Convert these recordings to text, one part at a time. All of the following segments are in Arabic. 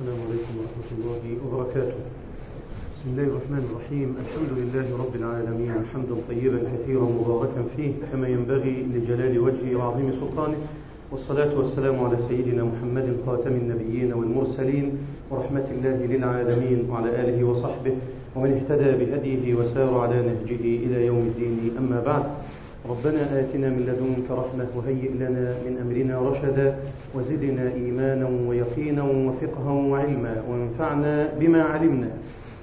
السلام عليكم ورحمة الله وبركاته. بسم الله الرحمن الرحيم. الحمد لله رب العالمين. حمدا طيبا كثيرا مباركا فيه كما ينبغي لجلال وجهه وعظيم سلطانه. والصلاة والسلام على سيدنا محمد خاتم النبيين والمرسلين ورحمة الله للعالمين وعلى آله وصحبه. ومن اهتدى بهديه وسار على نهجه إلى يوم الدين. أما بعد ربنا آتنا من لدنك رحمة وهيئ لنا من أمرنا رشدا وزدنا إيمانا ويقينا وفقها وعلما وانفعنا بما علمنا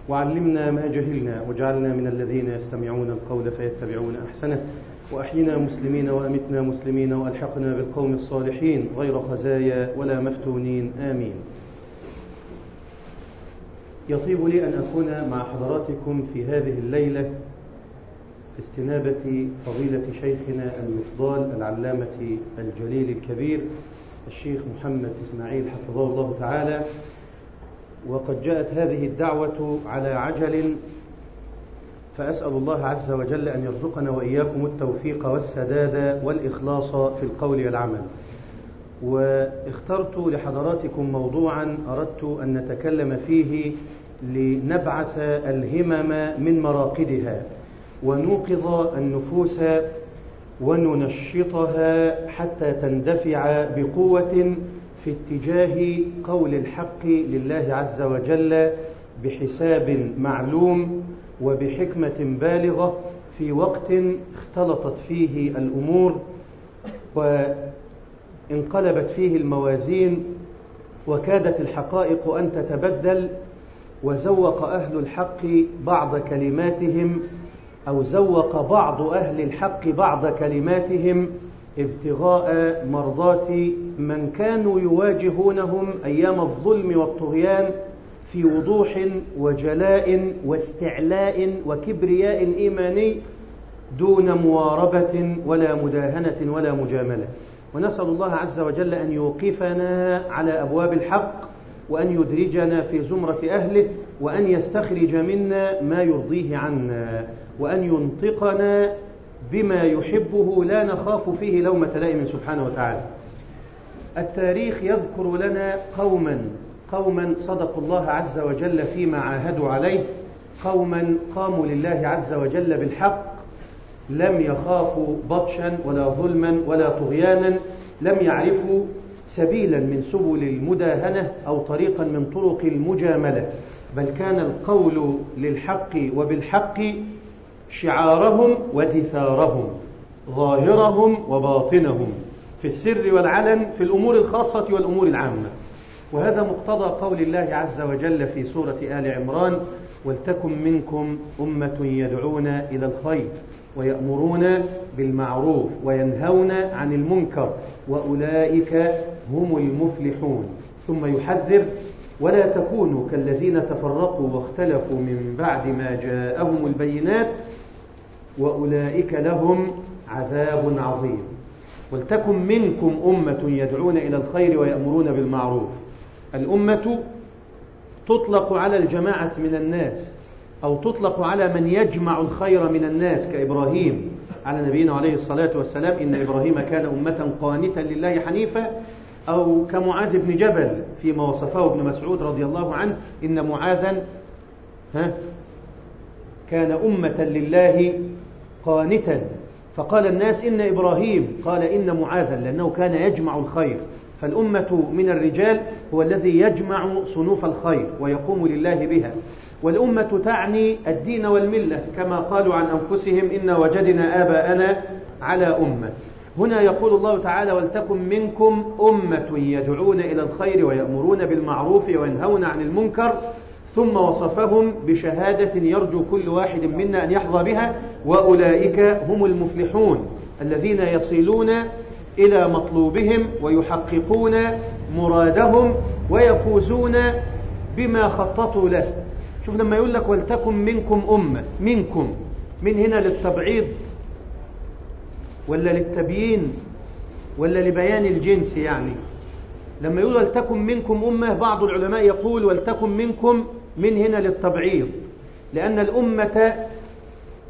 وعلمنا ما جهلنا واجعلنا من الذين يستمعون القول فيتبعون أحسنه وأحينا مسلمين وأمتنا مسلمين وألحقنا بالقوم الصالحين غير خزايا ولا مفتونين. آمين. يطيب لي أن أكون مع حضراتكم في هذه الليلة استنابة فضيلة شيخنا المفضال العلامة الجليل الكبير الشيخ محمد إسماعيل حفظه الله تعالى. وقد جاءت هذه الدعوة على عجل فأسأل الله عز وجل أن يرزقنا وإياكم التوفيق والسداد والإخلاص في القول والعمل. واخترت لحضراتكم موضوعا أردت أن نتكلم فيه لنبعث الهمم من مراقدها. ونوقظ النفوس وننشطها حتى تندفع بقوة في اتجاه قول الحق لله عز وجل بحساب معلوم وبحكمة بالغة في وقت اختلطت فيه الأمور وانقلبت فيه الموازين وكادت الحقائق أن تتبدل وزوق أهل الحق بعض كلماتهم أو زوق بعض أهل الحق بعض كلماتهم ابتغاء مرضات من كانوا يواجهونهم أيام الظلم والطغيان في وضوح وجلاء واستعلاء وكبرياء إيماني دون مواربة ولا مداهنة ولا مجاملة. ونسأل الله عز وجل أن يوقفنا على أبواب الحق وأن يدرجنا في زمرة أهله وأن يستخرج منا ما يرضيه عنا. وأن ينطقنا بما يحبه لا نخاف فيه لومة لائم سبحانه وتعالى. التاريخ يذكر لنا قوما قوما صدقوا الله عز وجل فيما عاهدوا عليه قوما قاموا لله عز وجل بالحق لم يخافوا بطشا ولا ظلما ولا طغيانا لم يعرفوا سبيلا من سبل المداهنة أو طريقا من طرق المجاملة بل كان القول للحق وبالحق شعارهم ودثارهم ظاهرهم وباطنهم في السر والعلن في الأمور الخاصة والأمور العامة. وهذا مقتضى قول الله عز وجل في سورة آل عمران ولتكن منكم أمة يدعون إلى الخير ويأمرون بالمعروف وينهون عن المنكر وأولئك هم المفلحون. ثم يحذر ولا تكونوا كالذين تفرقوا واختلفوا من بعد ما جاءهم البينات وأولئك لهم عذاب عظيم. ولتكن منكم أمة يدعون إلى الخير ويأمرون بالمعروف. الأمة تطلق على الجماعة من الناس أو تطلق على من يجمع الخير من الناس كإبراهيم. على نبينا عليه الصلاة والسلام إن إبراهيم كان أمة قانتا لله حنيفا أو كمعاذ بن جبل فيما وصفه ابن مسعود رضي الله عنه إن معاذا ها كان أمة لله قانتا. فقال الناس إن إبراهيم قال إن معاذا لأنه كان يجمع الخير. فالأمة من الرجال هو الذي يجمع صنوف الخير ويقوم لله بها. والأمة تعني الدين والملة كما قالوا عن أنفسهم إن وجدنا آباءنا على أمة. هنا يقول الله تعالى ولتكن منكم أمة يدعون إلى الخير ويأمرون بالمعروف وينهون عن المنكر ثم وصفهم بشهادة يرجو كل واحد منا أن يحظى بها وأولئك هم المفلحون الذين يصلون إلى مطلوبهم ويحققون مرادهم ويفوزون بما خططوا له. شوف لما يقول لك ولتكن منكم أمة منكم من هنا للتبعيض ولا للتبيين ولا لبيان الجنس يعني. لما يقول ولتكن منكم أمة بعض العلماء يقول ولتكن منكم من هنا للتبعيض لأن الأمة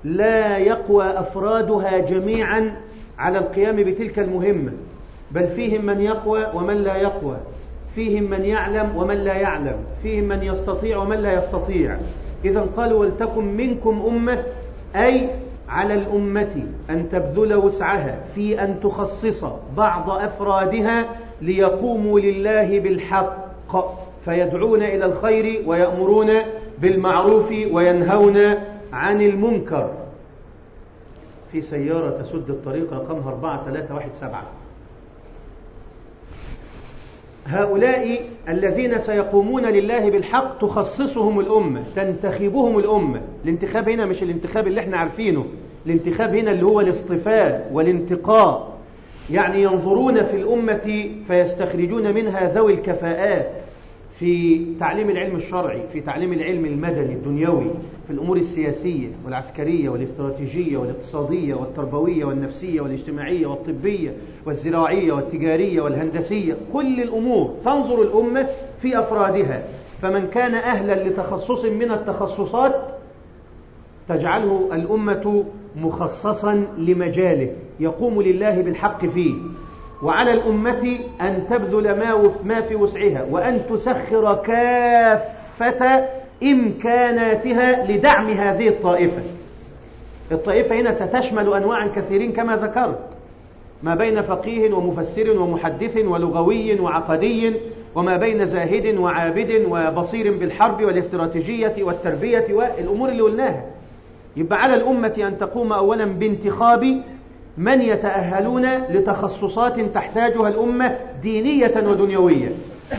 لا يقوى أفرادها جميعا على القيام بتلك المهمة بل فيهم من يقوى ومن لا يقوى فيهم من يعلم ومن لا يعلم فيهم من يستطيع ومن لا يستطيع. إذا قالوا ولتكن منكم أمة أي على الأمة أن تبذل وسعها في أن تخصص بعض أفرادها ليقوموا لله بالحق فيدعون إلى الخير ويأمرون بالمعروف وينهون عن المنكر. في سيارة تسد الطريق رقمها 4317 هؤلاء الذين سيقومون لله بالحق تخصصهم الأمة تنتخبهم الأمة. الانتخاب هنا مش الانتخاب اللي إحنا عارفينه الانتخاب هنا اللي هو الاصطفاء والانتقاء. يعني ينظرون في الأمة فيستخرجون منها ذوي الكفاءات. في تعليم العلم الشرعي في تعليم العلم المدني الدنيوي في الأمور السياسية والعسكرية والاستراتيجية والاقتصادية والتربوية والنفسية والاجتماعية والطبية والزراعية والتجارية والهندسية كل الأمور تنظر الأمة في أفرادها. فمن كان أهلا لتخصص من التخصصات تجعله الأمة مخصصا لمجاله يقوم لله بالحق فيه. وعلى الأمة أن تبذل ما ما في وسعها وأن تسخر كافة إمكاناتها لدعم هذه الطائفة. الطائفة هنا ستشمل أنواعا كثيرين كما ذكرت. ما بين فقيه ومفسر ومحدث ولغوي وعقدي وما بين زاهد وعابد وبصير بالحرب والاستراتيجية والتربية والأمور اللي قلناها. يبقى على الأمة أن تقوم أولا بانتخاب من يتأهلون لتخصصات تحتاجها الأمة دينية ودنيوية.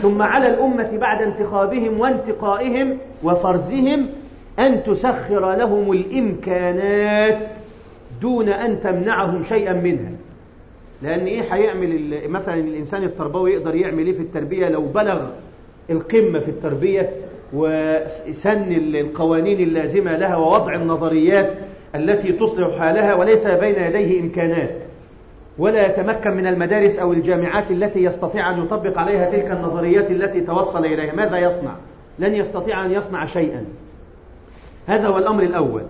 ثم على الأمة بعد انتخابهم وانتقائهم وفرزهم أن تسخر لهم الإمكانات دون أن تمنعهم شيئا منها. لأن إيه هيعمل مثلا الإنسان التربوي يقدر يعمل إيه في التربية؟ لو بلغ القمة في التربية وسن القوانين اللازمة لها ووضع النظريات التي تصلح حالها وليس بين يديه إمكانات ولا يتمكن من المدارس أو الجامعات التي يستطيع أن يطبق عليها تلك النظريات التي توصل إليها. ماذا يصنع؟ لن يستطيع أن يصنع شيئا. هذا هو الأمر الأول.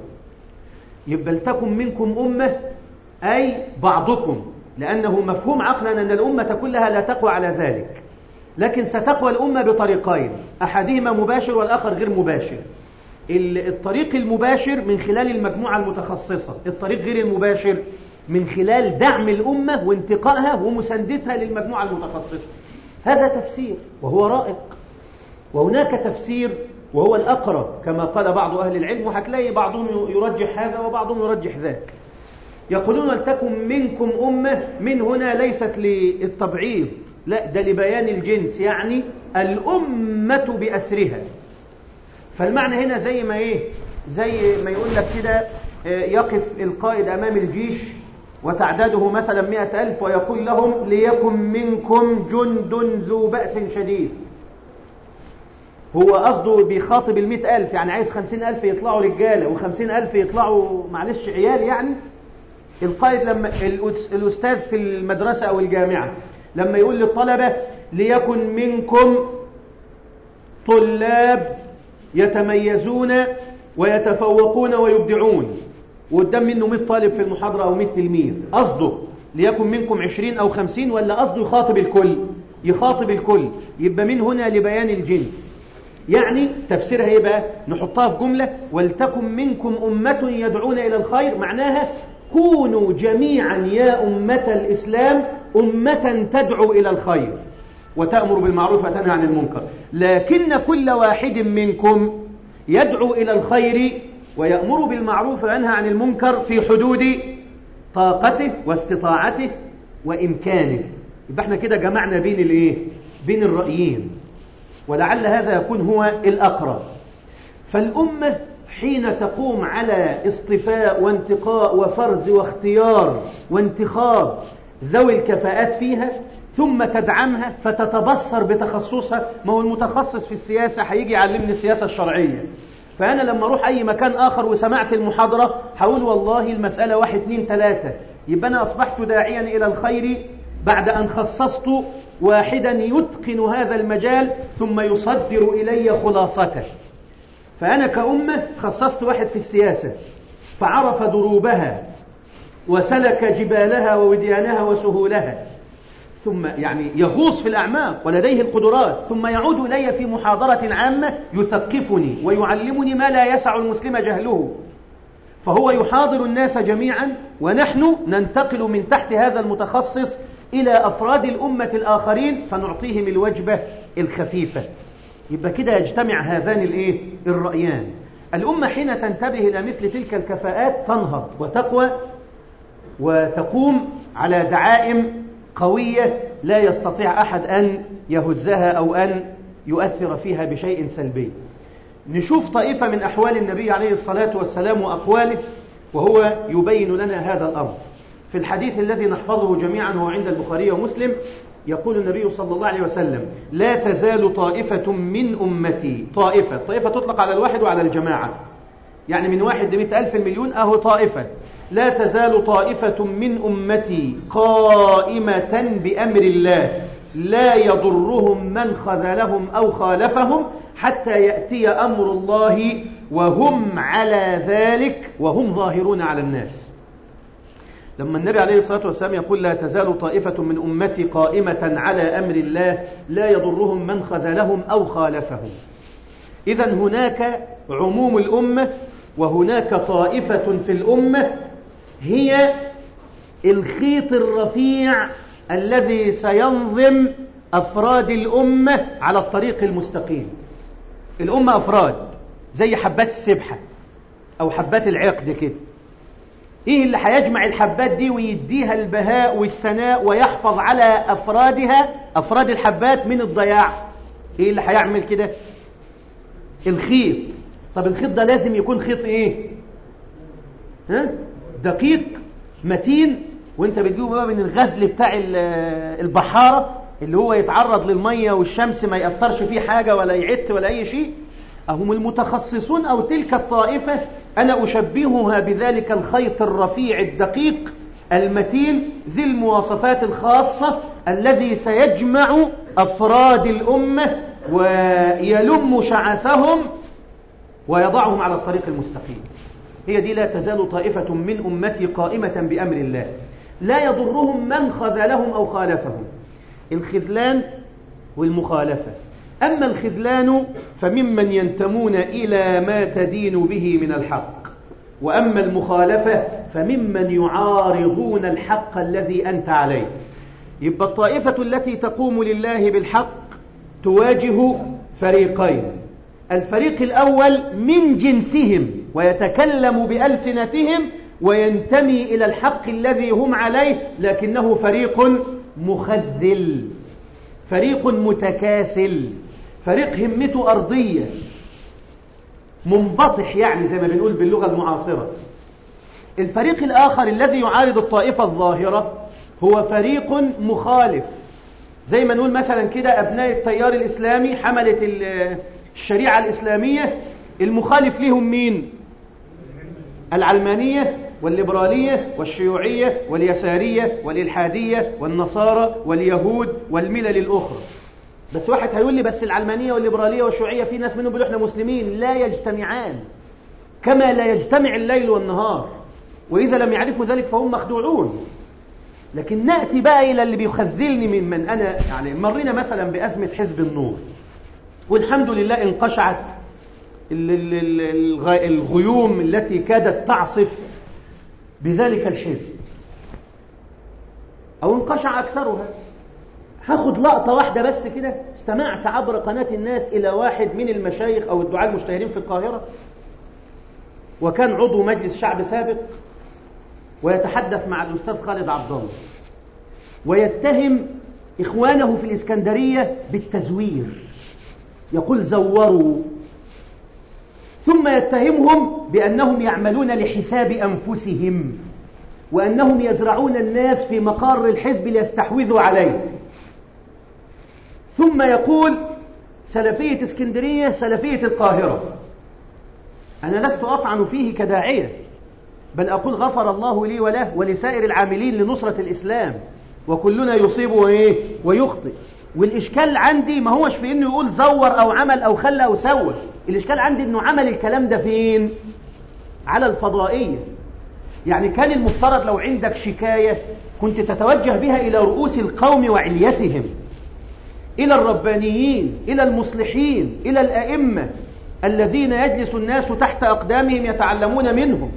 يبقى لتكن منكم أمة أي بعضكم لأنه مفهوم عقلا أن الأمة كلها لا تقوى على ذلك. لكن ستقوى الأمة بطريقين أحدهما مباشر والآخر غير مباشر. الطريق المباشر من خلال المجموعة المتخصصة. الطريق غير المباشر من خلال دعم الأمة وانتقائها ومساندتها للمجموعة المتخصصة. هذا تفسير وهو رائق. وهناك تفسير وهو الأقرب كما قال بعض أهل العلم وهتلاقي بعضهم يرجح هذا وبعضهم يرجح ذاك. يقولون لتكن منكم أمة من هنا ليست للتبعيض. لا ده لبيان الجنس يعني الأمة بأسرها. فالمعنى هنا زي ما إيه زي ما يقول لك كده يقف القائد أمام الجيش وتعداده مثلا مئة ألف ويقول لهم ليكن منكم جند ذو بأس شديد. هو قصده بيخاطب المئة ألف يعني عايز خمسين ألف يطلعوا رجالة وخمسين ألف يطلعوا معلش عيال يعني. القائد لما الأستاذ في المدرسة أو الجامعة لما يقول للطلبة ليكن منكم طلاب يتميزون ويتفوقون ويبدعون. وقدام منه 100 طالب في المحاضرة أو 100 تلميذ. قصده ليكن منكم 20 أو 50 ولا قصده يخاطب الكل؟ يخاطب الكل. يبقى من هنا لبيان الجنس. يعني تفسيرها إيه بقى نحطها في جملة ولتكن منكم أمة يدعون إلى الخير. معناها كونوا جميعا يا أمة الإسلام أمة تدعو إلى الخير. وتأمر بالمعروف وتنهى عن المنكر. لكن كل واحد منكم يدعو إلى الخير ويأمر بالمعروف وينهى عن المنكر في حدود طاقته واستطاعته وإمكانه. يبقى إحنا كده جمعنا بين الإيه؟ بين الرأيين. ولعل هذا يكون هو الأقرب. فالأمة حين تقوم على اصطفاء وانتقاء وفرز واختيار وانتخاب ذوي الكفاءات فيها ثم تدعمها فتتبصر بتخصصها. ما هو المتخصص في السياسة؟ هيجي يعلمني السياسة الشرعية. فأنا لما أروح أي مكان آخر وسمعت المحاضرة هقول والله المسألة واحد اتنين تلاتة. يبقى أنا أصبحت داعيا إلى الخير بعد أن خصصت واحدا يتقن هذا المجال ثم يصدر إلي خلاصته. فأنا كأمة خصصت واحد في السياسة فعرف دروبها وسلك جبالها ووديانها وسهولها. ثم يعني يغوص في الأعماق ولديه القدرات ثم يعود إلي في محاضرة عامة يثقفني ويعلمني ما لا يسع المسلم جهله. فهو يحاضر الناس جميعا ونحن ننتقل من تحت هذا المتخصص إلى أفراد الأمة الآخرين فنعطيهم الوجبة الخفيفة. يبقى كده يجتمع هذان الإيه؟ الرأيان. الأمة حين تنتبه إلى مثل تلك الكفاءات تنهض وتقوى وتقوم على دعائم قوية لا يستطيع أحد أن يهزها أو أن يؤثر فيها بشيء سلبي. نشوف طائفة من أحوال النبي عليه الصلاة والسلام وأقواله وهو يبين لنا هذا الأمر. في الحديث الذي نحفظه جميعا هو عند البخاري ومسلم يقول النبي صلى الله عليه وسلم لا تزال طائفة من أمتي. طائفة طائفة تطلق على الواحد وعلى الجماعة. يعني من واحد لمئة ألف المليون أهو طائفة. لا تزال طائفة من أمتي قائمة بأمر الله. لا يضرهم من خذلهم أو خالفهم حتى يأتي أمر الله وهم على ذلك وهم ظاهرون على الناس. لما النبي عليه الصلاة والسلام يقول لا تزال طائفة من أمتي قائمة على أمر الله لا يضرهم من خذلهم أو خالفهم. إذا هناك عموم الأمة وهناك طائفة في الأمة هي الخيط الرفيع الذي سينظم أفراد الأمة على الطريق المستقيم. الأمة أفراد زي حبات السبحة أو حبات العقد كده. إيه اللي هيجمع الحبات دي ويديها البهاء والسناء ويحفظ على أفرادها؟ أفراد الحبات من الضياع. إيه اللي هيعمل كده؟ الخيط. طب الخيط ده لازم يكون خيط إيه؟ ها؟ دقيق متين وأنت بتجيبه بقى من الغزل بتاع البحارة اللي هو يتعرض للمية والشمس ما يأثرش فيه حاجة ولا يعت ولا أي شيء. أهم المتخصصون أو تلك الطائفة أنا أشبهها بذلك الخيط الرفيع الدقيق المتين ذي المواصفات الخاصة الذي سيجمع أفراد الأمة ويلم شعثهم ويضعهم على الطريق المستقيم. هي دي لا تزال طائفة من أمتي قائمة بأمر الله. لا يضرهم من خذلهم أو خالفهم. الخذلان والمخالفة. أما الخذلان فممن ينتمون إلى ما تدين به من الحق. وأما المخالفة فممن يعارضون الحق الذي أنت عليه. يبقى الطائفة التي تقوم لله بالحق تواجه فريقين. الفريق الأول من جنسهم ويتكلم بألسنتهم وينتمي إلى الحق الذي هم عليه لكنه فريق مخذل فريق متكاسل فريق همته أرضية منبطح يعني زي ما بنقول باللغة المعاصرة. الفريق الآخر الذي يعارض الطائفة الظاهرة هو فريق مخالف. زي ما نقول مثلا كده أبناء التيار الإسلامي حملة الشريعة الإسلامية المخالف لهم مين؟ العلمانية والليبرالية والشيوعية واليسارية والإلحادية والنصارى واليهود والملل الأخرى. بس واحد هيقول لي بس العلمانية والليبرالية والشيوعية في ناس منهم بيقولوا إحنا مسلمين. لا يجتمعان. كما لا يجتمع الليل والنهار. وإذا لم يعرفوا ذلك فهم مخدوعون. لكن نأتي بقى إلى اللي بيخذلني ممن أنا يعني مرينا مثلا بأزمة حزب النور. والحمد لله انقشعت الغيوم التي كادت تعصف بذلك الحزب. أو انقشع أكثرها. هاخد لقطة واحدة بس كده. استمعت عبر قناة الناس إلى واحد من المشايخ أو الدعاة المشتهرين في القاهرة. وكان عضو مجلس شعب سابق. ويتحدث مع الأستاذ خالد عبد الله ويتهم إخوانه في الإسكندرية بالتزوير. يقول زوروا. ثم يتهمهم بأنهم يعملون لحساب أنفسهم وأنهم يزرعون الناس في مقار الحزب ليستحوذوا عليه. ثم يقول سلفية إسكندرية سلفية القاهرة أنا لست أطعن فيه كداعية. بل أقول غفر الله لي وله ولسائر العاملين لنصرة الإسلام. وكلنا يصيب وإيه؟ ويخطئ. والإشكال عندي ما هوش في إنه يقول زور أو عمل أو خلى أو سوى. الإشكال عندي إنه عمل الكلام ده فين؟ على الفضائية. يعني كان المفترض لو عندك شكاية كنت تتوجه بها إلى رؤوس القوم وعليتهم. إلى الربانيين إلى المصلحين إلى الأئمة الذين يجلس الناس تحت أقدامهم يتعلمون منهم.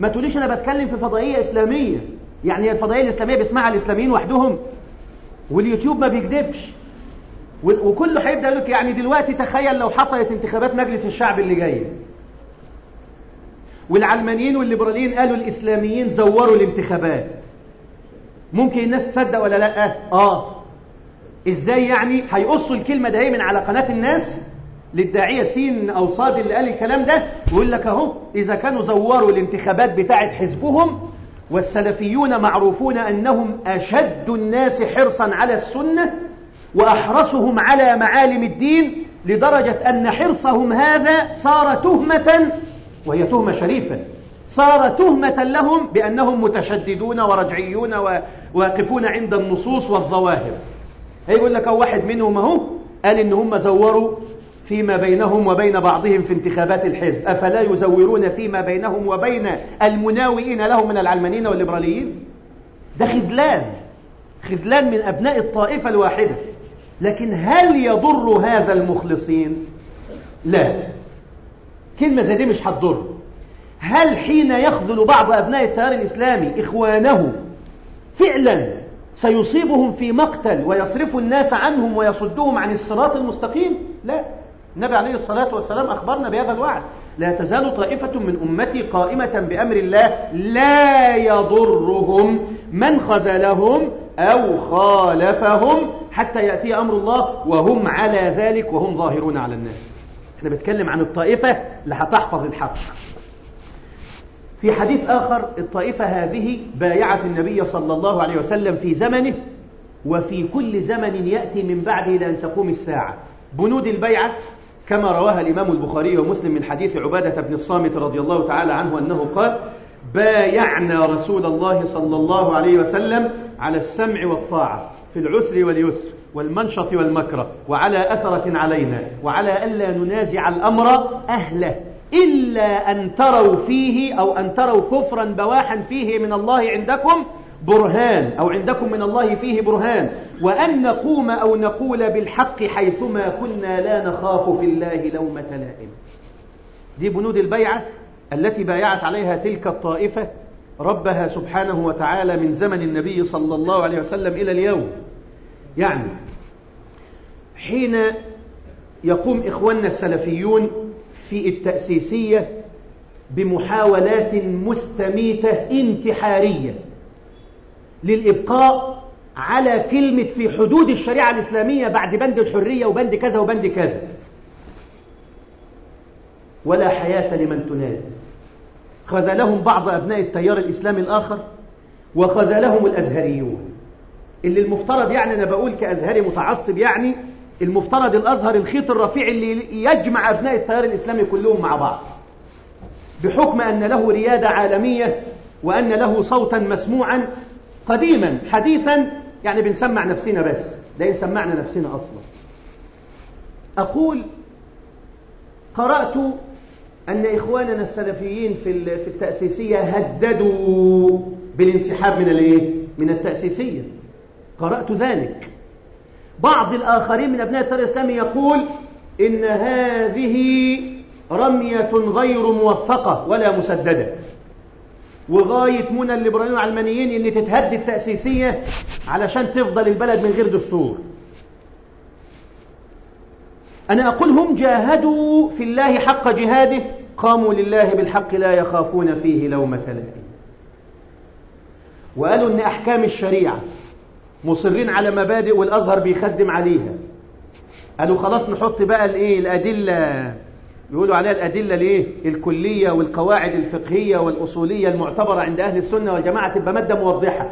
ما تقوليش أنا بتكلم في فضائية إسلامية. يعني الفضائية الإسلامية بيسمعها الإسلاميين وحدهم. واليوتيوب ما بيكذبش. وكله هيبدأ يقول لك يعني دلوقتي تخيل لو حصلت انتخابات مجلس الشعب اللي جاي. والعلمانيين والليبراليين قالوا الإسلاميين زوروا الانتخابات. ممكن الناس تصدق ولا لأ؟ آه. إزاي يعني هيقصوا الكلمة ده من على قناة الناس؟ للداعية سين أو صاد اللي قال الكلام ده ويقول لك أهو إذا كانوا زوروا الانتخابات بتاعة حزبهم والسلفيون معروفون أنهم أشد الناس حرصا على السنة وأحرصهم على معالم الدين لدرجة أن حرصهم هذا صار تهمة وهي تهمة شريفة صار تهمة لهم بأنهم متشددون ورجعيون وواقفون عند النصوص والظواهر. هيقول لك واحد منهم أهو قال إن هم زوروا فيما بينهم وبين بعضهم في انتخابات الحزب. أفلا يزورون فيما بينهم وبين المناوئين لهم من العلمانيين والليبراليين؟ ده خذلان. خذلان من أبناء الطائفة الواحدة. لكن هل يضر هذا المخلصين؟ لا. كلمة زي دي مش هتضر. هل حين يخذل بعض أبناء التيار الإسلامي إخوانه فعلا سيصيبهم في مقتل ويصرف الناس عنهم ويصدهم عن الصراط المستقيم؟ لا. النبي عليه الصلاة والسلام أخبرنا بهذا الوعد. لا تزال طائفة من أمتي قائمة بأمر الله لا يضرهم من خذلهم أو خالفهم حتى يأتي أمر الله وهم على ذلك وهم ظاهرون على الناس. إحنا بنتكلم عن الطائفة اللي هتحفظ الحق. في حديث آخر الطائفة هذه بايعت النبي صلى الله عليه وسلم في زمنه وفي كل زمن يأتي من بعده إلى أن تقوم الساعة. بنود البيعة كما رواها الإمام البخاري ومسلم من حديث عبادة بن الصامت رضي الله تعالى عنه أنه قال بايعنا رسول الله صلى الله عليه وسلم على السمع والطاعة في العسر واليسر والمنشط والمكره وعلى أثرة علينا وعلى ألا ننازع الأمر أهله إلا أن تروا فيه أو أن تروا كفرا بواحا فيه من الله عندكم برهان أو عندكم من الله فيه برهان. وأن نقوم أو نقول بالحق حيثما كنا لا نخاف في الله لومة لائم دي بنود البيعة التي بايعت عليها تلك الطائفة ربها سبحانه وتعالى من زمن النبي صلى الله عليه وسلم إلى اليوم. يعني حين يقوم إخواننا السلفيون في التأسيسية بمحاولات مستميتة انتحارية. للإبقاء على كلمة في حدود الشريعة الإسلامية بعد بند الحرية وبند كذا وبند كذا. ولا حياة لمن تنادي. خذلهم بعض أبناء التيار الإسلامي الآخر وخذلهم الأزهريون. اللي المفترض يعني أنا بقول كأزهري متعصب يعني المفترض الأزهر الخيط الرفيع اللي يجمع أبناء التيار الإسلامي كلهم مع بعض. بحكم أن له ريادة عالمية وأن له صوتا مسموعا قديما حديثا يعني بنسمع نفسنا بس لا سمعنا نفسنا أصلا. أقول قرأت أن إخواننا السلفيين في في التأسيسية هددوا بالانسحاب من الايه؟ من التأسيسية. قرأت ذلك. بعض الآخرين من أبناء التيار الإسلامي يقول إن هذه رمية غير موفقة ولا مسددة. وغاية منى الليبراليين والعلمانيين إن تتهدي التأسيسية علشان تفضل البلد من غير دستور. أنا أقول هم جاهدوا في الله حق جهاده قاموا لله بالحق لا يخافون فيه لومة لائم. وقالوا أن أحكام الشريعة مصرين على مبادئ والأزهر بيخدم عليها. قالوا خلاص نحط بقى الإيه الأدلة يقولوا عليها الأدلة الايه الكلية والقواعد الفقهية والأصولية المعتبرة عند أهل السنة والجماعة تبقى مادة موضحة.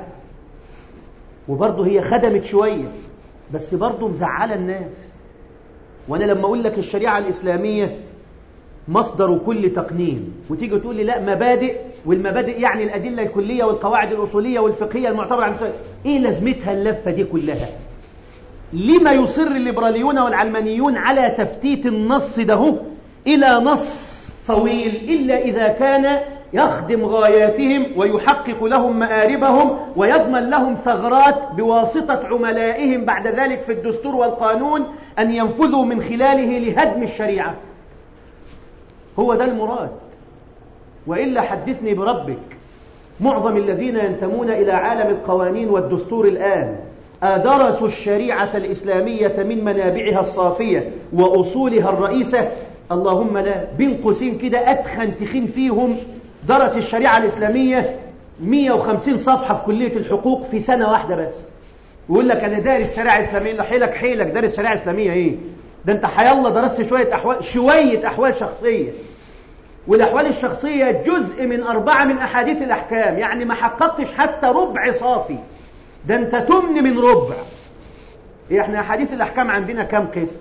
وبرضه هي خدمت شوية بس برضه مزعلة الناس. وأنا لما أقول لك الشريعة الإسلامية مصدر كل تقنين وتيجي تقول لي لا مبادئ والمبادئ يعني الأدلة الكلية والقواعد الأصولية والفقهية المعتبرة عن السؤال إيه لازمتها اللفة دي كلها؟ لما يصر الليبراليون والعلمانيون على تفتيت النص ده؟ إلى نص طويل إلا إذا كان يخدم غاياتهم ويحقق لهم مآربهم ويضمن لهم ثغرات بواسطة عملائهم بعد ذلك في الدستور والقانون أن ينفذوا من خلاله لهدم الشريعة. هو ده المراد. وإلا حدثني بربك. معظم الذين ينتمون إلى عالم القوانين والدستور الآن أدرسوا الشريعة الإسلامية من منابعها الصافية وأصولها الرئيسة اللهم لا بين قوسين كده أدخن تخين فيهم درس الشريعة الإسلامية 150 صفحة في كلية الحقوق في سنة واحدة بس. ويقول لك أنا دارس شريعة إسلامية لا حيلك حيلك دارس شريعة إسلامية إيه؟ ده أنت حيالله درست شوية أحوال شوية أحوال شخصية. والأحوال الشخصية جزء من أربعة من أحاديث الأحكام يعني ما حققتش حتى ربع صافي. ده أنت تمن من ربع. إحنا أحاديث الأحكام عندنا كم قسم؟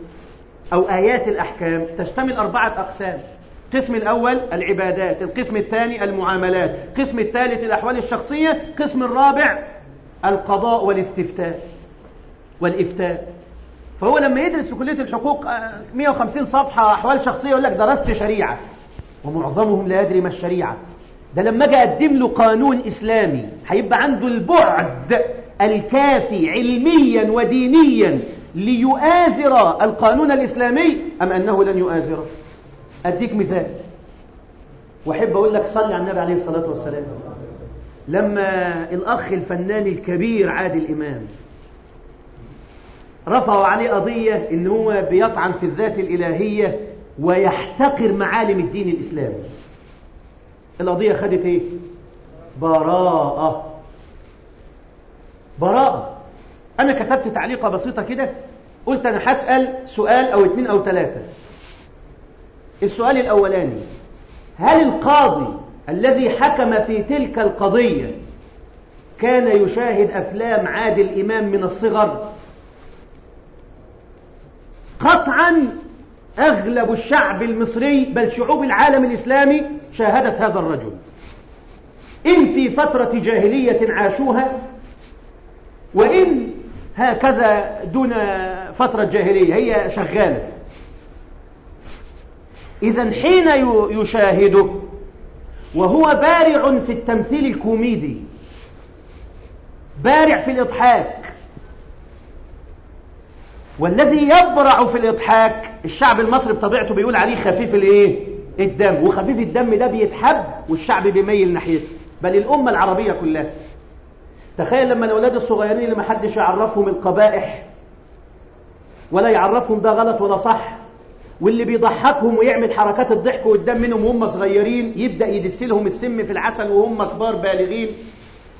أو آيات الأحكام تشتمل أربعة أقسام. القسم الأول العبادات القسم الثاني المعاملات القسم الثالث الأحوال الشخصية القسم الرابع القضاء والاستفتاء والإفتاء. فهو لما يدرس في كلية الحقوق 150 صفحة أحوال شخصية يقول لك درست شريعة. ومعظمهم لا يدري ما الشريعة. ده لما أجي أقدم له قانون إسلامي هيبقى عنده البعد الكافي علميا ودينيا ليؤازر القانون الإسلامي أم أنه لن يؤازره أديك مثال. وأحب أقول لك صلي على النبي عليه الصلاة والسلام. لما الأخ الفنان الكبير عادل إمام رفعوا عليه قضية إن هو بيطعن في الذات الإلهية ويحتقر معالم الدين الإسلامي. القضية خدت إيه؟ براءة. براءة. أنا كتبت تعليقة بسيطة كده قلت أنا هسأل سؤال أو اتنين أو ثلاثة السؤال الأولاني هل القاضي الذي حكم في تلك القضية كان يشاهد أفلام عادل إمام من الصغر؟ قطعا أغلب الشعب المصري بل شعوب العالم الإسلامي شاهدت هذا الرجل. إن في فترة جاهلية عاشوها وإن هكذا دون فترة جاهلية. هي شغالة. إذا حين يشاهده وهو بارع في التمثيل الكوميدي بارع في الإضحاك والذي يبرع في الإضحاك الشعب المصري بطبيعته بيقول عليه خفيف الإيه؟ الدم. وخفيف الدم ده بيتحب والشعب بيميل ناحيته. بل الأمة العربية كلها. تخيل لما الأولاد الصغيرين اللي ما حدش يعرفهم القبائح ولا يعرفهم ده غلط ولا صح واللي بيضحكهم ويعمل حركات الضحك قدام منهم وهم صغيرين يبدأ يدسلهم السم في العسل وهم كبار بالغين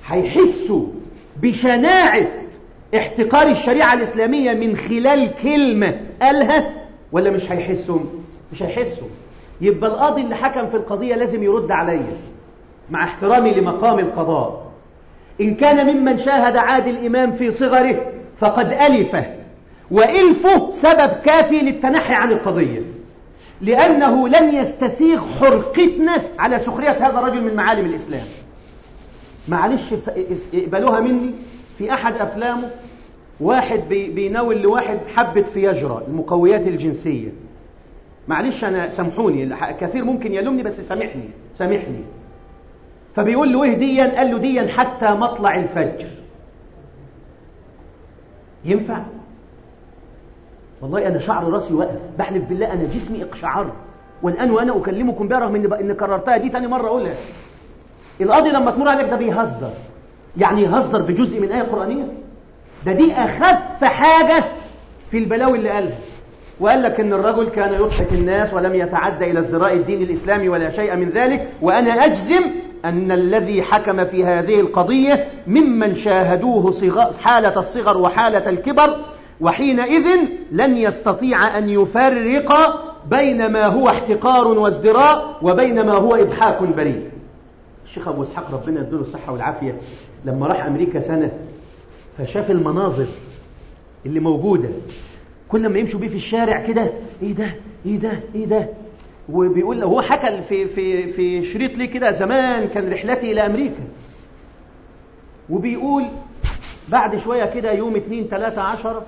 هيحسوا بشناعة احتقار الشريعة الإسلامية من خلال كلمة قالها ولا مش هيحسوا؟ مش هيحسوا. يبقى القاضي اللي حكم في القضية لازم يرد عليا مع احترامي لمقام القضاء. إن كان ممن شاهد عادل إمام في صغره فقد ألفه وإلفه سبب كافي للتنحي عن القضية لأنه لن يستسيغ حرقتنا على سخرية هذا الرجل من معالم الإسلام. معلش اقبلوها مني. في أحد أفلامه واحد بيناول لواحد حبة فياجرا المقويات الجنسية. معلش أنا سامحوني كثير ممكن يلومني بس سامحني سامحني. فبيقول له إيه ديا؟ قال له ديا حتى مطلع الفجر. ينفع؟ والله أنا شعر راسي وقف. بحلف بالله أنا جسمي اقشعر. والآن وأنا أكلمكم بها رغم إن كررتها دي تاني مرة أقولها. القاضي لما تمر عليك ده بيهزر. يعني يهزر بجزء من آية قرآنية؟ ده دي أخف حاجة في البلاوي اللي قالها. وقال لك إن الرجل كان يضحك الناس ولم يتعدى إلى ازدراء الدين الإسلامي ولا شيء من ذلك وأنا أجزم أن الذي حكم في هذه القضية ممن شاهدوه حالة الصغر وحالة الكبر وحينئذ لن يستطيع أن يفرق بين ما هو احتقار وازدراء وبين ما هو إضحاك بريء. الشيخ أبو إسحاق ربنا يديله الصحة والعافية لما راح أمريكا سنة فشاف المناظر اللي موجودة. كل ما يمشوا بيه في الشارع كده إيه ده؟ إيه ده؟ إيه ده؟ وبيقول هو حكى في في في شريط ليه كده زمان كان رحلتي إلى أمريكا. وبيقول بعد شوية كده يوم اتنين تلاتة عشرة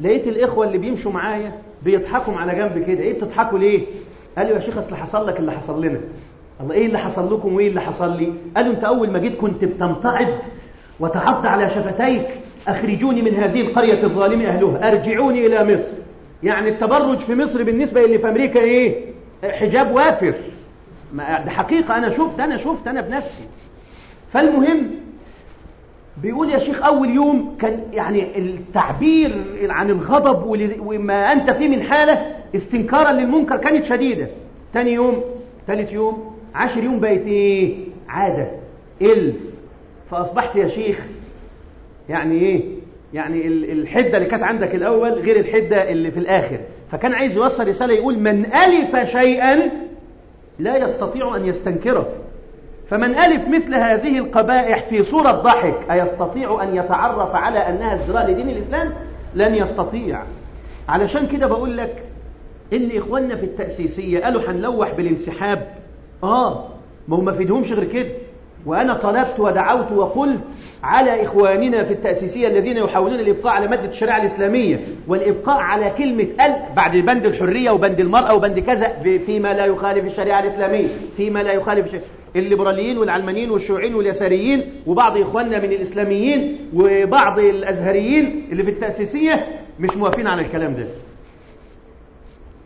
لقيت الإخوة اللي بيمشوا معايا بيضحكوا على جنب كده. إيه بتضحكوا ليه؟ قال له يا شيخ أصل حصل لك اللي حصل لنا. الله إيه اللي حصل لكم وإيه اللي حصل لي؟ قالوا أنت أول ما جيت كنت بتمتعض وتعض على شفتيك. أخرجوني من هذه القرية الظالم أهلها. أرجعوني إلى مصر. يعني التبرج في مصر بالنسبة إللي في أمريكا إيه؟ حجاب وافر. ده حقيقة أنا شفت أنا شفت أنا بنفسي. فالمهم بيقول يا شيخ أول يوم كان يعني التعبير عن الغضب وما أنت فيه من حالة استنكارا للمنكر كانت شديدة. تاني يوم ثالث يوم عشر يوم بقت إيه؟ عادة. إلف. فأصبحت يا شيخ يعني إيه؟ يعني الحدة اللي كانت عندك الأول غير الحدة اللي في الآخر. فكان عايز يوصل رسالة يقول من ألف شيئا لا يستطيع أن يستنكره. فمن ألف مثل هذه القبائح في صورة ضحك أيستطيع أن يتعرف على أنها ازدراء لدين الإسلام؟ لن يستطيع. علشان كده بقول لك إن إخواننا في التأسيسية قالوا هنلوح بالانسحاب. آه ما هم ما فيدهمش غير كده. وأنا طلبت ودعوت وقلت على إخواننا في التأسيسية الذين يحاولون الإبقاء على مادة الشريعة الإسلامية والإبقاء على كلمة ال بعد بند الحرية وبند المرأة وبند كذا فيما لا يخالف الشريعة الإسلامية فيما لا يخالف الشريعة الليبراليين والعلمانيين والشيوعيين واليساريين وبعض إخواننا من الإسلاميين وبعض الأزهريين اللي في التأسيسية مش موافقين على الكلام ده.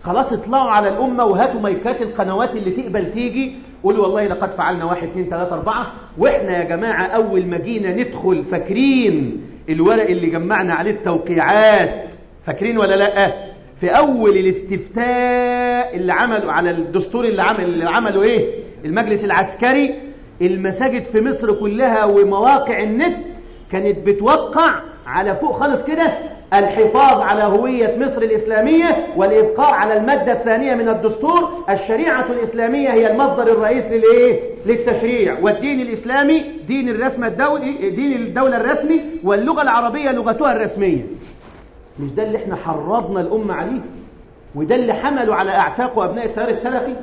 خلاص اطلعوا على الأمة وهاتوا مايكات القنوات اللي تقبل تيجي. قولوا والله لقد فعلنا واحد اثنين ثلاثة أربعة. وإحنا يا جماعة أول ما جينا ندخل فاكرين الورق اللي جمعنا عليه التوقيعات؟ فاكرين ولا لأ؟ في أول الاستفتاء اللي عملوا على الدستور اللي عمل اللي عملوا إيه؟ المجلس العسكري المساجد في مصر كلها ومواقع النت كانت بتوقع على فوق خالص كده الحفاظ على هوية مصر الإسلامية والإبقاء على المادة الثانية من الدستور. الشريعة الإسلامية هي المصدر الرئيس للإيه؟ للتشريع. والدين الإسلامي دين الرسم الدولي دين الدولة الرسمي واللغة العربية لغتها الرسمية. مش ده اللي إحنا حرضنا الأمة عليه؟ وده اللي حملوا على أعتاق أبناء التيار السلفي؟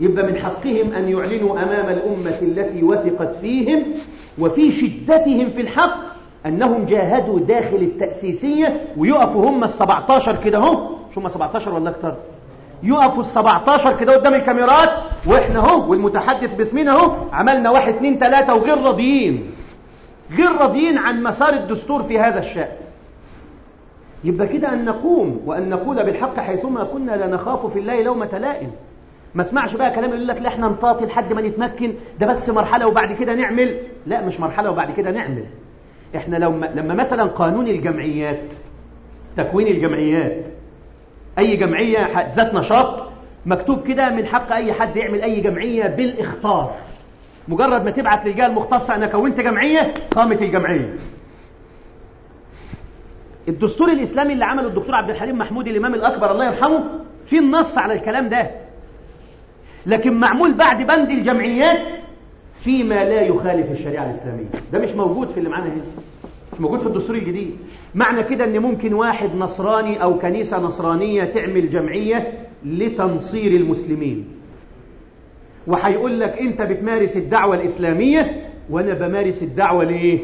يبقى من حقهم أن يعلنوا أمام الأمة التي وثقت فيهم وفي شدتهم في الحق أنهم جاهدوا داخل التأسيسية ويقفوا هم السبعتاشر كده هم شو هم 17 ولا أكتر؟ يقفوا السبعتاشر كده قدام الكاميرات وإحنا اهو والمتحدث باسمنا اهو. عملنا واحد اتنين تلاتة وغير راضيين. غير راضيين عن مسار الدستور في هذا الشأن. يبقى كده أن نقوم وأن نقول بالحق حيثما كنا لا نخاف في الله لومة لائم ما اسمعش بقى كلام يقول لك لا إحنا نطاطي لحد ما نتمكن ده بس مرحلة وبعد كده نعمل. لا مش مرحلة وبعد كده نعمل. إحنا لو لما مثلا قانون الجمعيات تكوين الجمعيات أي جمعية ذات نشاط مكتوب كده من حق أي حد يعمل أي جمعية بالاختار مجرد ما تبعت للجهة المختصة أنا كونت جمعية قامت الجمعية. الدستور الإسلامي اللي عمله الدكتور عبد الحليم محمود الإمام الأكبر الله يرحمه في النص على الكلام ده. لكن معمول بعد بند الجمعيات فيما لا يخالف الشريعة الإسلامية. ده مش موجود في اللي معانا هنا. مش موجود في الدستور الجديد. معنى كده إن ممكن واحد نصراني أو كنيسة نصرانية تعمل جمعية لتنصير المسلمين. وهيقول لك أنت بتمارس الدعوة الإسلامية وأنا بمارس الدعوة لإيه؟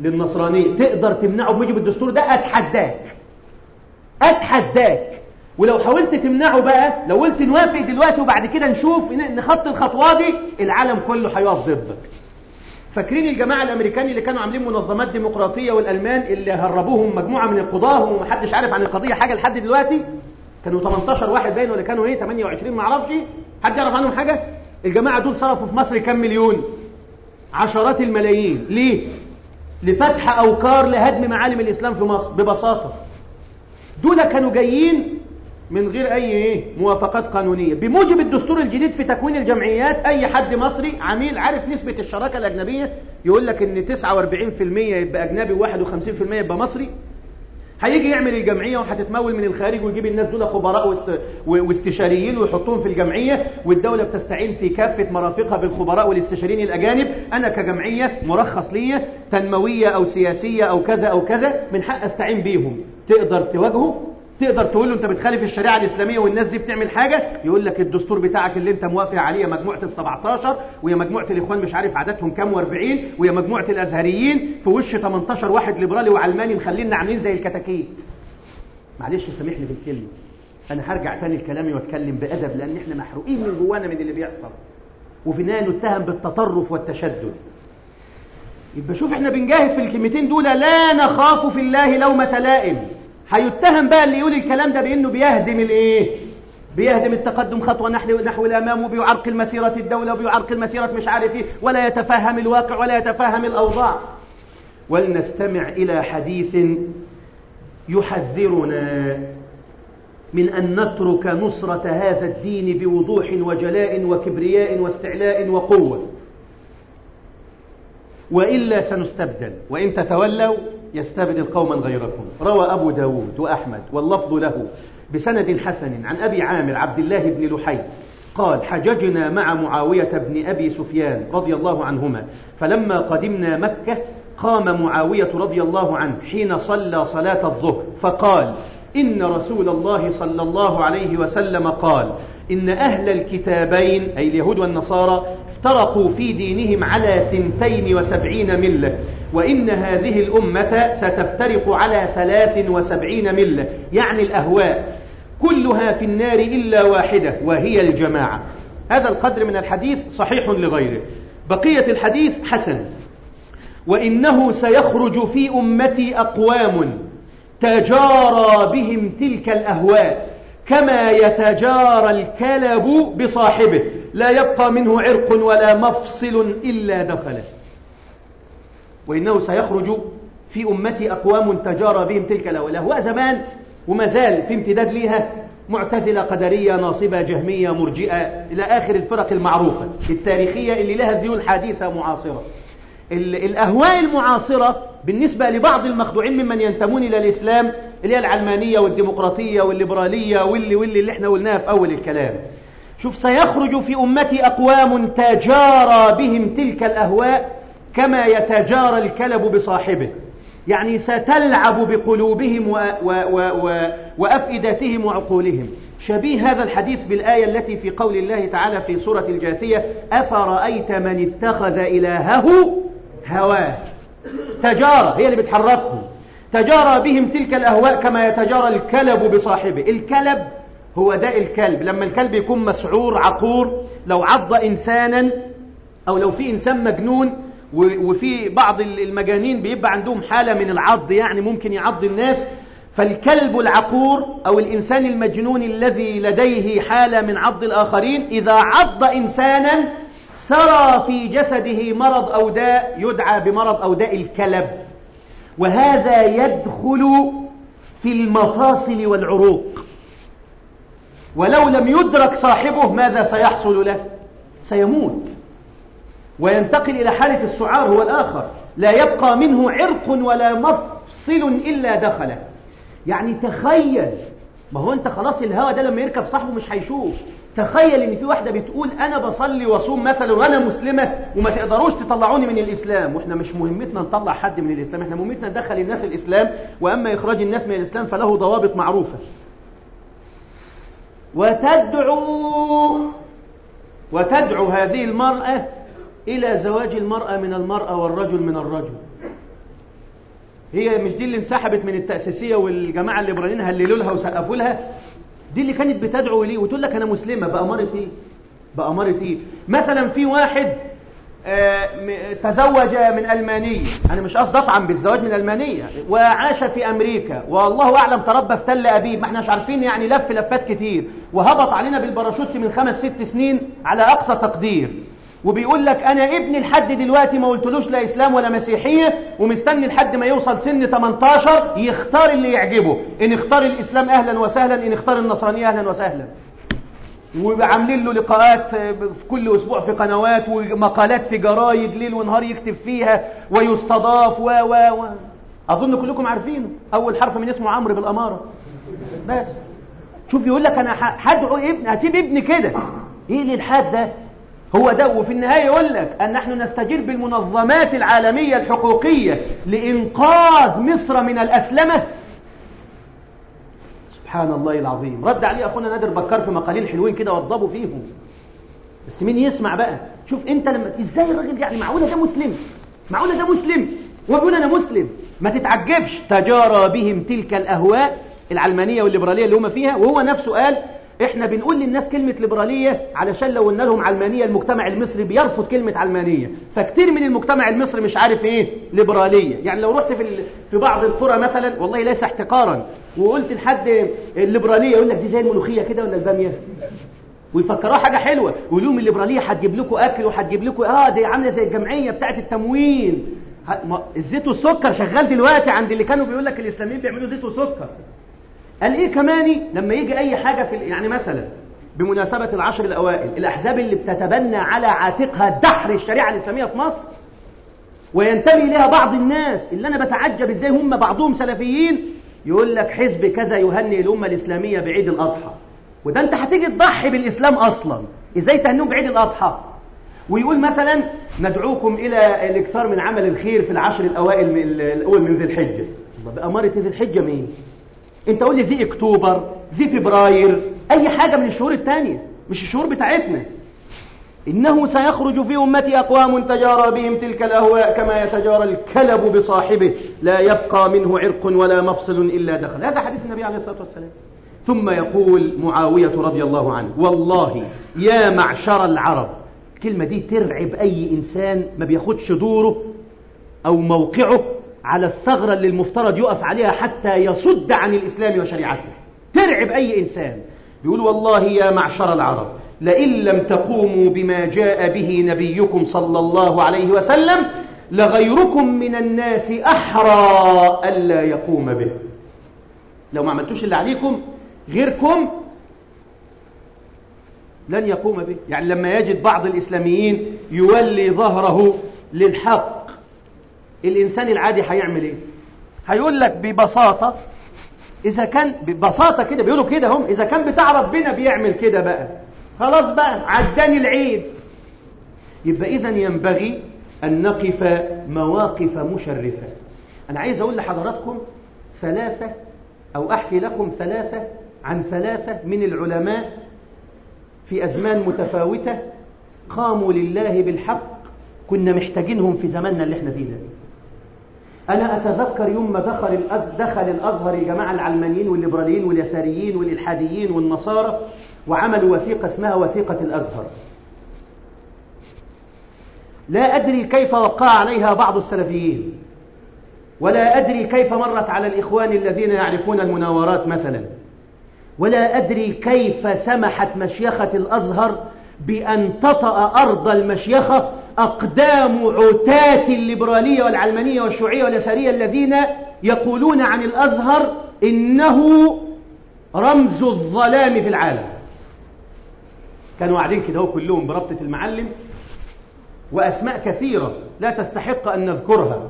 للنصرانية. تقدر تمنعه بموجب الدستور ده؟ أتحداك. أتحداك. ولو حاولت تمنعه بقى لو قلت نوافق دلوقتي وبعد كده نشوف نخط الخطوة دي العالم كله هيقف ضدك. فاكرين الجماعة الامريكان اللي كانوا عاملين منظمات ديمقراطية والألمان اللي هربوهم مجموعة من القضاة ومحدش عارف عن القضية حاجة لحد دلوقتي؟ كانوا 18 واحد باين ولا كانوا إيه؟ 28 ما أعرفش. حد يعرف عنهم حاجة؟ الجماعة دول صرفوا في مصر كام مليون؟ عشرات الملايين. ليه؟ لفتح أوكار لهدم معالم الإسلام في مصر ببساطة. دول كانوا جايين من غير أي إيه موافقات قانونية. بموجب الدستور الجديد في تكوين الجمعيات أي حد مصري عميل عارف نسبة الشراكة الأجنبية يقول لك إن 49% يبقى أجنبي و51% يبقى مصري. هيجي يعمل الجمعية وهتتمول من الخارج ويجيب الناس دول خبراء واست... واستشاريين ويحطهم في الجمعية. والدولة بتستعين في كافة مرافقها بالخبراء والاستشاريين الأجانب. أنا كجمعية مرخص ليا تنموية أو سياسية أو كذا أو كذا من حق أستعين بيهم. تقدر تواجهه؟ تقدر تقول له انت بتخالف الشريعة الإسلامية والناس دي بتعمل حاجة؟ يقول لك الدستور بتاعك اللي انت موافق عليه مجموعة ال17 ويا مجموعة الإخوان مش عارف عددهم كام و40 ويا مجموعة الأزهريين في وش 18 واحد ليبرالي وعلماني مخلينا عاملين زي الكتاكيت. معلش سامحني في الكلمة أنا هرجع تاني لكلامي وأتكلم بأدب لأن إحنا محروقين من جوانا من اللي بيحصل. وفي النهاية نتهم بالتطرف والتشدد. يبقى شوف إحنا بنجاهد في الكلمتين دول لا نخاف في الله لومة لائم. هيتهم بقى اللي يقول الكلام ده بإنه بيهدم الإيه؟ بيهدم التقدم خطوة نحو نحو الأمام وبيعرقل مسيره الدولة وبيعرقل مسيره مش عارف إيه ولا يتفهم الواقع ولا يتفهم الأوضاع. ولنستمع إلى حديث يحذرنا من أن نترك نصرة هذا الدين بوضوح وجلاء وكبرياء واستعلاء وقوة. وإلا سنستبدل. وإن تتولوا يستبدل قوما غيركم. روى أبو داود وأحمد واللفظ له بسند حسن عن أبي عامر عبد الله بن لحي قال حججنا مع معاوية بن أبي سفيان رضي الله عنهما فلما قدمنا مكة قام معاوية رضي الله عنه حين صلى صلاة الظهر فقال إن رسول الله صلى الله عليه وسلم قال إن أهل الكتابين أي اليهود والنصارى افترقوا في دينهم على ثنتين وسبعين ملة وإن هذه الأمة ستفترق على ثلاث وسبعين ملة يعني الأهواء. كلها في النار إلا واحدة وهي الجماعة. هذا القدر من الحديث صحيح لغيره. بقية الحديث حسن. وإنه سيخرج في أمتي أقوام. تجارى بهم تلك الأهواء كما يتجارى الكلب بصاحبه. لا يبقى منه عرق ولا مفصل إلا دخله. وإنه سيخرج في أمتي أقوام تجارى بهم تلك الأهواء زمان وما زال في امتداد ليها معتزلة قدرية ناصبة جهمية مرجئة إلى آخر الفرق المعروفة التاريخية اللي لها ذيول حديثة معاصرة. الأهواء المعاصرة بالنسبة لبعض المخدوعين ممن ينتمون إلى الإسلام اللي هي العلمانية والديمقراطية والليبرالية واللي واللي اللي إحنا قلناها في أول الكلام. شوف سيخرج في أمتي أقوام تجارى بهم تلك الأهواء كما يتجارى الكلب بصاحبه. يعني ستلعب بقلوبهم و و و و وأفئدتهم وعقولهم. شبيه هذا الحديث بالآية التي في قول الله تعالى في سورة الجاثية أفرأيت من اتخذ إلهه هواه؟ تجارة هي اللي بتحركهم. تجارى بهم تلك الأهواء كما يتجارى الكلب بصاحبه. الكلب هو داء الكلب. لما الكلب يكون مسعور عقور لو عض إنسانا أو لو في إنسان مجنون وفي بعض المجانين بيبقى عندهم حالة من العض يعني ممكن يعض الناس فالكلب العقور أو الإنسان المجنون الذي لديه حالة من عض الآخرين إذا عض إنسانا سرى في جسده مرض أو داء يدعى بمرض أو داء الكلب. وهذا يدخل في المفاصل والعروق. ولو لم يدرك صاحبه ماذا سيحصل له؟ سيموت. وينتقل إلى حالة السعار هو الآخر. لا يبقى منه عرق ولا مفصل إلا دخله. يعني تخيل. ما هو أنت خلاص الهوى ده لما يركب صاحبه مش هيشوف. تخيل إن في واحدة بتقول أنا بصلي وأصوم مثلا وأنا مسلمة وما تقدروش تطلعوني من الإسلام وإحنا مش مهمتنا نطلع حد من الإسلام إحنا مهمتنا ندخل الناس الإسلام وأما إخراج الناس من الإسلام فله ضوابط معروفة. وتدعو وتدعو هذه المرأة إلى زواج المرأة من المرأة والرجل من الرجل. هي مش دي اللي انسحبت من التأسيسية والجماعة الليبراليين هللوا لها وسقفوا لها؟ دي اللي كانت بتدعو ليه وتقول لك أنا مسلمة بأمارة إيه؟ بأمارة إيه؟ مثلا في واحد آه تزوج من ألمانية. أنا مش قصدي أطعم بالزواج من ألمانية. وعاش في أمريكا. والله أعلم تربى في تل أبيب. ما احناش عارفين يعني لف لفات كتير. وهبط علينا بالباراشوت من خمس ست سنين على أقصى تقدير. وبيقول لك أنا ابني لحد دلوقتي ما قلتلوش لا إسلام ولا مسيحية ومستني لحد ما يوصل سن 18 يختار اللي يعجبه. إن اختار الإسلام أهلا وسهلا إن اختار النصرانية أهلا وسهلا. وعاملين له لقاءات في كل أسبوع في قنوات ومقالات في جرايد ليل ونهار يكتب فيها ويستضاف و و و. أظن كلكم عارفينه. أول حرف من اسمه عمرو بالأمارة. بس. شوف يقول لك أنا هدعو ابني هسيب ابني كده. إيه الالحاد ده؟ هو ده وفي النهاية يقول لك أن نحن نستجير بالمنظمات العالمية الحقوقية لإنقاذ مصر من الأسلمة. سبحان الله العظيم. رد عليه أخونا نادر بكار في مقالين حلوين كده وضبوا فيهم. بس مين يسمع بقى؟ شوف أنت لما إزاي الراجل يعني معقولة ده مسلم؟ معقولة ده مسلم؟ ويقول أنا مسلم. ما تتعجبش تجارى بهم تلك الأهواء العلمانية والليبرالية اللي هم فيها؟ وهو نفسه قال إحنا بنقول للناس كلمة ليبرالية علشان لو قلنا لهم علمانية المجتمع المصري بيرفض كلمة علمانية. فكتير من المجتمع المصري مش عارف إيه؟ ليبرالية. يعني لو رحت في في بعض القرى مثلا والله ليس احتقارا. وقلت لحد الليبرالية يقول لك دي زي الملوخية كده ولا البامية؟ ويفكروها حاجة حلوة. ويقولوا لهم الليبرالية هتجيب لكم أكل وهتجيب لكم آه دي عاملة زي الجمعية بتاعة التموين الزيت والسكر شغال دلوقتي عند اللي كانوا بيقول لك الإسلاميين بيعملوا زيت وسكر. قال إيه كماني لما يجي أي حاجة في يعني مثلا بمناسبة العشر الأوائل الأحزاب اللي بتتبنى على عاتقها دحر الشريعة الإسلامية في مصر وينتمي إليها بعض الناس اللي أنا بتعجب إزاي هم بعضهم سلفيين يقول لك حزب كذا يهنئ الأمة الإسلامية بعيد الأضحى. وده أنت هتيجي تضحي بالإسلام أصلا. إزاي تهنئهم بعيد الأضحى؟ ويقول مثلا ندعوكم إلى الإكثار من عمل الخير في العشر الأوائل من الأول من ذي الحجة. بأمارة ذي الحجة مين؟ انت قول لي ذي اكتوبر ذي فبراير اي حاجة من الشهور الثانية مش الشهور بتاعتنا. إنه سيخرج في أمتي أقوام تجارى بهم تلك الأهواء كما يتجارى الكلب بصاحبه. لا يبقى منه عرق ولا مفصل إلا دخل. هذا حديث النبي عليه الصلاة والسلام. ثم يقول معاوية رضي الله عنه والله يا معشر العرب الكلمة دي ترعب أي إنسان ما بياخدش دوره أو موقعه على الثغرة اللي المفترض يقف عليها حتى يصد عن الإسلام وشريعته. ترعب أي إنسان. بيقول والله يا معشر العرب لئن لم تقوموا بما جاء به نبيكم صلى الله عليه وسلم لغيركم من الناس أحرى ألا يقوم به. لو ما عملتوش اللي عليكم غيركم لن يقوم به. يعني لما يجد بعض الإسلاميين يولي ظهره للحق الإنسان العادي هيعمل إيه؟ هيقول لك ببساطة إذا كان ببساطة كده بيقولوا كده هم إذا كان بتاع ربنا بيعمل كده بقى. خلاص بقى عداني العيد. يبقى إذا ينبغي أن نقف مواقف مشرفة. أنا عايز أقول لحضراتكم ثلاثة أو أحكي لكم ثلاثة عن ثلاثة من العلماء في أزمان متفاوتة قاموا لله بالحق كنا محتاجينهم في زماننا اللي إحنا فيه ده. أنا أتذكر يوم ما دخل الأز... دخل الأزهر الجماعة العلمانيين والليبراليين واليساريين والإلحاديين والنصارى وعملوا وثيقة اسمها وثيقة الأزهر. لا أدري كيف وقع عليها بعض السلفيين ولا أدري كيف مرت على الإخوان الذين يعرفون المناورات مثلا ولا أدري كيف سمحت مشيخة الأزهر بأن تطأ أرض المشيخة أقدام عتاة الليبرالية والعلمانية والشيوعية واليسارية الذين يقولون عن الأزهر إنه رمز الظلام في العالم. كانوا قاعدين كده هو كلهم بربطة المعلم وأسماء كثيرة لا تستحق أن نذكرها.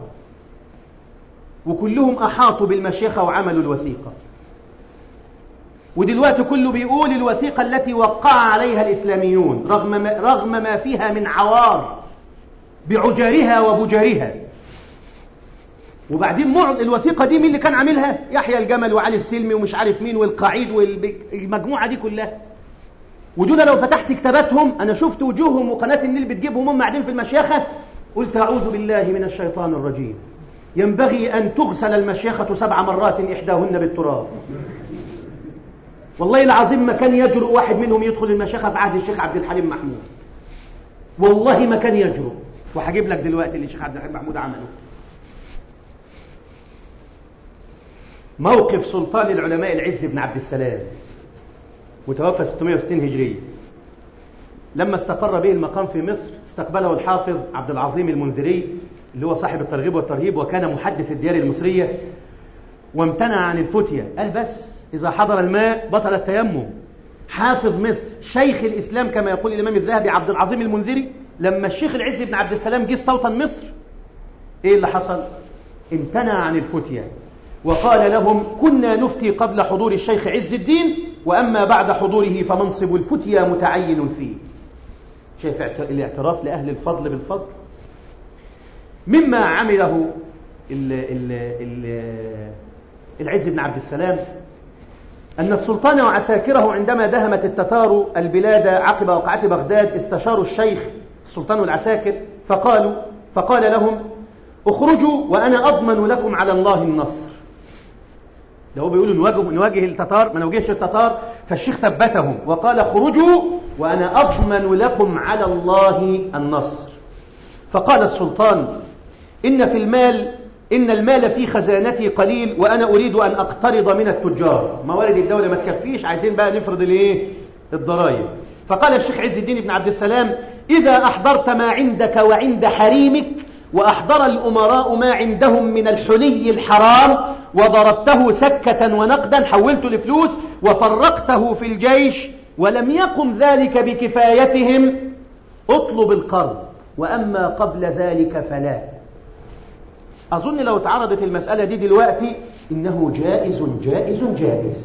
وكلهم أحاطوا بالمشيخة وعملوا الوثيقة. ودلوقتي كله بيقول الوثيقة التي وقع عليها الإسلاميون رغم ما, رغم ما فيها من عوار. بعجارها وبجارها. وبعدين معظم الوثيقة دي مين اللي كان عاملها؟ يحيى الجمل وعلي السلمي ومش عارف مين والقعيد والمجموعة دي كلها. ودول لو فتحت كتاباتهم أنا شفت وجوههم وقناة النيل بتجيبهم هم قاعدين في المشيخة قلت أعوذ بالله من الشيطان الرجيم. ينبغي أن تغسل المشيخة سبع مرات إحداهن بالتراب. والله العظيم ما كان يجرؤ واحد منهم يدخل المشيخة في عهد الشيخ عبد الحليم محمود. والله ما كان يجرؤ. وهجيب لك دلوقتي اللي الشيخ عبد الحليم محمود عمله. موقف سلطان العلماء العز بن عبد السلام متوفى 660 هجرية لما استقر به المقام في مصر استقبله الحافظ عبد العظيم المنذري اللي هو صاحب الترغيب والترهيب وكان محدث الديار المصرية. وامتنع عن الفتية. قال بس إذا حضر الماء بطل التيمم. حافظ مصر شيخ الإسلام كما يقول الإمام الذهبي عبد العظيم المنذري لما الشيخ العز بن عبد السلام جه استوطن مصر إيه اللي حصل؟ امتنع عن الفتية. وقال لهم كنا نفتي قبل حضور الشيخ عز الدين وأما بعد حضوره فمنصب الفتية متعين فيه. شايف الاعتراف لأهل الفضل بالفضل. مما عمله ال ال ال العز بن عبد السلام أن السلطان وعساكره عندما دهمت التتار البلاد عقب وقعة بغداد استشاروا الشيخ السلطان والعساكر فقالوا فقال لهم اخرجوا وأنا أضمن لكم على الله النصر. ده هو بيقولوا نواجه, نواجه التتار ما نواجهش التتار فالشيخ ثبتهم وقال خرجوا وأنا أضمن لكم على الله النصر. فقال السلطان إن في المال إن المال في خزانتي قليل وأنا أريد أن أقترض من التجار. موارد الدولة ما تكفيش عايزين بقى نفرض الإيه؟ الضرائب. فقال الشيخ عز الدين بن عبد السلام إذا أحضرت ما عندك وعند حريمك وأحضر الأمراء ما عندهم من الحلي الحرام وضربته سكة ونقدا حولته لفلوس وفرقته في الجيش ولم يقم ذلك بكفايتهم اطلب القرض وأما قبل ذلك فلا. أظن لو تعرضت المسألة دي دلوقتي إنه جائز جائز جائز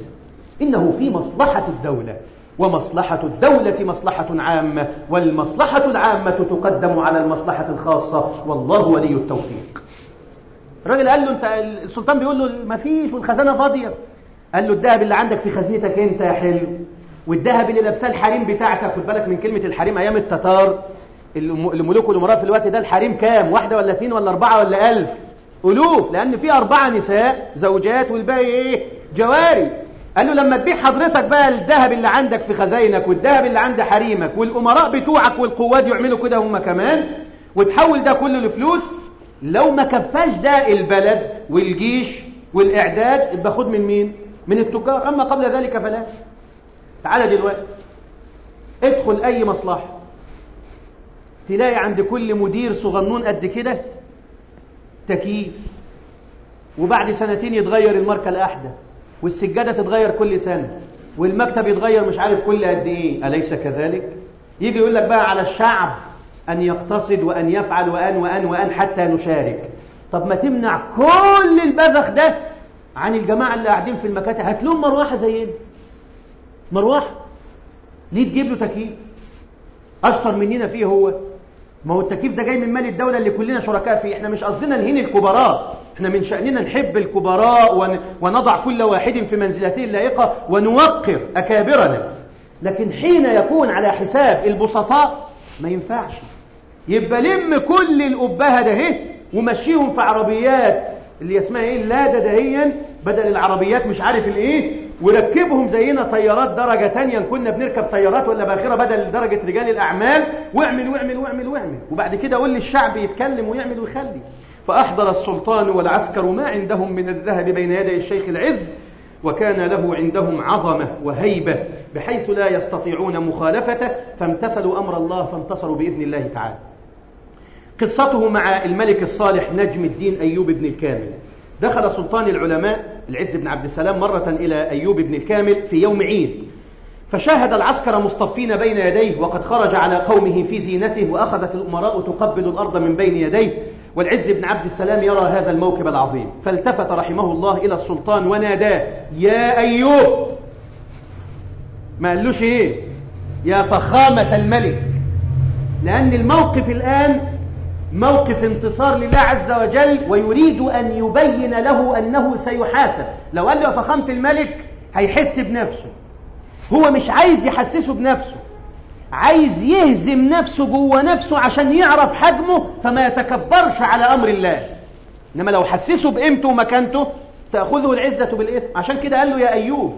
إنه في مصلحة الدولة. ومصلحة الدولة مصلحة عامة والمصلحة العامة تقدم على المصلحة الخاصة. والله ولي التوفيق. الراجل قال له انت السلطان بيقول له ما فيش والخزانة فاضية. قال له الذهب اللي عندك في خزنتك انت يا حلو والذهب اللي لابساه الحريم بتاعتك خد بالك من كلمة الحريم أيام التتار الملوك والأمراء في الوقت ده الحريم كام؟ واحدة ولا اثنين ولا أربعة ولا ألف؟ ألوف لأن في أربعة نساء زوجات والباقي إيه؟ جواري. قال له لما تبيع حضرتك بقى الذهب اللي عندك في خزاينك والذهب اللي عند حريمك والأمراء بتوعك والقوات يعملوا كده هم كمان وتحول ده كله لفلوس لو ما كفاش ده البلد والجيش والإعداد يبقى خد من مين؟ من التجار. أما قبل ذلك فلا. تعالى دلوقتي. ادخل أي مصلحة. تلاقي عند كل مدير صغنون قد كده تكييف وبعد سنتين يتغير الماركة الأحدث والسجادة تتغير كل سنة والمكتب يتغير مش عارف كل قد إيه. أليس كذلك؟ يجي يقول لك بقى على الشعب أن يقتصد وأن يفعل وأن وأن وأن حتى نشارك. طب ما تمنع كل البذخ ده عن الجماعة اللي قاعدين في المكاتب. هات لهم مروحة زينا. مروحة. ليه تجيب له تكييف؟ أشطر مننا فيه هو. ما هو التكييف ده جاي من مال الدولة اللي كلنا شركاء فيه. إحنا مش قصدنا نهين الكبراء. إحنا من شأننا نحب الكبراء ونضع كل واحد في منزلته اللائقة ونوقر أكابرنا. لكن حين يكون على حساب البسطاء ما ينفعش. يبقى لم كل الأبهة ده ومشيهم في عربيات اللي اسمها إيه؟ اللادة دهيا بدل العربيات مش عارف الإيه؟ وركبهم زينا طيارات درجة تانية كنا بنركب طيارات ولا باخرة بدل درجة رجال الأعمال. واعمل واعمل واعمل واعمل. وبعد كده قول للشعب يتكلم ويعمل ويخلي. فأحضر السلطان والعسكر ما عندهم من الذهب بين يدي الشيخ العز وكان له عندهم عظمة وهيبة بحيث لا يستطيعون مخالفته فامتثلوا أمر الله فانتصروا بإذن الله تعالى. قصته مع الملك الصالح نجم الدين أيوب بن الكامل. دخل سلطان العلماء العز بن عبد السلام مرة إلى أيوب بن الكامل في يوم عيد. فشاهد العسكر مصطفين بين يديه وقد خرج على قومه في زينته وأخذت الأمراء تقبل الأرض من بين يديه. والعز بن عبد السلام يرى هذا الموكب العظيم. فالتفت رحمه الله إلى السلطان وناداه يا أيوب! ما قالوش إيه يا فخامة الملك. لأن الموقف الآن موقف انتصار لله عز وجل ويريد أن يبين له أنه سيحاسب. لو قال له فخامة الملك هيحس بنفسه. هو مش عايز يحسسه بنفسه. عايز يهزم نفسه جوه نفسه عشان يعرف حجمه فما يتكبرش على أمر الله. إنما لو حسسه بقيمته ومكانته تأخذه العزة بالإثم. عشان كده قال له يا أيوب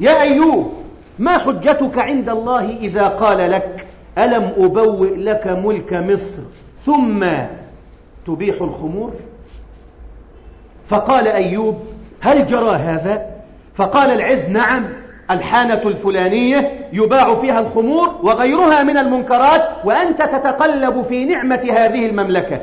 يا أيوب ما حجتك عند الله إذا قال لك ألم أبوئ لك ملك مصر؟ ثم تبيح الخمور. فقال أيوب هل جرى هذا؟ فقال العز نعم الحانة الفلانية يباع فيها الخمور وغيرها من المنكرات وأنت تتقلب في نعمة هذه المملكة.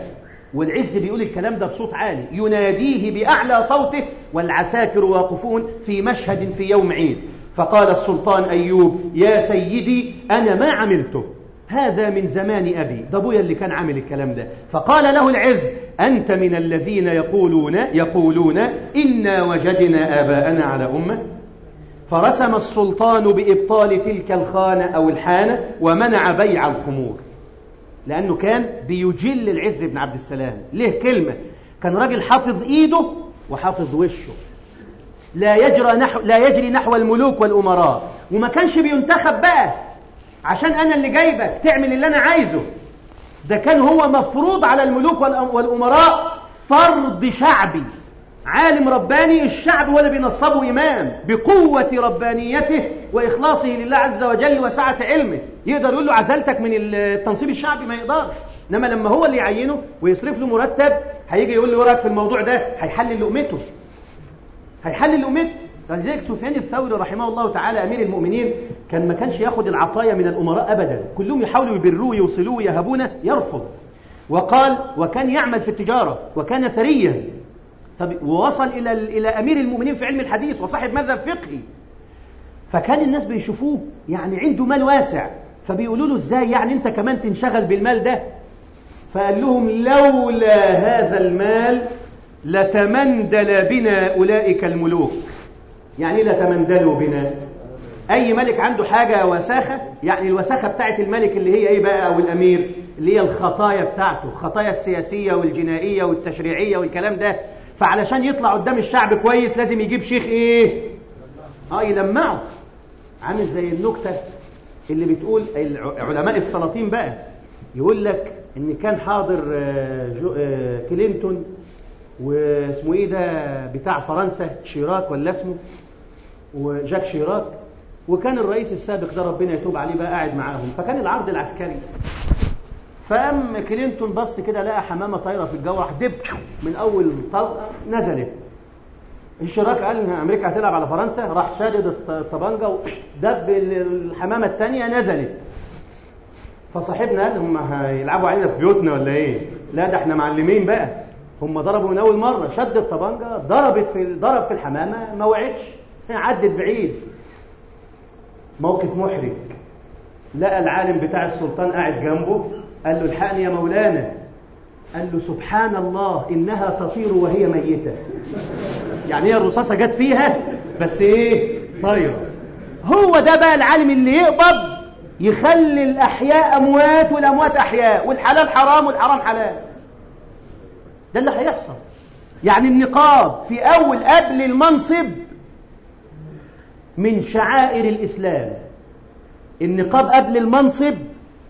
والعز بيقول الكلام ده بصوت عالي يناديه بأعلى صوته والعساكر واقفون في مشهد في يوم عيد. فقال السلطان أيوب يا سيدي أنا ما عملته. هذا من زمان أبي. ده أبويا اللي كان عامل الكلام ده. فقال له العز أنت من الذين يقولون يقولون إنا وجدنا آباءنا على أمة. فرسم السلطان بإبطال تلك الخانة أو الحانة ومنع بيع الخمور. لأنه كان بيجل العز بن عبد السلام. ليه كلمة؟ كان راجل حافظ إيده وحافظ وشه. لا يجرى نحو لا يجري نحو الملوك والأمراء. وما كانش بينتخب بقى. عشان أنا اللي جايبك تعمل اللي أنا عايزه. ده كان هو مفروض على الملوك والأمراء فرض شعبي. عالم رباني الشعب اللي بينصبه إمام. بقوة ربانيته وإخلاصه لله عز وجل وسعة علمه. يقدر يقول له عزلتك من التنصيب الشعبي؟ ما يقدرش. إنما لما هو اللي يعينه ويصرف له مرتب هيجي يقول له رأيك في الموضوع ده هيحلل لقمته. هيحلل لقمته. فلذلك سفيان الثوري رحمه الله تعالى أمير المؤمنين. كان ما كانش ياخد العطايا من الأمراء أبدا. كلهم يحاولوا يبروه يوصلوه يهبونه يرفض. وقال وكان يعمل في التجارة وكان ثريا. ووصل إلى إلى أمير المؤمنين في علم الحديث وصاحب مذهب فقهي. فكان الناس بيشوفوه يعني عنده مال واسع. فبيقولوا له إزاي يعني أنت كمان تنشغل بالمال ده؟ فقال لهم لولا هذا المال لتمندل بنا أولئك الملوك. يعني إيه لتمندلوا بنا. أي ملك عنده حاجة وساخة؟ يعني الوساخة بتاعت الملك اللي هي إيه بقى أو الأمير اللي هي الخطايا بتاعته الخطايا السياسية والجنائية والتشريعية والكلام ده. فعلشان يطلع قدام الشعب كويس لازم يجيب شيخ إيه؟ آه يلمعه. عامل زي النكتة اللي بتقول علماء السلاطين بقى. يقول لك إن كان حاضر جو كلينتون واسمه إيه ده؟ بتاع فرنسا شيراك ولا اسمه؟ وجاك شيراك وكان الرئيس السابق ده ربنا يتوب عليه بقى قاعد معاهم. فكان العرض العسكري. فقام كلينتون بص كده لقى حمامة طايرة في الجو راح دب من أول طلقة نزلت. الشراك قال إن أمريكا هتلعب على فرنسا راح شادد الطبنجه ودب الحمامة الثانية نزلت. فصاحبنا قال هم هيلعبوا علينا في بيوتنا ولا إيه؟ لا ده إحنا معلمين بقى. هم ضربوا من أول مرة شد الطبنجه ضربت في ضرب في الحمامة ما وقعتش. عدت بعيد. موقف محرج. لقى العالم بتاع السلطان قاعد جنبه قال له الحقني يا مولانا. قال له سبحان الله إنها تطير وهي ميتة. يعني هي الرصاصة جت فيها بس إيه؟ طايرة. هو ده بقى العالم اللي يقبض يخلي الأحياء أموات والأموات أحياء والحلال حرام والحرام حلال. ده اللي هيحصل. يعني النقاب في أول قبل المنصب من شعائر الإسلام. النقاب قبل المنصب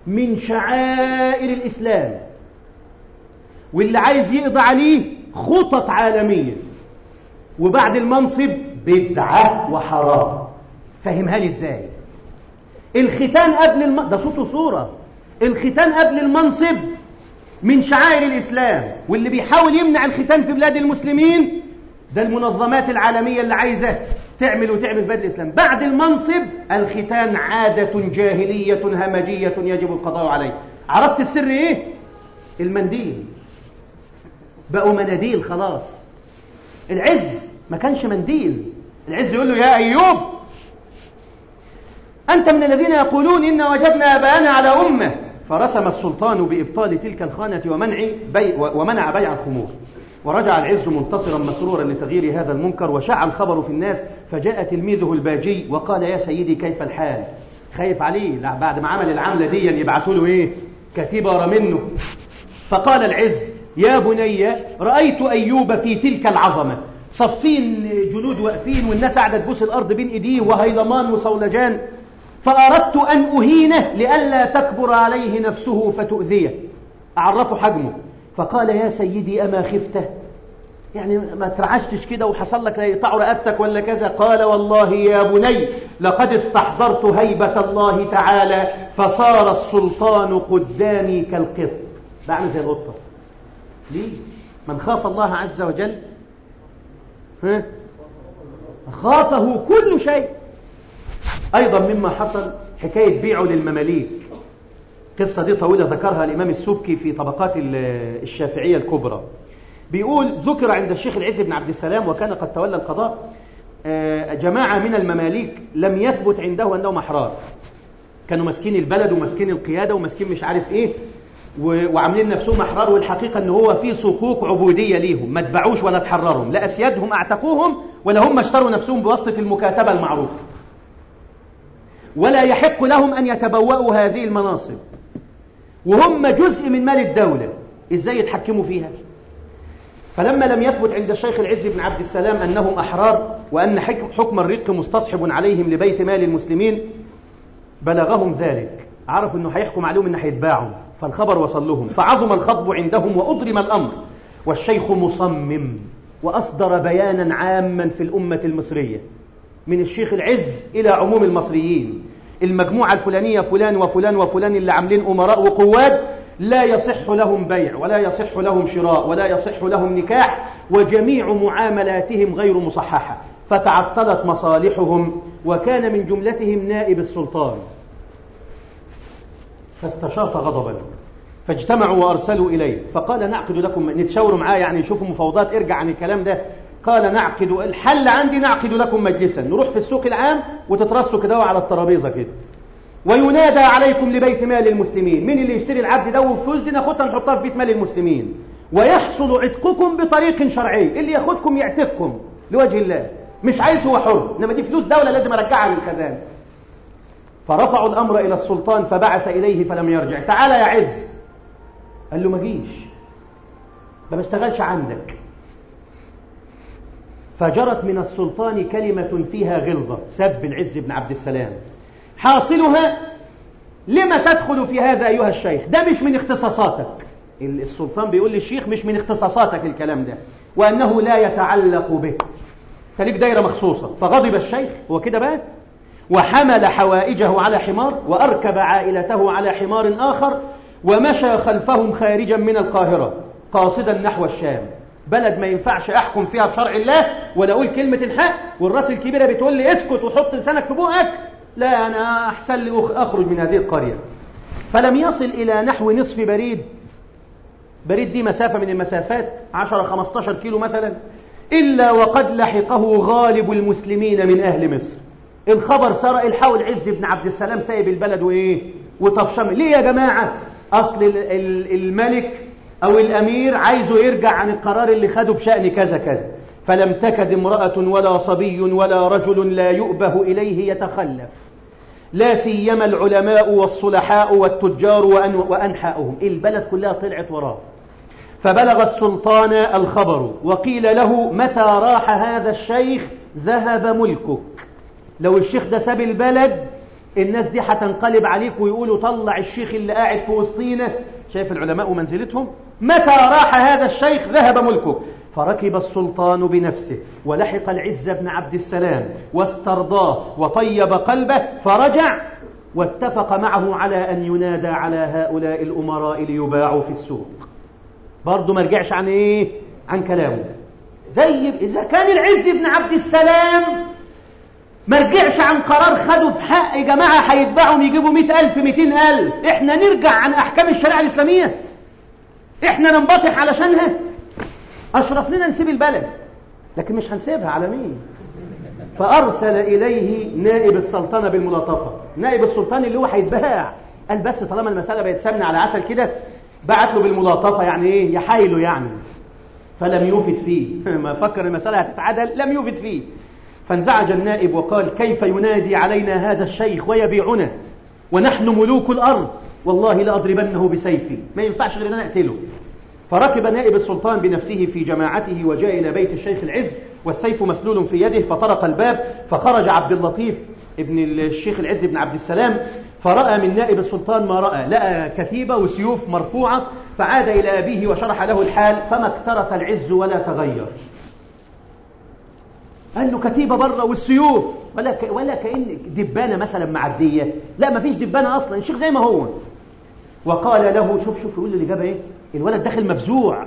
من شعائر الإسلام. واللي عايز يقضي عليه خطط عالمية. وبعد المنصب بدعة وحرام. فهمها لي إزاي؟ الختان قبل الم... ده صوت وصورة. الختان قبل المنصب من شعائر الإسلام. واللي بيحاول يمنع الختان في بلاد المسلمين ده المنظمات العالمية اللي عايزة تعمل وتعمل بلاد الإسلام. بعد المنصب الختان عادة جاهلية همجية يجب القضاء عليه. عرفت السر إيه؟ المنديل. بقوا مناديل خلاص. العز ما كانش منديل. العز يقول له يا أيوب أنت من الذين يقولون إن وجدنا آباءنا على أمة. فرسم السلطان بإبطال تلك الخانة ومنع بي ومنع بيع الخمور. ورجع العز منتصرا مسرورا لتغيير هذا المنكر وشاع الخبر في الناس فجاء تلميذه الباجي وقال يا سيدي كيف الحال؟ خايف عليه بعد ما عمل العملة دي يبعثوا له إيه؟ كتيبة منه. فقال العز يا بني رأيت أيوب في تلك العظمة صفين جنود واقفين والناس قاعدة تبوس الأرض بين إيديه وهيلمان وصولجان فأردت أن أهينه لئلا تكبر عليه نفسه فتؤذيه. أعرفه حجمه. فقال يا سيدي أما خفته؟ يعني ما ترعشتش كده وحصل لك يقطع رقبتك ولا كذا؟ قال والله يا بني لقد استحضرت هيبة الله تعالى فصار السلطان قدامي كالقط. بعمل زي القطة. ليه؟ من خاف الله عز وجل؟ ها؟ خافه كل شيء. أيضا مما حصل حكاية بيعه للمماليك. القصة دي طويلة ذكرها الإمام السبكي في طبقات الشافعية الكبرى. بيقول ذكر عند الشيخ العز بن عبد السلام وكان قد تولى القضاء جماعة من المماليك لم يثبت عنده أنهم أحرار. كانوا ماسكين البلد وماسكين القيادة وماسكين مش عارف إيه وعاملين نفسهم أحرار والحقيقة أن هو في صكوك عبودية ليهم. ما اتبعوش ولا تحررهم لا أسيادهم أعتقوهم ولا هم اشتروا نفسهم بواسطة المكاتبة المعروفة. ولا يحق لهم أن يتبوأوا هذه المناصب. وهم جزء من مال الدولة. إزاي يتحكموا فيها؟ فلما لم يثبت عند الشيخ العز بن عبد السلام أنهم أحرار وأن حكم الرق مستصحب عليهم لبيت مال المسلمين بلغهم ذلك. عرفوا أنه هيحكم عليهم أنه هيتباعوا. فالخبر وصل لهم فعظم الخطب عندهم وأضرم الأمر. والشيخ مصمم وأصدر بيانا عاما في الأمة المصرية من الشيخ العز إلى عموم المصريين. المجموعة الفلانية فلان وفلان وفلان اللي عاملين أمراء وقوات لا يصح لهم بيع ولا يصح لهم شراء ولا يصح لهم نكاح وجميع معاملاتهم غير مصححة. فتعطلت مصالحهم وكان من جملتهم نائب السلطان. فاستشاط غضبا. فاجتمعوا وأرسلوا إليه. فقال نعقد لكم نتشاوروا معاه يعني نشوفوا مفاوضات ارجع عن الكلام ده. قال نعقد الحل عندي نعقد لكم مجلسا. نروح في السوق العام وتترصوا كده على الترابيزة كده. وينادى عليكم لبيت مال المسلمين. مين اللي يشتري العبد ده والفلوس دي؟ ناخدها نحطها في بيت مال المسلمين. ويحصل عتقكم بطريق شرعي. اللي ياخدكم يعتقكم لوجه الله. مش عايز هو حر. إنما دي فلوس دولة لازم أرجعها للخزانة. فرفعوا الأمر إلى السلطان فبعث إليه فلم يرجع. تعالى يا عز. قال له ما جيش. ما بشتغلش عندك. فجرت من السلطان كلمة فيها غلظة. سب العز بن عبد السلام. حاصلها لما تدخل في هذا أيها الشيخ؟ ده مش من اختصاصاتك. السلطان بيقول للشيخ مش من اختصاصاتك الكلام ده. وأنه لا يتعلق به. فليك دايرة مخصوصة. فغضب الشيخ. هو كده بقى؟ وحمل حوائجه على حمار وأركب عائلته على حمار آخر ومشى خلفهم خارجا من القاهرة قاصدا نحو الشام. بلد ما ينفعش أحكم فيها بشرع الله ولا أقول كلمة الحق والراس الكبيرة بتقول لي اسكت وحط لسانك في بوقك لا أنا أحسن لي أخرج من هذه القرية. فلم يصل إلى نحو نصف بريد. بريد دي مسافة من المسافات 10-15 كيلو مثلا. إلا وقد لحقه غالب المسلمين من أهل مصر. الخبر سرى الحول عز بن عبد السلام سايب البلد وإيه؟ وطفشم ليه يا جماعة؟ أصل الملك أو الأمير عايزه يرجع عن القرار اللي خده بشأن كذا كذا. فلم تكد امرأة ولا صبي ولا رجل لا يؤبه إليه يتخلف. لا سيما العلماء والصلحاء والتجار وأنحاؤهم. البلد كلها طلعت وراه. فبلغ السلطان الخبر وقيل له متى راح هذا الشيخ؟ ذهب ملكك. لو الشيخ ده ساب البلد الناس دي هتنقلب عليك ويقولوا طلع الشيخ اللي قاعد في وسطينا. شايف العلماء ومنزلتهم متى راح هذا الشيخ ذهب ملكه؟ فركب السلطان بنفسه ولحق العز بن عبد السلام واسترضاه وطيب قلبه فرجع واتفق معه على أن ينادى على هؤلاء الأمراء ليباعوا في السوق. برضه ما رجعش عن إيه؟ عن كلامه. زي إذا كان العز بن عبد السلام ما رجعش عن قرار خده في حق جماعة هيتباعهم يجيبوا مئة ألف مئتين ألف. إحنا نرجع عن أحكام الشريعة الإسلامية. إحنا ننبطح علشانها. أشرف لنا نسيب البلد لكن مش هنسيبها على مين؟ فأرسل إليه نائب السلطنة بالملاطفة. نائب السلطان اللي هو هيتباع. قال بس طالما المسألة بقت سمنة على عسل كده بعت له بالملاطفة يعني إيه؟ يحايله يعني. فلم يفد فيه. ما فكر المسألة هتتعدل لم يفد فيه. فانزعج النائب وقال كيف ينادي علينا هذا الشيخ ويبيعنا ونحن ملوك الأرض؟ والله لأضربنه بسيفي. ما ينفعش غير أن أقتله. فركب نائب السلطان بنفسه في جماعته وجاء إلى بيت الشيخ العز والسيف مسلول في يده فطرق الباب فخرج عبد اللطيف ابن الشيخ العز بن عبد السلام فرأى من نائب السلطان ما رأى. لقى كتيبة وسيوف مرفوعة فعاد إلى أبيه وشرح له الحال فما اكترث العز ولا تغير. قال له كتيبة بره والسيوف. ولا ك... ولا كأن دبانة مثلا معدية. لا ما فيش دبانة أصلا. الشيخ زي ما هو. وقال له شوف شوف يقول الإجابة إيه؟ الولد داخل مفزوع.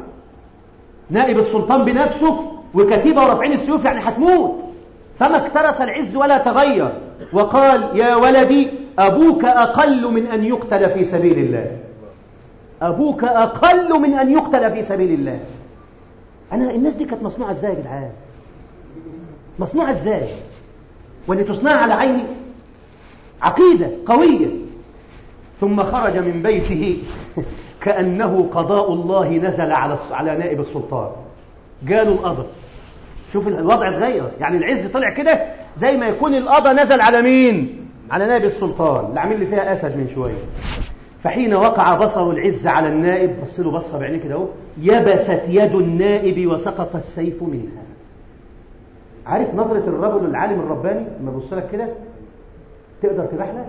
نائب السلطان بنفسه وكتيبة ورافعين السيوف يعني هتموت. فما اكترث العز ولا تغير. وقال يا ولدي أبوك أقل من أن يقتل في سبيل الله. أبوك أقل من أن يقتل في سبيل الله. أنا الناس دي كانت مصنوعة إزاي يا جدعان؟ مصنوعة إزاي؟ واللي تصنع على عيني عقيدة قوية. ثم خرج من بيته كأنه قضاء الله نزل على على نائب السلطان. جاله القضاء شوف الوضع اتغير. يعني العز طلع كده زي ما يكون القضاء نزل على مين؟ على نائب السلطان. اللي عامل لي فيها أسد من شوية. فحين وقع بصر العز على النائب بص له بصة بعينيه كده يبست يد النائب وسقط السيف منها. عارف نظرة الرجل العالم الرباني؟ لما يبص لك كده تقدر تبحلى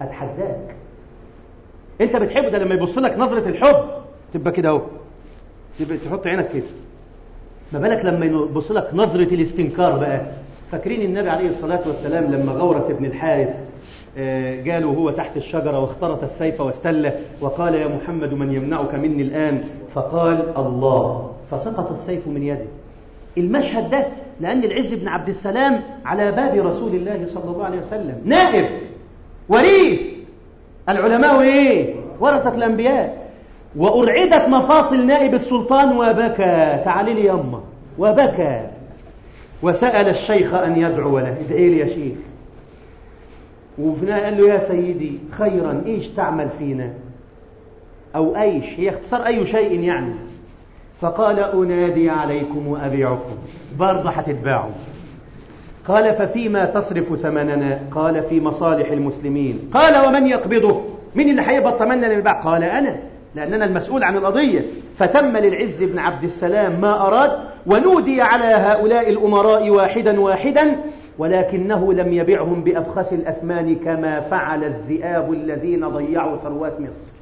أتحداك. أنت بتحب ده لما يبص لك نظرة الحب تبقى كده أهو. تبقى تحط عينك كده. ما بالك لما يبص لك نظرة الاستنكار بقى؟ فاكرين النبي عليه الصلاة والسلام لما غورة بن الحارث قالوا هو تحت الشجرة واخترط السيف واستله وقال يا محمد من يمنعك مني الآن؟ فقال الله. فسقط السيف من يده. المشهد ده لأن العز بن عبد السلام على باب رسول الله صلى الله عليه وسلم. نائب وريث. العلماء إيه؟ ورثة الأنبياء. وأرعدت مفاصل نائب السلطان وبكى. تعالي لي يما وبكى. وسأل الشيخ أن يدعو له. ادعي لي يا شيخ. وفي قال له يا سيدي خيرا إيش تعمل فينا؟ أو أيش هي اختصار أي شيء يعني. فقال أنادي عليكم وأبيعكم برضه هتتباعوا قال ففيما تصرف ثمننا؟ قال في مصالح المسلمين. قال ومن يقبضه؟ من اللي هيقبض ثمننا للبيع قال أنا لأننا المسؤول عن القضية. فتم للعز بن عبد السلام ما أراد ونودي على هؤلاء الأمراء واحدا واحدا ولكنه لم يبعهم بأبخس الأثمان كما فعل الذئاب الذين ضيعوا ثروات مصر.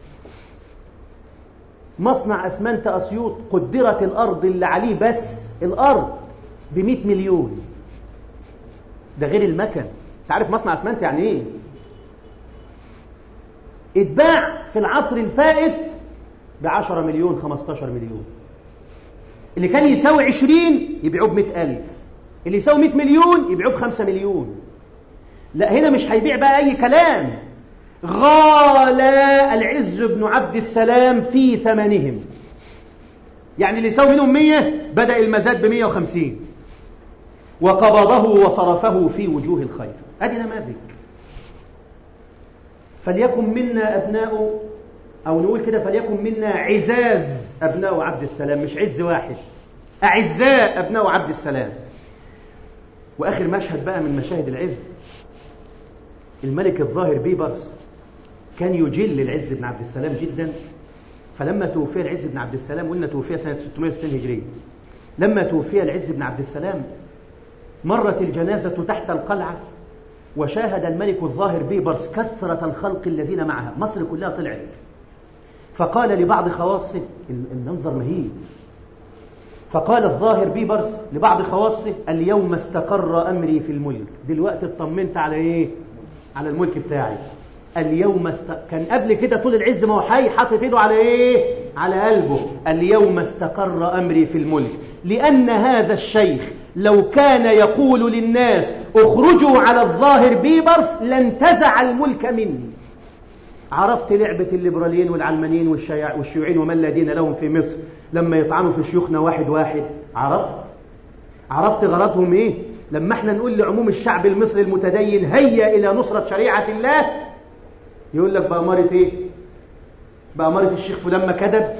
مصنع أسمنت أسيوط قدرت الأرض اللي عليه بس الأرض بمئة مليون. ده غير المكن. تعرف مصنع أسمنت يعني إيه؟ اتباع في العصر الفائت بعشرة مليون خمستاشر مليون. اللي كان يساوي عشرين يبيعوه بمئة ألف. اللي يساوي مئة مليون يبيعوه بخمسة مليون. لا هنا مش هيبيع بقى أي كلام. غالى العز بن عبد السلام في ثمنهم. يعني اللي يساوي منهم مية بدأ المزاد بمية وخمسين. وقبضه وصرفه في وجوه الخير. هذه نماذج فليكن منا أبناء أو نقول كده فليكن منا عزاز أبناء عبد السلام مش عز واحد. أعزاء أبناء عبد السلام. وآخر مشهد بقى من مشاهد العز. الملك الظاهر بيبرس كان يجل العز بن عبد السلام جدا. فلما توفي العز بن عبد السلام قلنا توفي سنة 660 هجرية. لما توفي العز بن عبد السلام مرت الجنازة تحت القلعة وشاهد الملك الظاهر بيبرس كثرة الخلق الذين معها. مصر كلها طلعت. فقال لبعض خواصه المنظر مهيب. فقال الظاهر بيبرس لبعض خواصه اليوم استقر أمري في الملك. دلوقتي اطمنت على إيه؟ على الملك بتاعي. اليوم است... كان قبل كده طول العز ما هو حي حاطط ايده على إيه؟ على قلبه. اليوم استقر أمري في الملك. لأن هذا الشيخ لو كان يقول للناس اخرجوا على الظاهر بيبرس لانتزع الملك مني. عرفت لعبة الليبراليين والعلمانيين والشيوعيين ومن لا دين لهم في مصر لما يطعنوا في شيوخنا واحد واحد؟ عرفت؟ عرفت غرضهم إيه؟ لما إحنا نقول لعموم الشعب المصري المتدين هيا إلى نصرة شريعة الله. يقول لك بأمارة إيه؟ بأمارة الشيخ فلان ما كذب.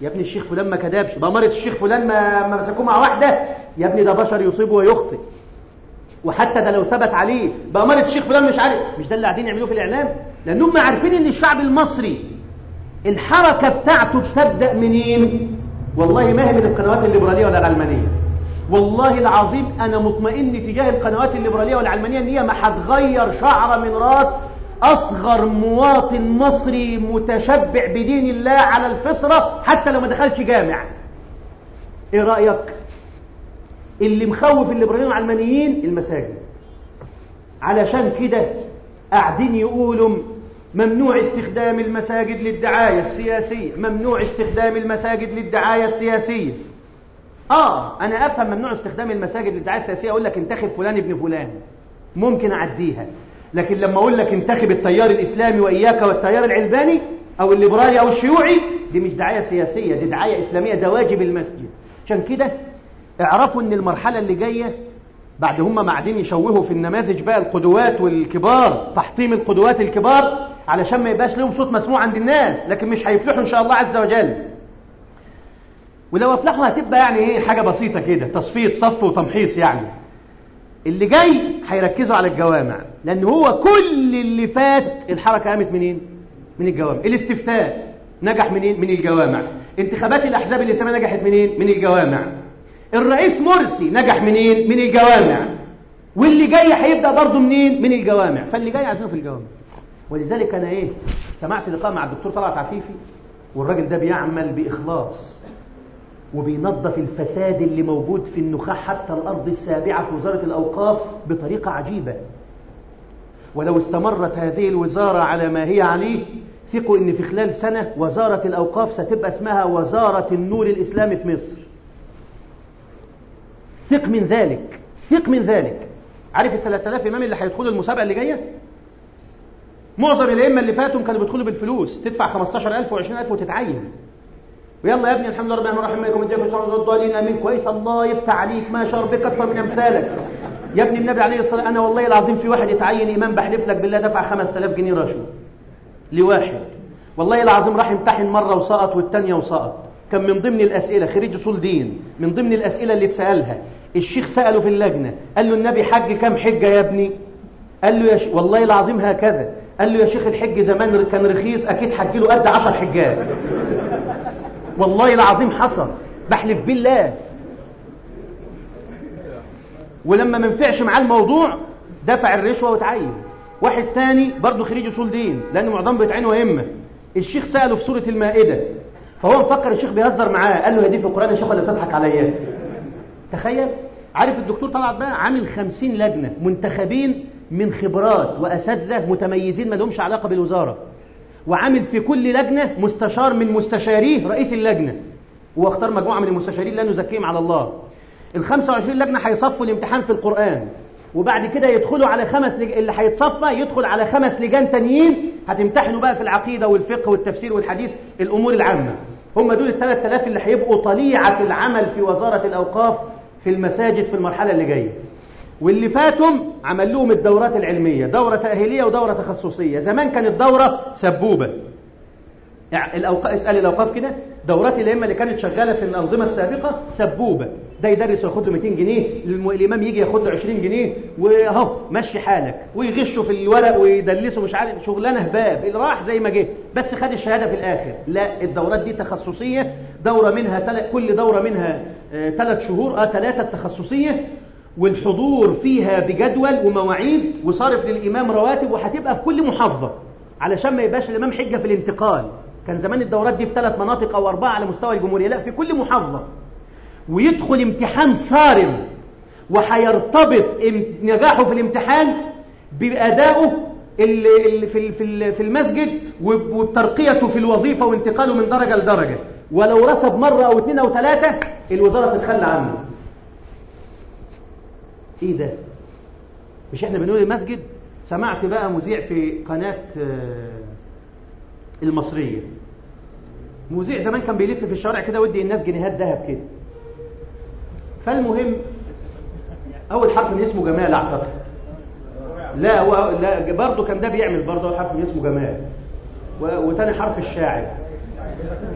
يا ابني الشيخ فلان ما كذبش. بأمارة الشيخ فلان ما ما مسكوه مع واحدة. يا ابني ده بشر يصيب ويخطئ. وحتى ده لو ثبت عليه. بأمارة الشيخ فلان مش عارف. مش ده اللي قاعدين يعملوه في الإعلام؟ لأنهم عارفين إن الشعب المصري الحركة بتاعته بتبدأ منين؟ والله ما هي من القنوات الليبرالية ولا العلمانية. والله العظيم أنا مطمئن تجاه القنوات الليبرالية والعلمانية إن هي ما هتغير شعرة من راس أصغر مواطن مصري متشبع بدين الله على الفطرة حتى لو ما دخلش جامع. إيه رأيك؟ اللي مخوف الليبراليين والعلمانيين المساجد. علشان كده قاعدين يقولوا ممنوع استخدام المساجد للدعاية السياسية ممنوع استخدام المساجد للدعاية السياسية. آه أنا أفهم ممنوع استخدام المساجد للدعاية السياسية أقول لك انتخب فلان ابن فلان. ممكن أعديها. لكن لما أقول لك انتخب التيار الإسلامي وإياك والتيار العلباني أو الليبرالي أو الشيوعي دي مش دعاية سياسية دي دعاية إسلامية ده واجب المسجد. عشان كده اعرفوا إن المرحلة اللي جاية بعد هم قاعدين يشوهوا في النماذج بقى القدوات والكبار تحطيم القدوات الكبار علشان ما يبقاش لهم صوت مسموع عند الناس لكن مش هيفلحوا إن شاء الله عز وجل. ولو افلحوا هتبقى يعني إيه حاجة بسيطة كده تصفية صف وتمحيص يعني. اللي جاي هيركزوا على الجوامع لأن هو كل اللي فات الحركة قامت منين؟ من الجوامع. الاستفتاء نجح منين؟ من الجوامع. انتخابات الأحزاب الاسلاميه نجحت منين؟ من الجوامع. الرئيس مرسي نجح منين؟ من الجوامع. واللي جاي هيبدأ برضه منين؟ من الجوامع. فاللي جاي عايزينه في الجوامع. ولذلك أنا إيه سمعت لقاء مع الدكتور طلعت عفيفي والراجل ده بيعمل بإخلاص. وبينظف الفساد اللي موجود في النخاع حتى الأرض السابعة في وزارة الأوقاف بطريقة عجيبة. ولو استمرت هذه الوزارة على ما هي عليه ثقوا إن في خلال سنة وزارة الأوقاف ستبقى اسمها وزارة النور الإسلامي في مصر. ثق من ذلك ثق من ذلك. عارف ال 3000 إمام اللي هيدخلوا المسابقة اللي جاية؟ معظم الأئمة اللي فاتهم كانوا بيدخلوا بالفلوس تدفع 15000 و20000 وتتعين. ويلا يا ابني الحمد لله رب العالمين الرحمن يكون اديكم صلاه الضالين آمين. كويس. الله يفتح عليك ما شاء ربك أكثر من أمثالك. يا ابني النبي عليه الصلاة والسلام أنا والله العظيم في واحد يتعين امام بحلف لك بالله دفع 5000 جنيه رشوة. لواحد. والله العظيم راح يمتحن مرة وسقط والثانيه وسقط. كان من ضمن الأسئلة خريج أصول دين من ضمن الأسئلة اللي اتسألها الشيخ سأله في اللجنة قال له النبي حج كام حجة يا ابني؟ قال له يا ش... والله العظيم هكذا. قال له يا شيخ الحج زمان كان رخيص أكيد حج له قد 10 حجات. والله العظيم حصل. بحلف بالله. ولما ما نفعش معاه الموضوع دفع الرشوة وتعين. واحد تاني برضه خريج أصول دين لأن معظمهم بيتعينوا أئمة. الشيخ سأله في سورة المائدة. فهو مفكر الشيخ بيهزر معاه قال له هي دي في القرآن يا شيخ ولا بتضحك عليا؟ تخيل. عارف الدكتور طلعت بقى؟ عامل خمسين لجنة منتخبين من خبرات وأساتذة متميزين ما لهمش علاقة بالوزارة. وعامل في كل لجنة مستشار من مستشاريه رئيس اللجنة. واختار مجموعة من المستشارين لا نزكيهم على الله. ال 25 لجنة هيصفوا الامتحان في القرآن. وبعد كده يدخلوا على خمس لج... اللي هيتصفى يدخل على خمس لجان تانيين. هتمتحنوا بقى في العقيدة والفقه والتفسير والحديث الأمور العامة. هم دول ال 3000 اللي هيبقوا طليعة العمل في وزارة الأوقاف في المساجد في المرحلة اللي جاية. واللي فاتهم عمل لهم الدورات العلمية دورة تأهيلية ودورة تخصصية. زمان كانت دورة سبوبة. يعني الأوقاف اسأل الأوقاف كده. دورات الأئمة اللي كانت شغالة في الأنظمة السابقة سبوبة. ده يدرس وياخد له 200 جنيه الإمام يجي ياخد له 20 جنيه وأهو مشي حالك. ويغشوا في الورق ويدلسوا مش عارف شغلانة هباب. اللي راح زي ما جه بس خد الشهادة في الآخر. لا الدورات دي تخصصية دورة منها تل... كل دورة منها ثلاث آه شهور آه ثلاثة تخصصية. والحضور فيها بجدول ومواعيد وصارف للإمام رواتب وهتبقى في كل محافظة. علشان ما يبقاش الإمام حجة في الانتقال. كان زمان الدورات دي في ثلاث مناطق أو أربعة على مستوى الجمهورية. لا في كل محافظة. ويدخل امتحان صارم. وهيرتبط نجاحه في الامتحان بأدائه في المسجد وبترقيته في الوظيفة وانتقاله من درجة لدرجة. ولو رسب مرة أو اثنين أو ثلاثة الوزارة تتخلى عنه. إيه ده؟ مش إحنا بنقول المسجد؟ سمعت بقى مذيع في قناة المصرية. مذيع زمان كان بيلف في الشارع كده ودي الناس جنيهات ذهب كده. فالمهم أول حرف من اسمه جمال أعتقد. لا هو لا برضه كان ده بيعمل برضه أول حرف من اسمه جمال. وتاني حرف الشاعر.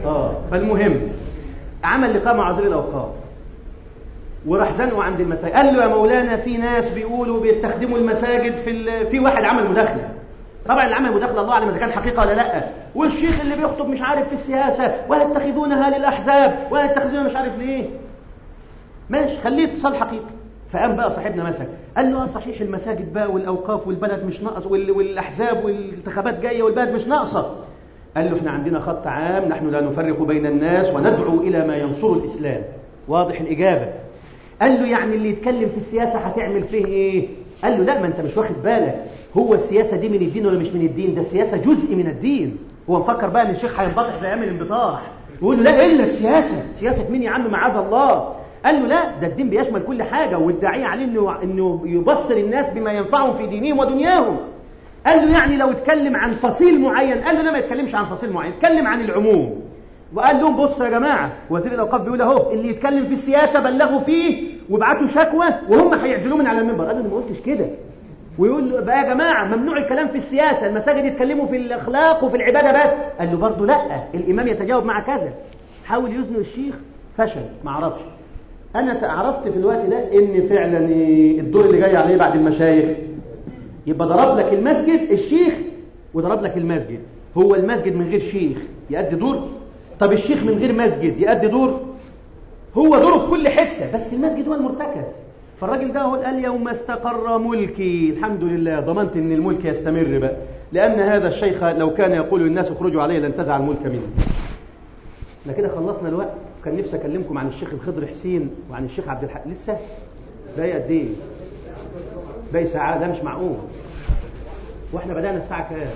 آه فالمهم عمل لقاء مع وزير الأوقاف. وراح زنقوا عند المساجد. قال له يا مولانا في ناس بيقولوا بيستخدموا المساجد في ال... في واحد عمل مداخلة. طبعا اللي عمل مداخلة الله أعلم إذا كان حقيقة ولا لأ. والشيخ اللي بيخطب مش عارف في السياسة ويتخذونها للأحزاب؟ ويتخذونها مش عارف ليه؟ ماشي خليه اتصال حقيقي. فقام بقى صاحبنا مسك. قال له آه صحيح المساجد بقى والأوقاف والبلد مش ناقص وال... والأحزاب والانتخابات جاية والبلد مش ناقصة. قال له إحنا عندنا خط عام نحن لا نفرق بين الناس وندعو إلى ما ينصر الإسلام. واضح الإجابة. قال له يعني اللي يتكلم في السياسة هتعمل فيه إيه؟ قال له لا ما انت مش واخد بالك. هو السياسة دي من الدين ولا مش من الدين؟ ده السياسة جزء من الدين. هو مفكر بقى إن الشيخ هينبطح زي أيام الانبطاح يقول له لا إلا السياسة. سياسة مين يا عم؟ معاذ الله. قال له لا ده الدين بيشمل كل حاجة والداعية عليه انه إنه يبصر الناس بما ينفعهم في دينهم ودنياهم. قال له يعني لو اتكلم عن فصيل معين قال له لا ما يتكلمش عن فصيل معين اتكلم عن العموم. وقال لهم بصوا يا جماعة. وزير الأوقاف بيقول أهو اللي يتكلم في السياسة بلغوا فيه وابعتوا شكوى وهم هيعزلوه من على المنبر. قال له ما قلتش كده. ويقول له بقى يا جماعة ممنوع الكلام في السياسة المساجد يتكلموا في الأخلاق وفي العبادة بس. قال له برضه لأ الإمام يتجاوب مع كذا. حاول يزنوا الشيخ فشل ما عرفش. أنا عرفت في الوقت ده إن فعلا الدور اللي جاي عليه بعد المشايخ. يبقى ضرب لك المسجد الشيخ وضرب لك المسجد. هو المسجد من غير شيخ. يأدي دور. طب الشيخ من غير مسجد يأدي دور؟ هو دوره في كل حتة بس المسجد هو المرتكز. فالراجل ده هو قال يوم استقر ملكي. الحمد لله ضمنت إن الملك يستمر بقى. لأن هذا الشيخ لو كان يقول للناس اخرجوا عليه لانتزع الملك منه. إحنا كده خلصنا الوقت. كان نفسي أكلمكم عن الشيخ الخضر حسين وعن الشيخ عبد الحق. لسه؟ باقي قد إيه؟ باقي ساعة. ده مش معقول. وإحنا بدأنا الساعة كام؟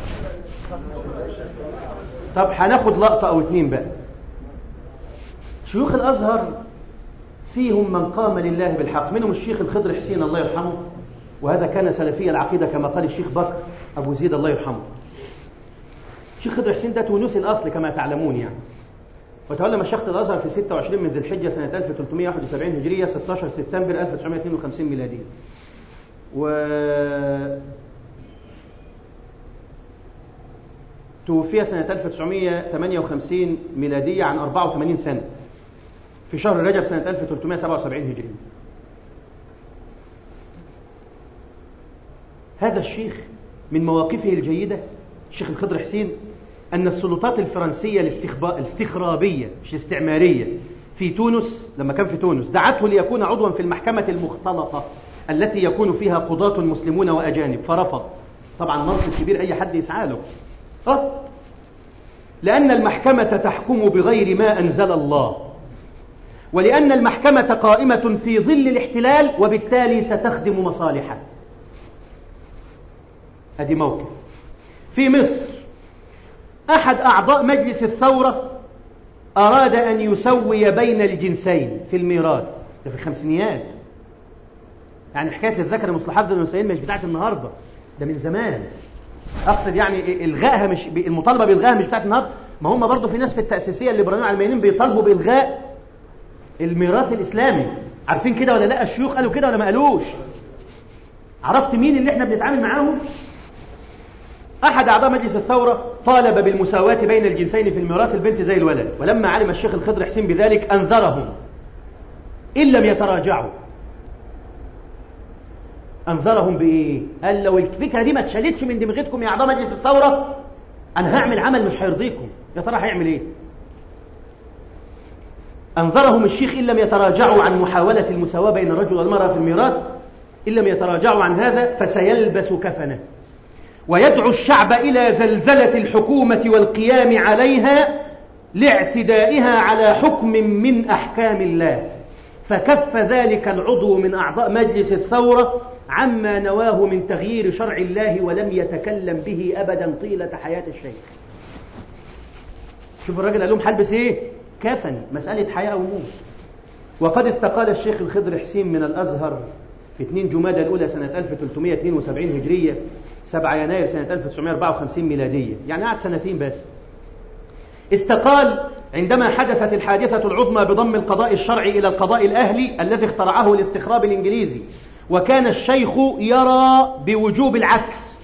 طب هناخد لقطة أو اتنين بقى. شيوخ الأزهر فيهم من قام لله بالحق. منهم الشيخ الخضر حسين الله يرحمه وهذا كان سلفي العقيدة كما قال الشيخ بكر أبو زيد الله يرحمه. الشيخ خضر حسين ده تونسي الأصل كما تعلمون يعني. وتولى مشيخة الأزهر في 26 من ذي الحجة سنة 1371 هجرية 16 سبتمبر 1952 ميلادية. و توفي سنة 1958 ميلادية عن 84 سنة. في شهر رجب سنة 1377 هجرية هذا الشيخ من مواقفه الجيدة الشيخ الخضر حسين أن السلطات الفرنسية الاستخرابية مش الاستعمارية في تونس لما كان في تونس دعته ليكون عضوا في المحكمة المختلطة التي يكون فيها قضاة مسلمون وأجانب فرفض. طبعا منصب كبير أي حد يسعى له. رفض لأن المحكمة تحكم بغير ما أنزل الله ولأن المحكمة قائمة في ظل الاحتلال وبالتالي ستخدم مصالحه أدي موقف. في مصر أحد أعضاء مجلس الثورة أراد أن يسوي بين الجنسين في الميراث. ده في الخمسينيات. يعني حكاية الذكر المصلحات الأنثيين مش بتاعت النهاردة ده من زمان. أقصد يعني إلغائها مش المطالبة بإلغائها مش بتاعت النهاردة. ما هم برضه في ناس في التأسيسية الليبراليين العلمانيين بيطالبوا بإلغاء الميراث الإسلامي. عارفين كده ولا لأ؟ الشيوخ قالوا كده ولا ما قالوش؟ عرفت مين اللي إحنا بنتعامل معاهم؟ أحد أعضاء مجلس الثورة طالب بالمساواة بين الجنسين في الميراث البنت زي الولد. ولما علم الشيخ الخضر حسين بذلك أنذرهم. إن لم يتراجعوا. أنذرهم بإيه؟ قال لو الفكرة دي ما اتشالتش من دماغتكم يا أعضاء مجلس الثورة أنا هعمل عمل مش هيرضيكم يا ترى هيعمل إيه؟ أنذرهم الشيخ إن لم يتراجعوا عن محاولة المساواة بين الرجل والمرأة في الميراث إن لم يتراجعوا عن هذا فسيلبس كفنه ويدعو الشعب إلى زلزلة الحكومة والقيام عليها لاعتدائها على حكم من أحكام الله فكف ذلك العضو من أعضاء مجلس الثورة عما نواه من تغيير شرع الله ولم يتكلم به أبدا طيلة حياة الشيخ. شوف الراجل قال لهم حلبس إيه؟ كفن مسألة حياة أو موت. وقد استقال الشيخ الخضر حسين من الأزهر في 2 جمادى الأولى سنة 1372 هجرية 7 يناير سنة 1954 ميلادية. يعني قعد سنتين بس. استقال عندما حدثت الحادثة العظمى بضم القضاء الشرعي إلى القضاء الأهلي الذي اخترعه الاستخراب الإنجليزي. وكان الشيخ يرى بوجوب العكس.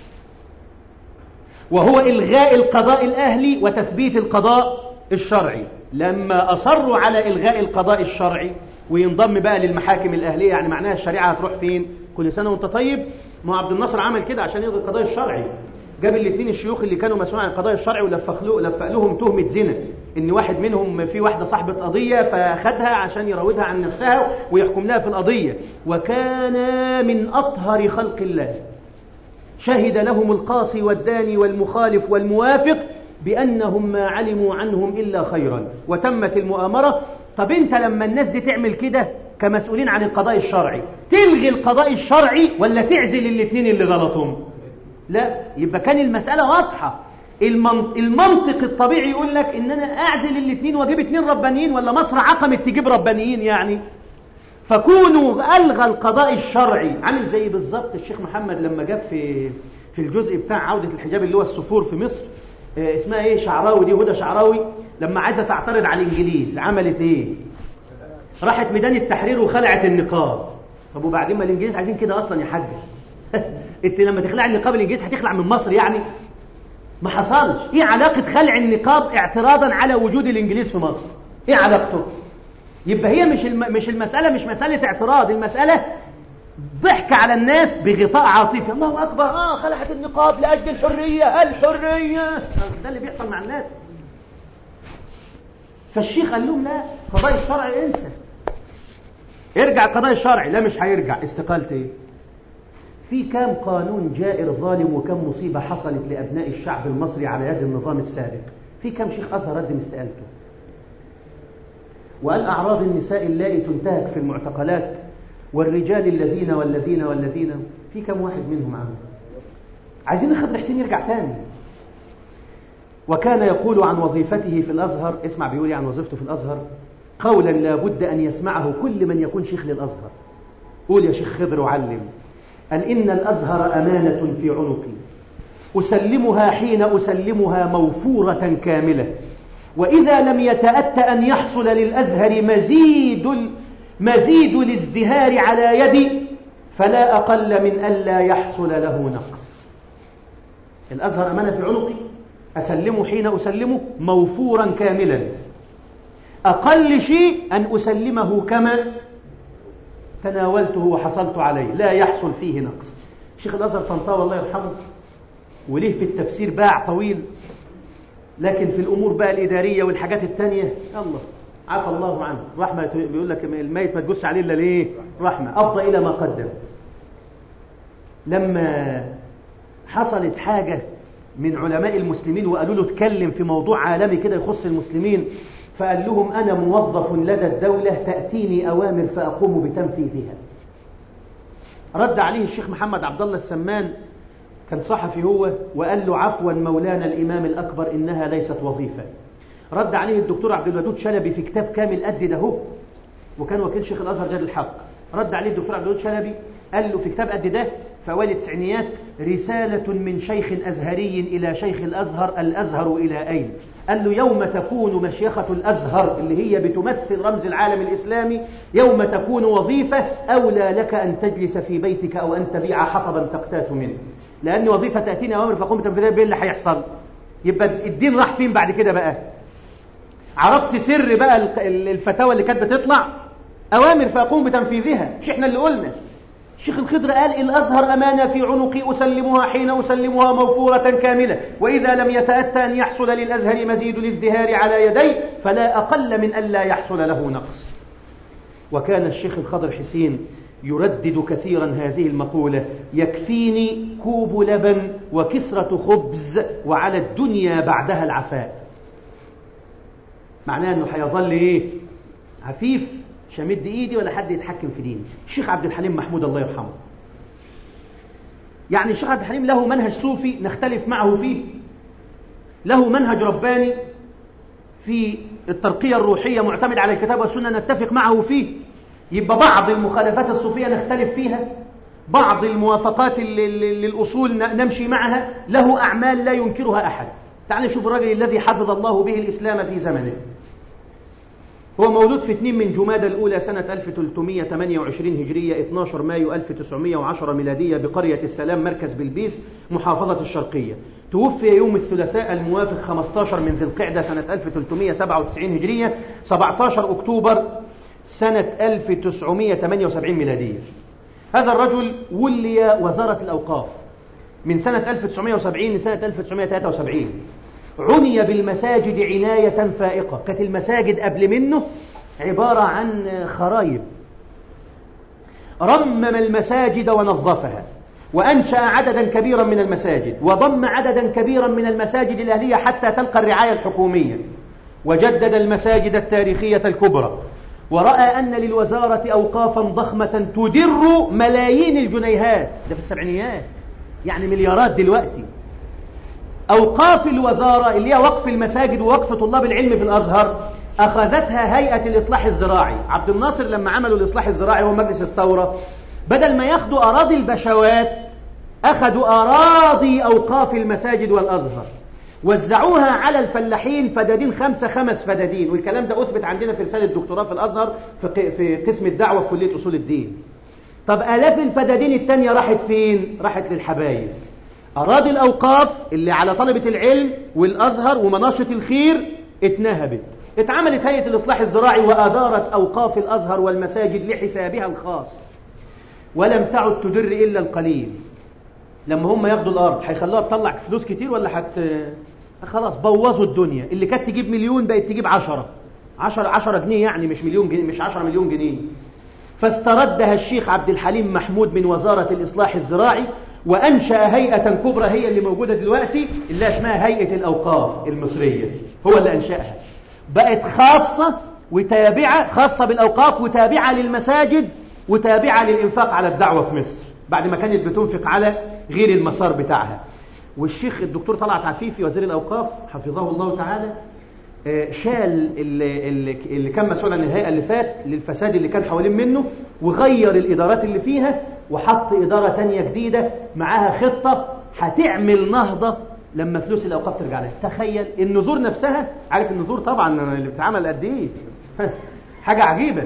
وهو إلغاء القضاء الأهلي وتثبيت القضاء الشرعي. لما أصروا على إلغاء القضاء الشرعي وينضم بقى للمحاكم الأهلية يعني معناها الشريعة هتروح فين؟ كل سنة وأنت طيب؟ ما عبد الناصر عمل كده عشان يلغي القضاء الشرعي. جاب الاثنين الشيوخ اللي كانوا مسؤولين عن القضاء الشرعي ولفق له لفق لهم تهمة زنا إن واحد منهم في واحدة صاحبة قضية فاخدها عشان يراودها عن نفسها ويحكم لها في القضية. وكان من أطهر خلق الله. شهد لهم القاصي والداني والمخالف والموافق بأنهم ما علموا عنهم إلا خيرا. وتمت المؤامرة. طب أنت لما الناس دي تعمل كده كمسؤولين عن القضاء الشرعي تلغي القضاء الشرعي ولا تعزل الاثنين اللي غلطهم؟ لا يبقى كان المسألة واضحة. المنطق الطبيعي يقول لك إن أنا أعزل الاثنين وأجيب اثنين ربانيين ولا مصر عقمت تجيب ربانيين يعني. فكونوا ألغى القضاء الشرعي. عامل زي بالظبط الشيخ محمد لما جاب في في الجزء بتاع عودة الحجاب اللي هو السفور في مصر. آه اسمها إيه؟ شعراوي دي هدى شعراوي. لما عايزة تعترض على الإنجليز عملت إيه؟ راحت ميدان التحرير وخلعت النقاب. طب وبعدين ما الإنجليز عايزين كده أصلا يا حاج؟ انت لما تخلع النقاب الانجليز هتخلع من مصر يعني؟ ما حصلش. إيه علاقة خلع النقاب اعتراضا على وجود الإنجليز في مصر؟ إيه علاقته؟ يبقى هي مش الم... مش المسألة مش مسألة اعتراض المسألة ضحك على الناس بغطاء عاطفي. الله أكبر. آه خلعت النقاب لأجل الحرية. الحرية. ده اللي بيحصل مع الناس. فالشيخ قال لهم لا قضاء الشرعي انسى. ارجع القضاء الشرعي لا مش هيرجع. استقالت إيه؟ في كام قانون جائر ظالم وكم مصيبة حصلت لأبناء الشعب المصري على يد النظام السابق؟ في كم شيخ أزهر قدم استقالته وقال أعراض النساء اللائي تنتهك في المعتقلات والرجال الذين والذين والذين في كم واحد منهم عمل؟ عايزين الخضر حسين يرجع تاني. وكان يقول عن وظيفته في الأزهر اسمع بيقول إيه عن وظيفته في الأزهر؟ قولا لا بد أن يسمعه كل من يكون شيخ للأزهر. قول يا شيخ خضر وعلم. أن إن الأزهر أمانة في عنقي. أسلمها حين أسلمها موفورة كاملة. وإذا لم يتأت أن يحصل للأزهر مزيد مزيد الازدهار على يدي فلا أقل من ألا يحصل له نقص. الأزهر أمانة في عنقي. أسلمه حين أسلمه موفورا كاملا. أقل شيء أن أسلمه كما تناولته وحصلت عليه. لا يحصل فيه نقص. شيخ الأزهر طنطاوي الله يرحمه وليه في التفسير باع طويل لكن في الأمور بقى الإدارية والحاجات التانية الله عفى الله عنه. رحمة بيقول لك الميت ما تجوز عليه إلا ليه؟ رحمة. أفضى إلى ما قدم. لما حصلت حاجة من علماء المسلمين وقالوا له اتكلم في موضوع عالمي كده يخص المسلمين فقال لهم أنا موظف لدى الدولة تأتيني أوامر فأقوم بتنفيذها. رد عليه الشيخ محمد عبد الله السمان كان صحفي هو وقال له عفوا مولانا الإمام الأكبر إنها ليست وظيفة. رد عليه الدكتور عبد الودود شلبي في كتاب كامل قد ده وكان وكيل شيخ الأزهر جاد الحق. رد عليه الدكتور عبد الودود شلبي قال له في كتاب قد ده في أوائل التسعينيات رسالة من شيخ أزهري إلى شيخ الأزهر الأزهر إلى أين؟ قال له يوم تكون مشيخة الأزهر اللي هي بتمثل رمز العالم الإسلامي يوم تكون وظيفة أولى لك أن تجلس في بيتك أو أن تبيع حطبا تقتات منه. لأن وظيفة تأتيني أوامر فقوم بتنفيذها بيه اللي هيحصل؟ يبقى الدين راح فين بعد كده بقى؟ عرفت سر بقى الفتاوى اللي كانت بتطلع؟ أوامر فأقوم بتنفيذها مش إحنا اللي قلنا. الشيخ الخضر قال الأزهر أمانة في عنقي أسلمها حين أسلمها موفورة كاملة وإذا لم يتأتى أن يحصل للأزهر مزيد الازدهار على يدي فلا أقل من أن لا يحصل له نقص. وكان الشيخ الخضر حسين يردد كثيرا هذه المقولة يكفيني كوب لبن وكسرة خبز وعلى الدنيا بعدها العفاء. معناه أنه حيظل إيه؟ عفيف. مش همد ايدي ولا حد يتحكم في ديني. الشيخ عبد الحليم محمود الله يرحمه. يعني الشيخ عبد الحليم له منهج صوفي نختلف معه فيه. له منهج رباني في الترقية الروحية معتمد على الكتاب والسنة نتفق معه فيه. يبقى بعض المخالفات الصوفية نختلف فيها. بعض الموافقات للأصول نمشي معها. له أعمال لا ينكرها أحد. تعال نشوف الرجل الذي حفظ الله به الإسلام في زمنه. هو مولود في 2 من جمادى الأولى سنة 1328 هجرية 12 مايو 1910 ميلادية بقرية السلام مركز بلبيس محافظة الشرقية. توفي يوم الثلاثاء الموافق 15 من ذي القعدة سنة 1397 هجرية 17 أكتوبر سنة 1978 ميلادية. هذا الرجل ولي وزارة الأوقاف من سنة 1970 لسنة 1973 عني بالمساجد عناية فائقة. كانت المساجد قبل منه عبارة عن خرايب. رمم المساجد ونظفها وأنشأ عددا كبيرا من المساجد وضم عددا كبيرا من المساجد الأهلية حتى تلقى الرعاية الحكومية. وجدد المساجد التاريخية الكبرى. ورأى أن للوزارة أوقافا ضخمة تدر ملايين الجنيهات. ده في السبعينيات يعني مليارات دلوقتي. أوقاف الوزارة اللي هي وقف المساجد ووقف طلاب العلم في الأزهر أخذتها هيئة الإصلاح الزراعي. عبد الناصر لما عملوا الإصلاح الزراعي هو مجلس الثورة بدل ما ياخدوا أراضي البشوات أخذوا أراضي أوقاف المساجد والأزهر. وزعوها على الفلاحين فدادين خمسة خمس فدادين. والكلام ده أثبت عندنا في رسالة دكتوراه في الأزهر في قسم الدعوة في كلية أصول الدين. طب آلاف الفدادين التانية راحت فين؟ راحت للحبايب. أراضي الأوقاف اللي على طلبة العلم والأزهر ومناشط الخير اتنهبت. اتعملت هيئة الإصلاح الزراعي وأدارت أوقاف الأزهر والمساجد لحسابها الخاص. ولم تعد تدر إلا القليل. لما هم ياخدوا الأرض هيخلوها تطلع فلوس كتير ولا حت؟ خلاص بوظوا الدنيا. اللي كانت تجيب مليون بقت تجيب عشرة. عشرة عشرة جنيه يعني مش مليون جنيه مش عشرة مليون جنيه. فاستردها الشيخ عبد الحليم محمود من وزارة الإصلاح الزراعي وأنشأ هيئة كبرى هي اللي موجودة دلوقتي اللي اسمها هيئة الأوقاف المصرية. هو اللي أنشأها. بقت خاصة وتابعة خاصة بالأوقاف وتابعة للمساجد وتابعة للإنفاق على الدعوة في مصر بعد ما كانت بتنفق على غير المسار بتاعها. والشيخ الدكتور طلعت عفيفي وزير الأوقاف حفظه الله تعالى آه، شال اللي, اللي كان مسؤول عن الهيئة اللي فات للفساد اللي كان حوالين منه وغير الإدارات اللي فيها وحط إدارة تانية جديدة معاها خطة هتعمل نهضة لما فلوس الأوقاف ترجع لها. تخيل النذور نفسها عارف النذور طبعا اللي بتتعمل قد إيه؟ حاجة عجيبة.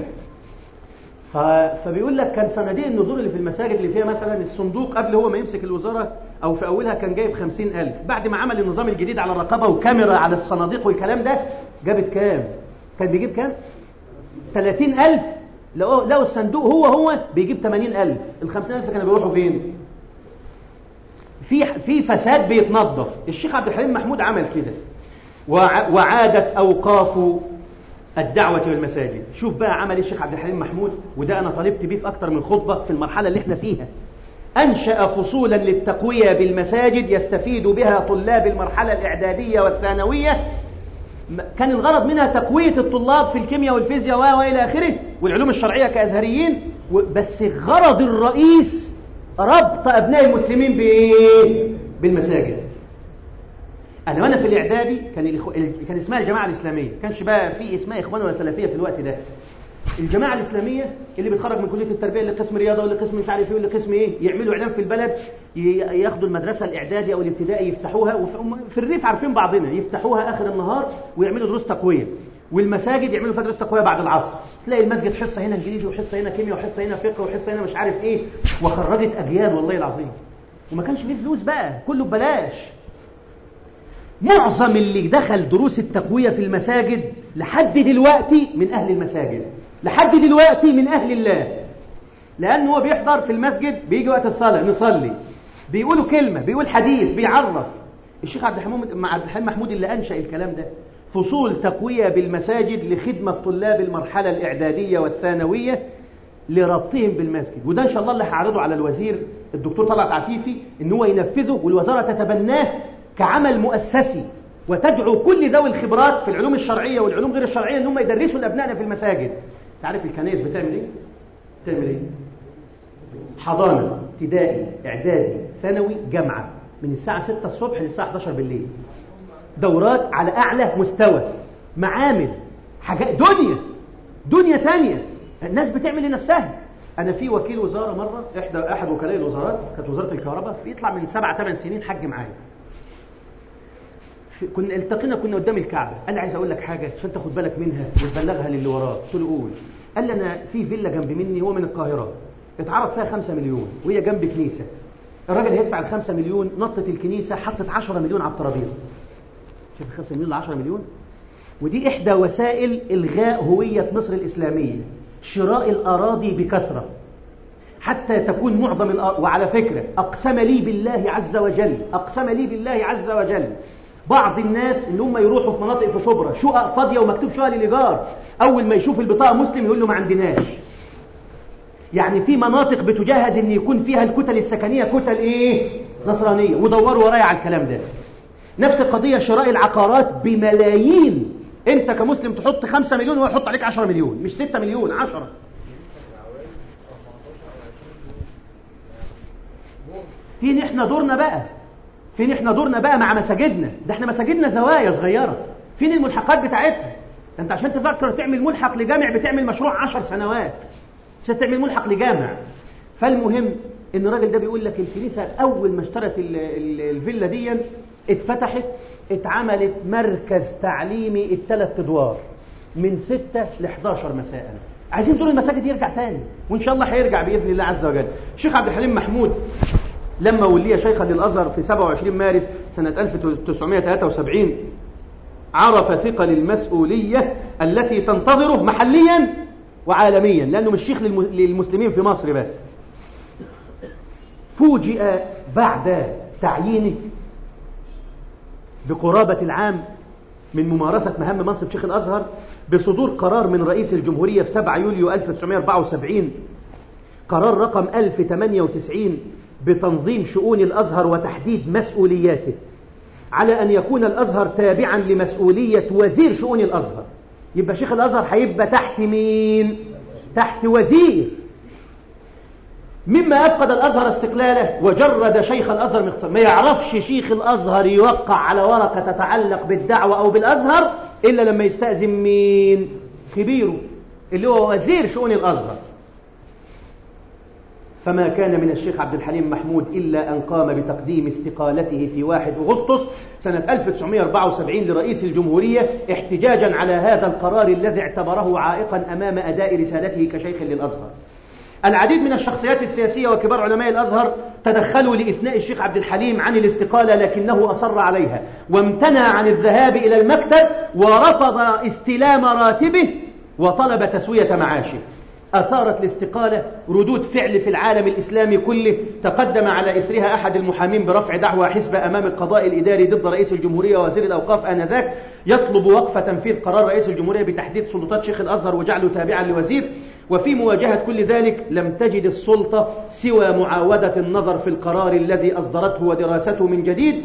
فبيقول لك كان صناديق النذور اللي في المساجد اللي فيها مثلا الصندوق قبل هو ما يمسك الوزارة أو في أولها كان جايب خمسين ألف. بعد ما عمل النظام الجديد على الرقابة وكاميرا على الصناديق والكلام ده جابت كام؟ كان بيجيب كام؟ ثلاثين ألف. لو الصندوق هو هو بيجيب ثمانين ألف. الخمسين ألف كانوا بيروحوا فين؟ في في فساد بيتنظف. الشيخ عبد الحليم محمود عمل كده. وعادت أوقاف الدعوة والمساجد شوف بقى عمل الشيخ عبد الحليم محمود وده أنا طالبت بيه في أكتر من خطبة في المرحلة اللي إحنا فيها. أنشأ فصولا للتقوية بالمساجد يستفيد بها طلاب المرحلة الإعدادية والثانوية كان الغرض منها تقوية الطلاب في الكيمياء والفيزياء وإلى آخره والعلوم الشرعية كأزهريين بس غرض الرئيس ربط أبناء المسلمين بإيه؟ بالمساجد أنا وأنا في الإعدادي كان. كان اسمها الجماعة الإسلامية كانش بقى في اسمها إخوان ولا سلفية في الوقت ده الجماعة الإسلامية اللي بيتخرج من كلية التربية اللي قسم رياضة واللي قسم مش عارف إيه واللي قسم إيه يعملوا إعلام في البلد ياخدوا المدرسة الإعدادي أو الابتدائي يفتحوها وفي الريف عارفين بعضنا يفتحوها آخر النهار ويعملوا دروس تقوية. والمساجد يعملوا فيها دروس تقوية بعد العصر. تلاقي المسجد حصة هنا انجليزي وحصة هنا كيمياء وحصة هنا فقه وحصة هنا مش عارف إيه وخرجت أجيال والله العظيم. وما كانش فيه فلوس بقى كله ببلاش. معظم اللي دخل دروس التقوية في المساجد لحد دلوقتي من أهل المساجد. لحد دلوقتي من أهل الله. لأنه هو بيحضر في المسجد بيجي وقت الصلاة نصلي. بيقولوا كلمة بيقول حديث بيعرف. الشيخ عبد الحميد عبد الحليم محمود اللي أنشأ الكلام ده. فصول تقوية بالمساجد لخدمة طلاب المرحلة الإعدادية والثانوية لربطهم بالمسجد. وده إن شاء الله اللي هعرضه على الوزير الدكتور طلعت عفيفي إن هو ينفذه والوزارة تتبناه كعمل مؤسسي. وتدعو كل ذوي الخبرات في العلوم الشرعية والعلوم غير الشرعية إن هم يدرسوا لأبنائنا في المساجد. تعرف الكنائس بتعمل إيه؟ بتعمل إيه؟ حضانة ابتدائي إعدادي ثانوي جامعة. من الساعة 6 الصبح للساعة 11 بالليل. دورات على أعلى مستوى. معامل حاجات دنيا. دنيا تانية. الناس بتعمل لنفسها. أنا في وكيل وزارة مرة إحدى أحد وكلاء الوزارات كانت وزارة الكهرباء بيطلع من سبع ثمان سنين حج معايا. كنا التقينا كنا قدام الكعبة. قال لي عايز أقول لك حاجة عشان تاخد بالك منها وتبلغها للي وراك. قلت له قول. قال لي أنا في فيلا جنب مني هو من القاهرة. اتعرض فيها 5 مليون وهي جنب كنيسة. الراجل هيدفع ال 5 مليون نطت الكنيسة حطت 10 مليون على الترابيزة. شوف 5 مليون ل 10 مليون. ودي إحدى وسائل إلغاء هوية مصر الإسلامية. شراء الأراضي بكثرة. حتى تكون معظم الأرض وعلى فكرة أقسم لي بالله عز وجل أقسم لي بالله عز وجل بعض الناس اللي هم يروحوا في مناطق في شبرا شقق فاضية ومكتوب شقق للإيجار. أول ما يشوف البطاقة مسلم يقول له ما عندناش. يعني في مناطق بتجهز إن يكون فيها الكتل السكنية كتل إيه؟ نصرانية. ودوروا ورايا على الكلام ده. نفس القضية شراء العقارات بملايين. أنت كمسلم تحط 5 مليون وهو يحط عليك 10 مليون مش 6 مليون 10 فين إحنا دورنا بقى؟ فين إحنا دورنا بقى مع مساجدنا؟ ده إحنا مساجدنا زوايا صغيرة. فين الملحقات بتاعتها انت عشان تفكر تعمل ملحق لجامع بتعمل مشروع عشر سنوات. عشان تعمل ملحق لجامع. فالمهم إن الراجل ده بيقول لك الكنيسة أول ما اشترت الفيلا دي اتفتحت اتعملت مركز تعليمي الثلاث أدوار من 6 ل 11 مساء. عايزين دور المساجد يرجع تاني وإن شاء الله هيرجع بإذن الله عز وجل. الشيخ عبد الحليم محمود لما ولي شيخا للأزهر في 27 مارس سنة 1973 عرف ثقل المسؤولية التي تنتظره محليا وعالميا لأنه مش شيخ للمسلمين في مصر بس. فوجئ بعد تعيينه بقرابة العام من ممارسة مهام منصب شيخ الأزهر بصدور قرار من رئيس الجمهورية في 7 يوليو 1974 قرار رقم 1098 بتنظيم شؤون الأزهر وتحديد مسؤولياته على أن يكون الأزهر تابعا لمسؤولية وزير شؤون الأزهر. يبقى شيخ الأزهر هيبقى تحت مين؟ تحت وزير. مما أفقد الأزهر استقلاله وجرد شيخ الأزهر مختصر ما يعرفش شيخ الأزهر يوقع على ورقة تتعلق بالدعوة أو بالأزهر إلا لما يستأذن مين؟ كبيره اللي هو وزير شؤون الأزهر. فما كان من الشيخ عبد الحليم محمود إلا أن قام بتقديم استقالته في 1 أغسطس سنة 1974 لرئيس الجمهورية احتجاجا على هذا القرار الذي اعتبره عائقا أمام أداء رسالته كشيخ للأزهر. العديد من الشخصيات السياسية وكبار علماء الأزهر تدخلوا لإثناء الشيخ عبد الحليم عن الاستقالة لكنه أصر عليها وامتنع عن الذهاب إلى المكتب ورفض استلام راتبه وطلب تسوية معاشه. أثارت الاستقالة ردود فعل في العالم الإسلامي كله تقدم على إثرها أحد المحامين برفع دعوى حسبة أمام القضاء الإداري ضد رئيس الجمهورية ووزير الأوقاف آنذاك يطلب وقف تنفيذ قرار رئيس الجمهورية بتحديد سلطات شيخ الأزهر وجعله تابعا لوزير وفي مواجهة كل ذلك لم تجد السلطة سوى معاودة النظر في القرار الذي أصدرته ودراسته من جديد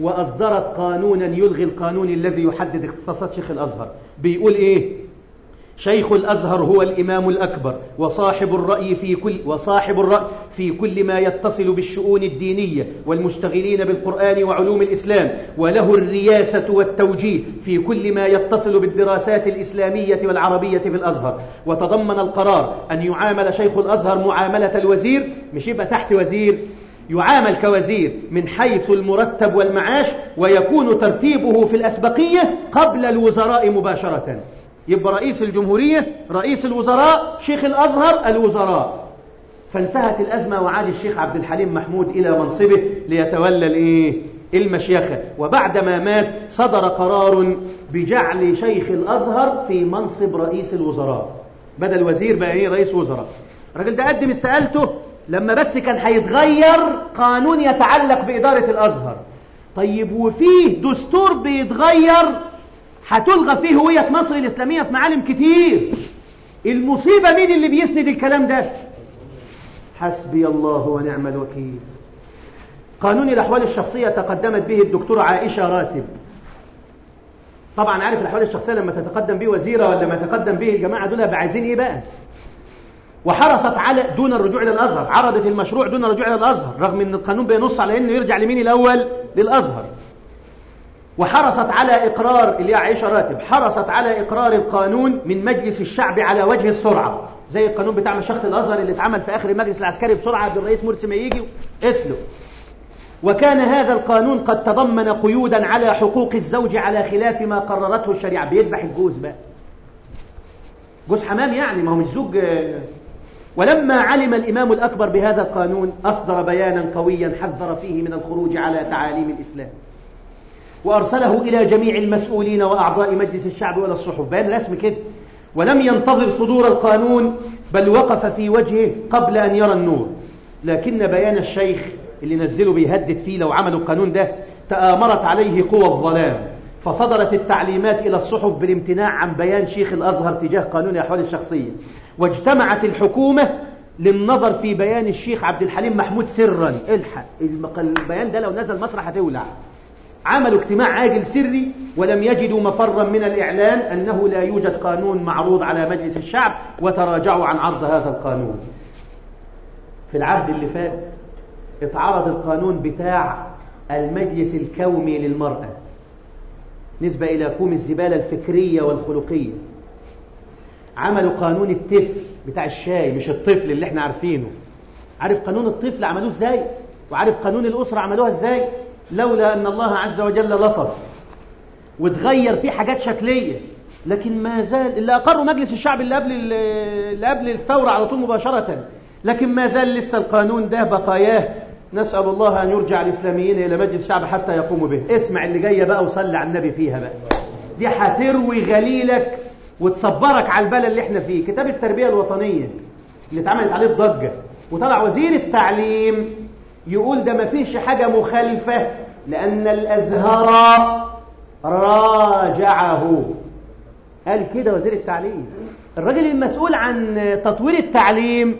وأصدرت قانونا يلغي القانون الذي يحدد اختصاصات شيخ الأزهر. بيقول إيه؟ شيخ الأزهر هو الإمام الأكبر وصاحب الرأي في كل وصاحب الرأي في كل ما يتصل بالشؤون الدينية والمشتغلين بالقرآن وعلوم الإسلام وله الرياسة والتوجيه في كل ما يتصل بالدراسات الإسلامية والعربية في الأزهر. وتضمن القرار أن يعامل شيخ الأزهر معاملة الوزير مش يبقى تحت وزير يعامل كوزير من حيث المرتب والمعاش ويكون ترتيبه في الأسبقية قبل الوزراء مباشرة. يبقى رئيس الجمهورية رئيس الوزراء شيخ الأزهر الوزراء. فانتهت الأزمة وعاد الشيخ عبد الحليم محمود إلى منصبه ليتولى الإيه؟ المشيخة. وبعدما مات صدر قرار بجعل شيخ الأزهر في منصب رئيس الوزراء. بدل وزير بقى إيه؟ رئيس وزراء. الراجل ده قدم استقالته. لما بس كان هيتغير قانون يتعلق بإدارة الأزهر. طيب وفيه دستور بيتغير هتلغى فيه هوية مصر الإسلامية في معالم كتير. المصيبة مين اللي بيسند الكلام ده؟ حسبي الله ونعم الوكيل. قانون الأحوال الشخصية تقدمت به الدكتورة عائشة راتب. طبعا عارف الأحوال الشخصية لما تتقدم به وزيرة ولا ما تقدم به الجماعة دول عايزين إيه بقى؟ وحرصت على دون الرجوع إلى الأزهر عرضت المشروع دون الرجوع إلى الأزهر رغم أن القانون بينص على أنه يرجع لمين الأول؟ للأزهر. وحرصت على إقرار اللي عائشة راتب حرصت على إقرار القانون من مجلس الشعب على وجه السرعة. زي القانون بتاع مشيخة الأزهر اللي اتعمل في آخر المجلس العسكري بسرعة عبد الرئيس مرسي ما يجي اسله وكان هذا القانون قد تضمن قيودا على حقوق الزوج على خلاف ما قررته الشريعة. بيذبح الجوز بقى. جوز حمام يعني ما هو مش زوج ولما علم الإمام الأكبر بهذا القانون أصدر بيانا قويا حذر فيه من الخروج على تعاليم الإسلام. وأرسله إلى جميع المسؤولين وأعضاء مجلس الشعب ولا الصحف. بيان رسم كده. ولم ينتظر صدور القانون بل وقف في وجهه قبل أن يرى النور. لكن بيان الشيخ اللي نزله بيهدد فيه لو عملوا القانون ده تآمرت عليه قوى الظلام. فصدرت التعليمات إلى الصحف بالامتناع عن بيان شيخ الأزهر تجاه قانون الأحوال الشخصية. واجتمعت الحكومة للنظر في بيان الشيخ عبد الحليم محمود سرا. الحق البيان ده لو نزل مصر هتولع. عملوا اجتماع عاجل سري ولم يجدوا مفرا من الإعلان أنه لا يوجد قانون معروض على مجلس الشعب وتراجعوا عن عرض هذا القانون. في العهد اللي فات اتعرض القانون بتاع المجلس الكومي للمرأة نسبة إلى كوم الزبالة الفكرية والخلقية. عملوا قانون الطفل بتاع الشاي مش الطفل اللي إحنا عارفينه. عارف قانون الطفل عملوه إزاي؟ وعارف قانون الأسرة عملوها إزاي؟ لولا أن الله عز وجل لطف وتغير فيه حاجات شكلية. لكن ما زال اللي أقروا مجلس الشعب اللي قبل اللي قبل الثورة على طول مباشرة. لكن ما زال لسه القانون ده بقاياه. نسأل الله أن يرجع الإسلاميين إلى مجلس الشعب حتى يقوموا به. اسمع اللي جاية بقى وصلي على النبي فيها بقى. دي هتروي غليلك وتصبرك على البلد اللي إحنا فيه. كتاب التربية الوطنية اللي اتعملت عليه الضجة. وطلع وزير التعليم يقول ده ما فيش حاجة مخالفة لأن الأزهر راجعه. قال كده وزير التعليم. الراجل المسؤول عن تطوير التعليم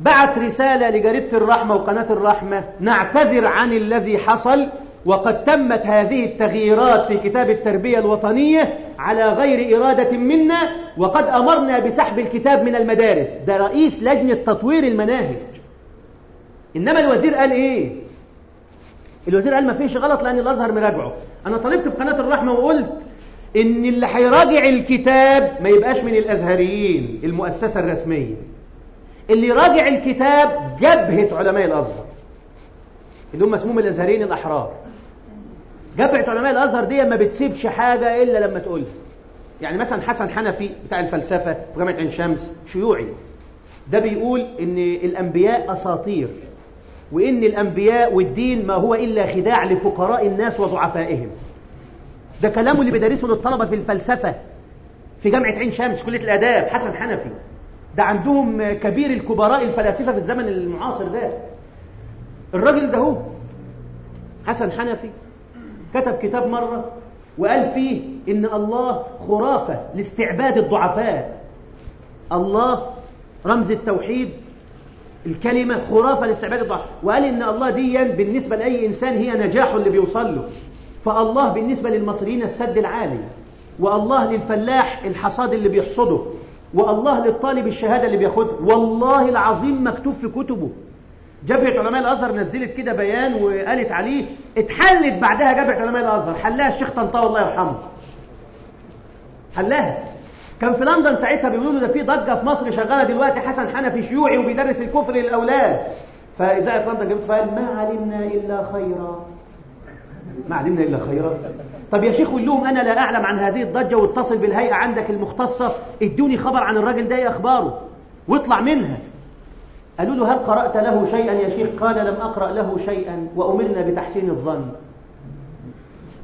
بعت رسالة لجريدة الرحمة وقناة الرحمة نعتذر عن الذي حصل وقد تمت هذه التغييرات في كتاب التربية الوطنية على غير إرادة منا وقد أمرنا بسحب الكتاب من المدارس. ده رئيس لجنة تطوير المناهج. إنما الوزير قال إيه؟ الوزير قال ما فيش غلط لأن الأزهر مراجعه. أنا طلبت في قناة الرحمة وقلت إن اللي هيراجع الكتاب ما يبقاش من الأزهريين المؤسسة الرسمية. اللي يراجع الكتاب جبهة علماء الأزهر. اللي هم اسمهم الأزهريين الأحرار. جبهة علماء الأزهر دي ما بتسيبش حاجة إلا لما تقولها يعني مثلا حسن حنفي بتاع الفلسفة في جامعة عين شمس شيوعي. ده بيقول إن الأنبياء أساطير. وإن الأنبياء والدين ما هو إلا خداع لفقراء الناس وضعفائهم. ده كلامه اللي بيدرسه للطلبة في الفلسفة في جامعة عين شمس كلية الآداب حسن حنفي. ده عندهم كبير الكبراء الفلاسفة في الزمن المعاصر ده. الراجل ده هو حسن حنفي. كتب كتاب مرة وقال فيه إن الله خرافة لاستعباد الضعفاء. الله رمز التوحيد الكلمة خرافة لاستعباد الضعفاء وقال إن الله ديا بالنسبة لأي إنسان هي نجاحه اللي بيوصل له فالله بالنسبة للمصريين السد العالي. والله للفلاح الحصاد اللي بيحصده. والله للطالب الشهادة اللي بياخدها. والله العظيم مكتوب في كتبه. جبهة علماء الأزهر نزلت كده بيان وقالت عليه اتحلت بعدها جبهة علماء الأزهر. حلها الشيخ طنطاوي الله يرحمه. حلها. كان في لندن ساعتها بيقولوا له ده في ضجة في مصر شغالة دلوقتي حسن حنفي شيوعي وبيدرس الكفر للأولاد. فإذاعة لندن جابت فقال ما علمنا إلا خيرا؟ ما علمنا إلا خيرا. طب يا شيخ قول لهم أنا لا أعلم عن هذه الضجة واتصل بالهيئة عندك المختصة ادوني خبر عن الراجل ده إيه أخباره واطلع منها. قالوا له هل قرأت له شيئا يا شيخ؟ قال لم أقرأ له شيئا وأمرنا بتحسين الظن.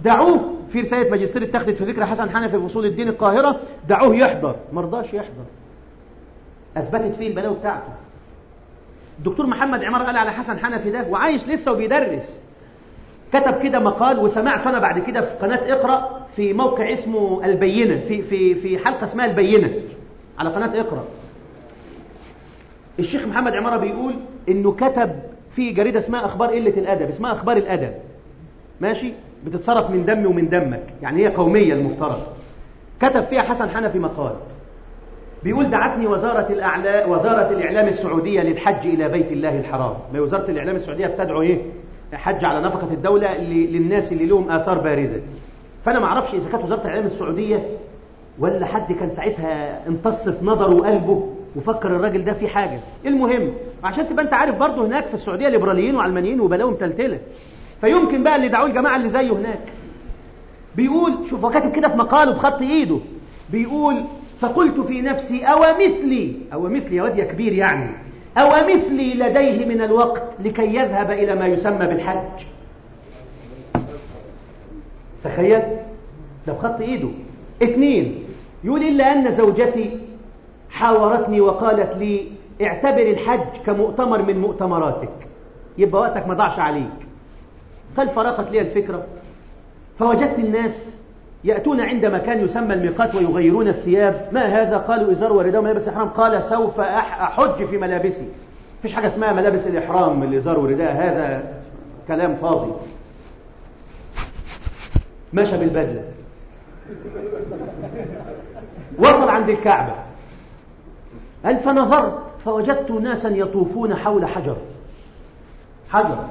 دعوه. في رسالة ماجستير اتخذت في فكرة حسن حنفي في أصول الدين القاهرة دعوه يحضر. ما رضاش يحضر. أثبتت فيه البلاوي بتاعته. الدكتور محمد عمار قال على حسن حنفي ده وعايش لسه وبيدرس. كتب كده مقال وسمعت أنا بعد كده في قناة اقرأ في موقع اسمه البينة في, في, في حلقة اسمها البينة. على قناة اقرأ. الشيخ محمد عمارة بيقول إنه كتب في جريدة اسمها أخبار قلة الأدب. اسمها أخبار الأدب. ماشي؟ بتتصرف من دمي ومن دمك. يعني هي قومية المفترض. كتب فيها حسن حنفي مقال. بيقول دعتني وزارة الأعلى وزارة الإعلام السعودية للحج إلى بيت الله الحرام. ما وزارة الإعلام السعودية بتدعو إيه؟ حج على نفقة الدولة للناس اللي لهم آثار بارزة. فأنا ما أعرفش إذا كانت وزارة الإعلام السعودية ولا حد كان ساعتها امتص في نظره وقلبه وفكر الراجل ده في حاجة. المهم عشان تبقى أنت عارف برضه هناك في السعودية ليبراليين وعلمانيين وبلاوي متلتلة. فيمكن بقى اللي دعوه الجماعة اللي زيه هناك. بيقول شوف هو كاتب كده في مقاله بخط إيده. بيقول فقلت في نفسي أو مثلي أو مثلي يا واد يا كبير يعني أو مثلي لديه من الوقت لكي يذهب إلى ما يسمى بالحج. تخيل ده بخط إيده. اثنين يقول إلا أن زوجتي حاورتني وقالت لي اعتبر الحج كمؤتمر من مؤتمراتك. يبقى وقتك ما ضاعش عليك. قال فرقت لي الفكرة. فوجدت الناس يأتون عند مكان يسمى الميقات ويغيرون الثياب. ما هذا؟ قالوا إزار ورداء وملابس إحرام. قال سوف أحج في ملابسي. فيش حاجة اسمها ملابس الإحرام الإزار ورداء. هذا كلام فاضي. مشى بالبدلة. وصل عند الكعبة. قال فنظرت فوجدت ناسا يطوفون حول حجر. حجر.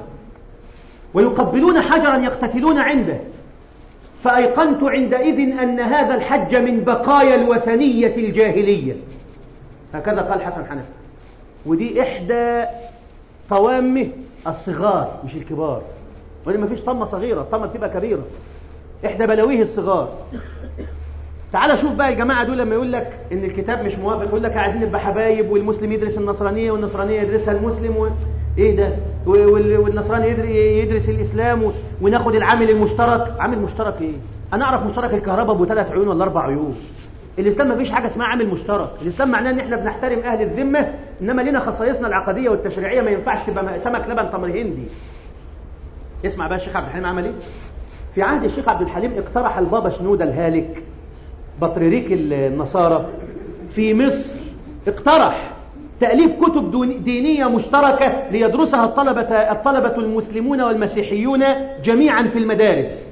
ويقبلون حجرا يقتتلون عنده. فأيقنت عندئذ أن هذا الحج من بقايا الوثنية الجاهلية. هكذا قال حسن حنفي. ودي إحدى طوامه الصغار مش الكبار. ودي ما فيش طمة صغيرة الطمة بتبقى كبيرة. إحدى بلاويه الصغار. تعال شوف بقى الجماعة دول لما يقول لك إن الكتاب مش موافق يقول لك عايزين نبقى حبايب والمسلم يدرس النصرانية والنصرانية يدرسها المسلم و... إيه ده؟ والنصراني يدرس الإسلام وناخد العامل المشترك. عامل مشترك إيه؟ أنا أعرف مشترك الكهرباء أبو ثلاث عيون ولا أربع عيون. الإسلام ما فيش حاجة اسمها عامل مشترك. الإسلام معناه إن إحنا بنحترم أهل الذمة إنما لنا خصائصنا العقدية والتشريعية ما ينفعش تبقى سمك لبن تمر هندي. اسمع بقى الشيخ عبد الحليم عمل إيه؟ في عهد الشيخ عبد الحليم اقترح البابا شنودة الهالك بطريريك النصارى في مصر. اقترح. تأليف كتب دينية مشتركة ليدرسها الطلبة, الطلبة المسلمون والمسيحيون جميعا في المدارس.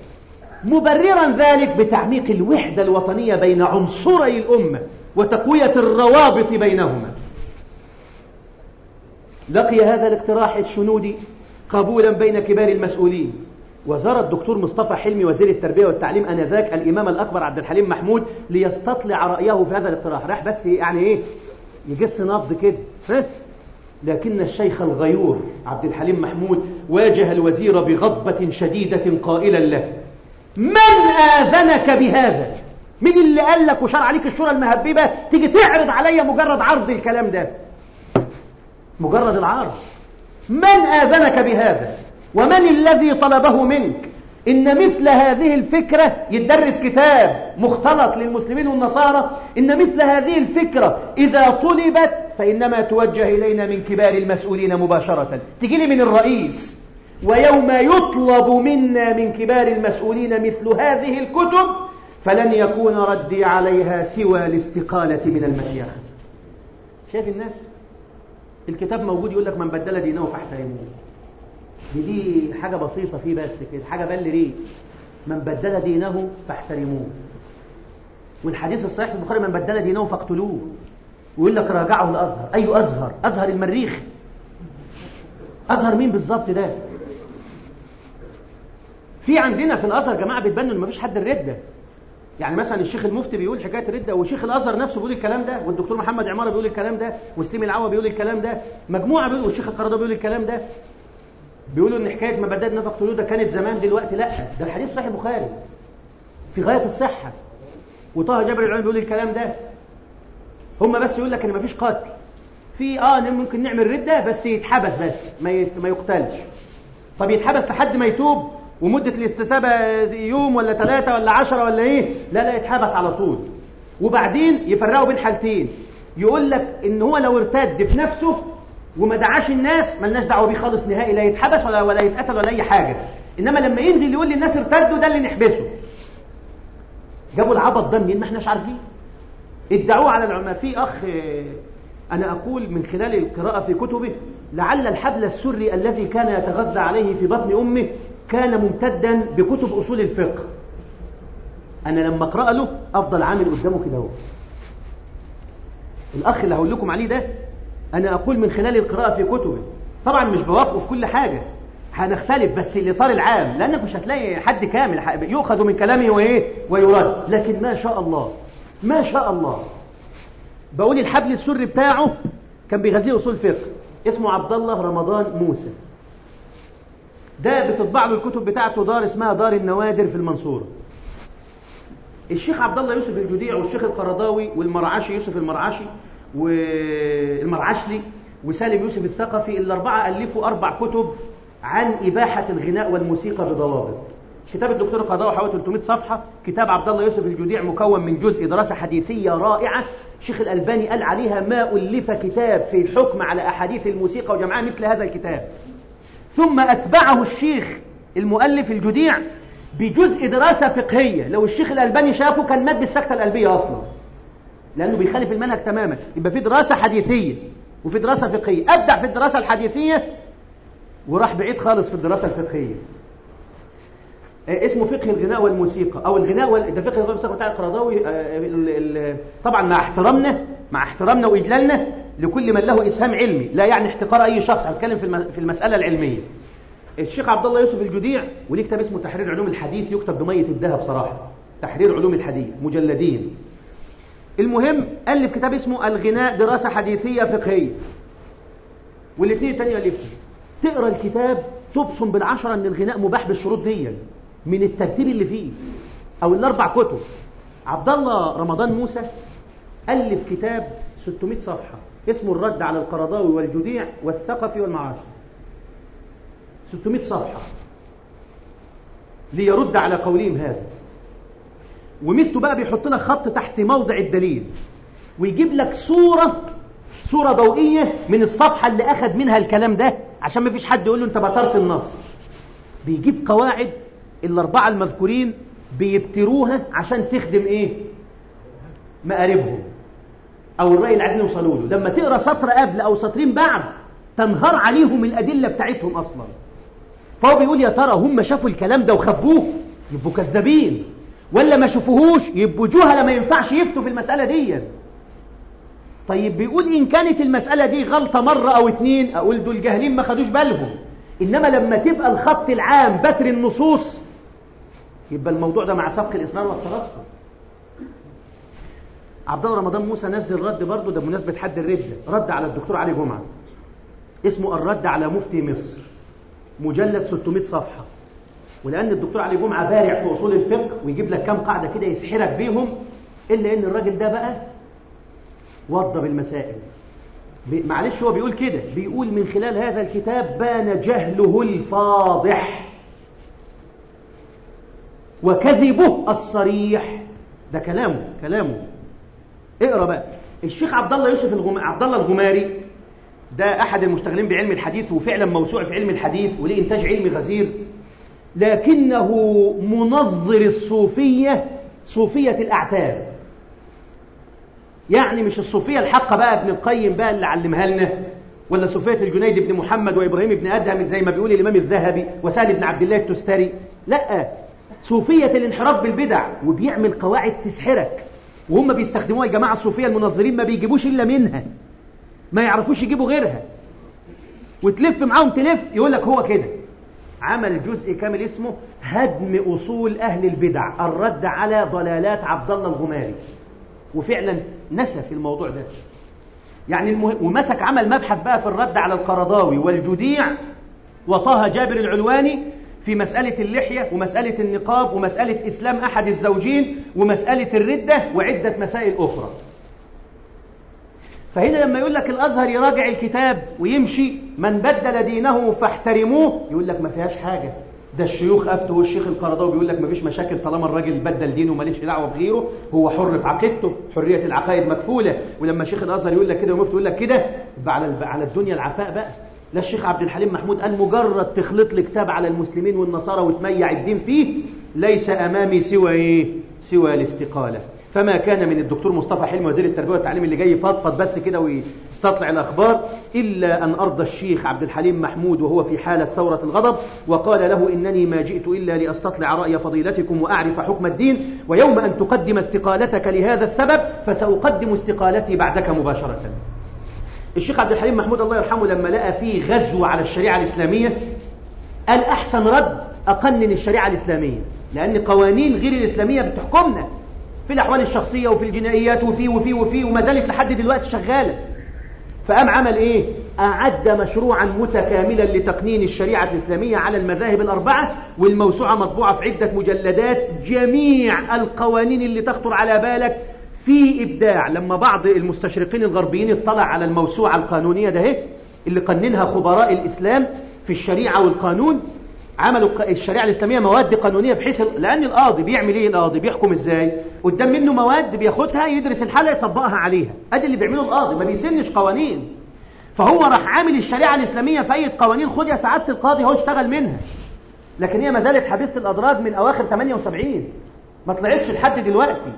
مبررا ذلك بتعميق الوحدة الوطنية بين عنصري الأمة وتقوية الروابط بينهما. لقي هذا الاقتراح الشنودي قبولا بين كبار المسؤولين. وزار الدكتور مصطفى حلمي وزير التربية والتعليم أنذاك الإمام الأكبر عبد الحليم محمود ليستطلع رأيه في هذا الاقتراح. راح بس يعني إيه؟ يجس نبض كده لكن الشيخ الغيور عبد الحليم محمود واجه الوزير بغضبة شديدة قائلا له من آذنك بهذا؟ من اللي قال لك وشرع عليك الشورى المهببة تيجي تعرض عليا مجرد عرض الكلام ده؟ مجرد العرض. من آذنك بهذا؟ ومن الذي طلبه منك؟ إن مثل هذه الفكرة يدرس كتاب مختلط للمسلمين والنصارى إن مثل هذه الفكرة إذا طلبت فإنما توجه إلينا من كبار المسؤولين مباشرة. تجي لي من الرئيس ويوم يطلب منا من كبار المسؤولين مثل هذه الكتب فلن يكون ردي عليها سوى الاستقالة من المشيخة شايف الناس؟ الكتاب موجود يقول لك من بدل دينه فاحترموه. دي, حاجة بسيطة فيه بس كده حاجة بل ريق من بدل دينه فاحترموه. والحديث الصحيح في البخاري من بدل دينه فاقتلوه. ويقول لك راجعه الازهر أيوه أزهر أزهر المريخ. أزهر مين بالظبط ده؟ في عندنا في الأزهر جماعة بيتبنوا إن مفيش حد الردة. يعني مثلا الشيخ المفتي بيقول حكاية الردة وشيخ الأزهر نفسه بيقول الكلام ده والدكتور محمد عمارة بيقول الكلام ده وسليم العوا بيقول الكلام ده مجموعة بيقول والشيخ القرضاوي بيقول الكلام ده. بيقولوا إن حكاية ما بدات نفق طلوع ده كانت زمان دلوقتي لأ. ده الحديث صحيح البخاري في غاية الصحة. وطه جابر العلمي بيقول الكلام ده. هم بس يقول لك إن مفيش قتل. في آه ممكن نعمل ردة بس يتحبس بس ما ما يقتلش. طب يتحبس لحد ما يتوب؟ ومدة الاستسابة يوم ولا ثلاثة ولا عشرة ولا إيه؟ لا لا يتحبس على طول. وبعدين يفرقوا بين حالتين. يقول لك إن هو لو ارتد في نفسه وما دعاش الناس ملناش دعوة بيه خالص نهائي لا يتحبس ولا ولا يتقتل ولا أي حاجة. إنما لما ينزل يقول للناس ارتدوا ده اللي نحبسه. جابوا العبط ده منين؟ ما إحناش عارفين. ادعوه على العلماء في أخ أنا أقول من خلال القراءة في كتبه لعل الحبل السري الذي كان يتغذى عليه في بطن أمه كان ممتدا بكتب أصول الفقه. أنا لما أقرأ له أفضل عامل قدامه كده اهو الأخ اللي هقول لكم عليه ده أنا أقول من خلال القراءة في كتبه. طبعا مش بوافقه في كل حاجة. هنختلف بس الإطار العام لأنك مش هتلاقي حد كامل. يؤخذ من كلامه وإيه؟ ويرد. لكن ما شاء الله ما شاء الله. بقول الحبل السري بتاعه كان بيغذيه أصول فقه اسمه عبد الله رمضان موسى. ده بتطبع له الكتب بتاعته دار اسمها دار النوادر في المنصورة. الشيخ عبد الله يوسف الجديع والشيخ القرضاوي والمرعشي يوسف المرعشي والمرعشلي وسالم يوسف الثقفي الأربعة ألفوا أربع كتب عن إباحة الغناء والموسيقى بضوابط. كتاب الدكتور القضاوي حوالي 300 صفحة. كتاب عبد الله يوسف الجديع مكون من جزء دراسة حديثية رائعة. شيخ الألباني قال عليها ما ألف كتاب في الحكم على أحاديث الموسيقى وجمعها مثل هذا الكتاب. ثم أتبعه الشيخ المؤلف الجديع بجزء دراسة فقهية. لو الشيخ الألباني شافه كان مات بالسكتة القلبية أصلا. لأنه بيخالف المنهج تماما يبقى في دراسة حديثية وفي دراسة فقهية أبدع في الدراسة الحديثية وراح بعيد خالص في الدراسة الفقهية آه، اسمه فقه الغناء والموسيقى أو الغناء وال... ده فقه الغناء والموسيقى بتاع القرضاوي آه،. طبعا مع احترامنا مع احترامنا وإجلالنا لكل من له إسهام علمي لا يعني احتقار أي شخص هتكلم في. في المسألة العلمية الشيخ عبد الله يوسف الجديع وليه كتاب اسمه تحرير علوم الحديث يكتب بميه الذهب صراحة تحرير علوم الحديث مجلدين المهم ألف كتاب اسمه الغناء دراسة حديثية فقهية. والاثنين التانية ألفهم تقرأ الكتاب تبصم بالعشرة أن الغناء مباح بالشروط دي. من الترتيب اللي فيه أو الأربع كتب. عبد الله رمضان موسى ألف كتاب 600 صفحة. اسمه الرد على القرضاوي والجديع والثقفي والمعاشر 600 صفحة. ليرد على قولهم هذا. وميزته بقى بيحط لك خط تحت موضع الدليل ويجيب لك صورة صورة ضوئية من الصفحة اللي أخذ منها الكلام ده عشان ما فيش حد يقول له أنت بطرت النص. بيجيب قواعد الأربعة المذكورين بيبتروها عشان تخدم إيه؟ مقاربهم. أو الرأي اللي عايزين يوصلوا له. لما تقرأ سطر قبل أو سطرين بعد تنهار عليهم الأدلة بتاعتهم أصلا. فهو بيقول يا ترى هم شافوا الكلام ده وخبوه؟ يبقوا كذابين. ولا ما شافوهوش يبقوا جهلة ما ينفعش يفتوا في المسألة دي. طيب بيقول إن كانت المسألة دي غلطة مرة أو اتنين أقول دول جاهلين ما خدوش بالهم. إنما لما تبقى الخط العام بتر النصوص يبقى الموضوع ده مع سبق الإصرار والترصد عبد الله رمضان موسى نزل رد برضه ده بمناسبة حد الردة رد على الدكتور علي جمعة. اسمه الرد على مفتي مصر مجلد 600 صفحة. ولأن الدكتور علي جمعة بارع في أصول الفقه ويجيب لك كام قاعدة كده يسحرك بيهم إلا إن الراجل ده بقى وضب المسائل. معلش هو بيقول كده بيقول من خلال هذا الكتاب بان جهله الفاضح. وكذبه الصريح. ده كلامه كلامه. اقرأ بقى. الشيخ عبد الله يوسف الغم... عبد الله الغماري ده أحد المشتغلين بعلم الحديث وفعلا موسوعه في علم الحديث وليه إنتاج علمي غزير. لكنه منظر الصوفية صوفية الأعتاب. يعني مش الصوفية الحقة بقى ابن القيم بقى اللي علمها لنا ولا صوفية الجنيد بن محمد وإبراهيم بن أدهم زي ما بيقول الإمام الذهبي وسهل بن عبد الله التستري. لأ صوفية الانحراف بالبدع وبيعمل قواعد تسحرك وهم بيستخدموها الجماعه الصوفية المنظرين ما بيجيبوش إلا منها ما يعرفوش يجيبوا غيرها. وتلف معاهم تلف يقول لك هو كده. عمل جزء كامل اسمه هدم أصول أهل البدع الرد على ضلالات عبد الله الغماري. وفعلا نسى في الموضوع ده. يعني المه... ومسك عمل مبحث بقى في الرد على القرضاوي والجديع وطه جابر العلواني في مسألة اللحية ومسألة النقاب ومسألة إسلام أحد الزوجين ومسألة الردة وعدة مسائل أخرى. فهنا لما يقول لك الأزهر يراجع الكتاب ويمشي من بدل دينه فاحترموه. يقول لك ما فيهاش حاجة. ده الشيوخ أفتوا والشيخ القرضاوي بيقول لك مفيش مشاكل طالما الراجل بدل دينه ماليش دعوة بغيره هو حر في عقيدته حرية العقائد مكفولة. ولما شيخ الأزهر يقول لك كده ومفتي يقول لك كده على على الدنيا العفاء بقى. لا الشيخ عبد الحليم محمود قال مجرد تخلط لي كتاب على المسلمين والنصارى وتميع الدين فيه ليس أمامي سوى إيه؟ سوى الاستقالة. فما كان من الدكتور مصطفى حلمي وزير التربية والتعليم اللي جاي يفضفض بس كده ويستطلع الأخبار إلا أن أرضى الشيخ عبد الحليم محمود وهو في حالة ثورة الغضب وقال له إنني ما جئت إلا لأستطلع رأي فضيلتكم وأعرف حكم الدين ويوم أن تقدم استقالتك لهذا السبب فسأقدم استقالتي بعدك مباشرة. الشيخ عبد الحليم محمود الله يرحمه لما لقى فيه غزو على الشريعة الإسلامية قال أحسن رد أقنن الشريعة الإسلامية لأن قوانين غير الإسلامية بتحكمنا في الأحوال الشخصية وفي الجنائيات وفي وفي وفي وما زالت لحد دلوقتي شغالة فقام عمل إيه؟ أعد مشروعا متكاملا لتقنين الشريعة الإسلامية على المذاهب الأربعة والموسوعة مطبوعة في عدة مجلدات جميع القوانين اللي تخطر على بالك في إبداع لما بعض المستشرقين الغربيين اطلع على الموسوعة القانونية ده اللي قننها خبراء الإسلام في الشريعة والقانون عملوا الشريعة الإسلامية مواد قانونية بحيث لأن القاضي بيعمل إيه؟ القاضي بيحكم إزاي؟ قدام منه مواد بياخدها يدرس الحالة يطبقها عليها. أدي اللي بيعمله القاضي ما بيسنش قوانين. فهو راح عامل الشريعة الإسلامية في أي قوانين. خد يا سعادة القاضي هو اشتغل منها. لكن هي ما زالت حبيسة الأضرار من أواخر 78 ما طلعتش لحد دلوقتي.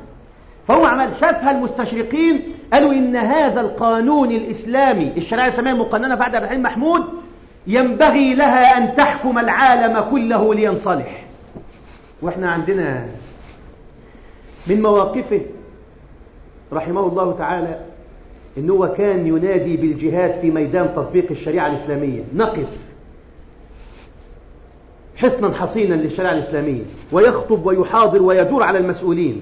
فهو عمل شافها المستشرقين قالوا إن هذا القانون الإسلامي الشريعة الإسلامية المقننة بعد عبد الحليم محمود ينبغي لها أن تحكم العالم كله لينصلح. وإحنا عندنا من مواقفه رحمه الله تعالى إنه كان ينادي بالجهاد في ميدان تطبيق الشريعة الإسلامية. نقف. حصنا حصينا للشريعة الإسلامية. ويخطب ويحاضر ويدور على المسؤولين.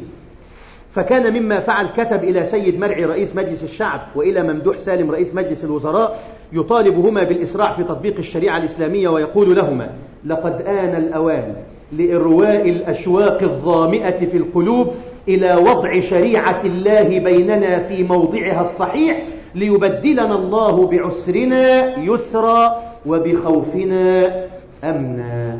فكان مما فعل كتب إلى سيد مرعي رئيس مجلس الشعب وإلى ممدوح سالم رئيس مجلس الوزراء يطالبهما بالإسراع في تطبيق الشريعة الإسلامية ويقول لهما لقد آن الأوان لإرواء الأشواق الظامئة في القلوب إلى وضع شريعة الله بيننا في موضعها الصحيح ليبدلنا الله بعسرنا يسرا وبخوفنا أمنا.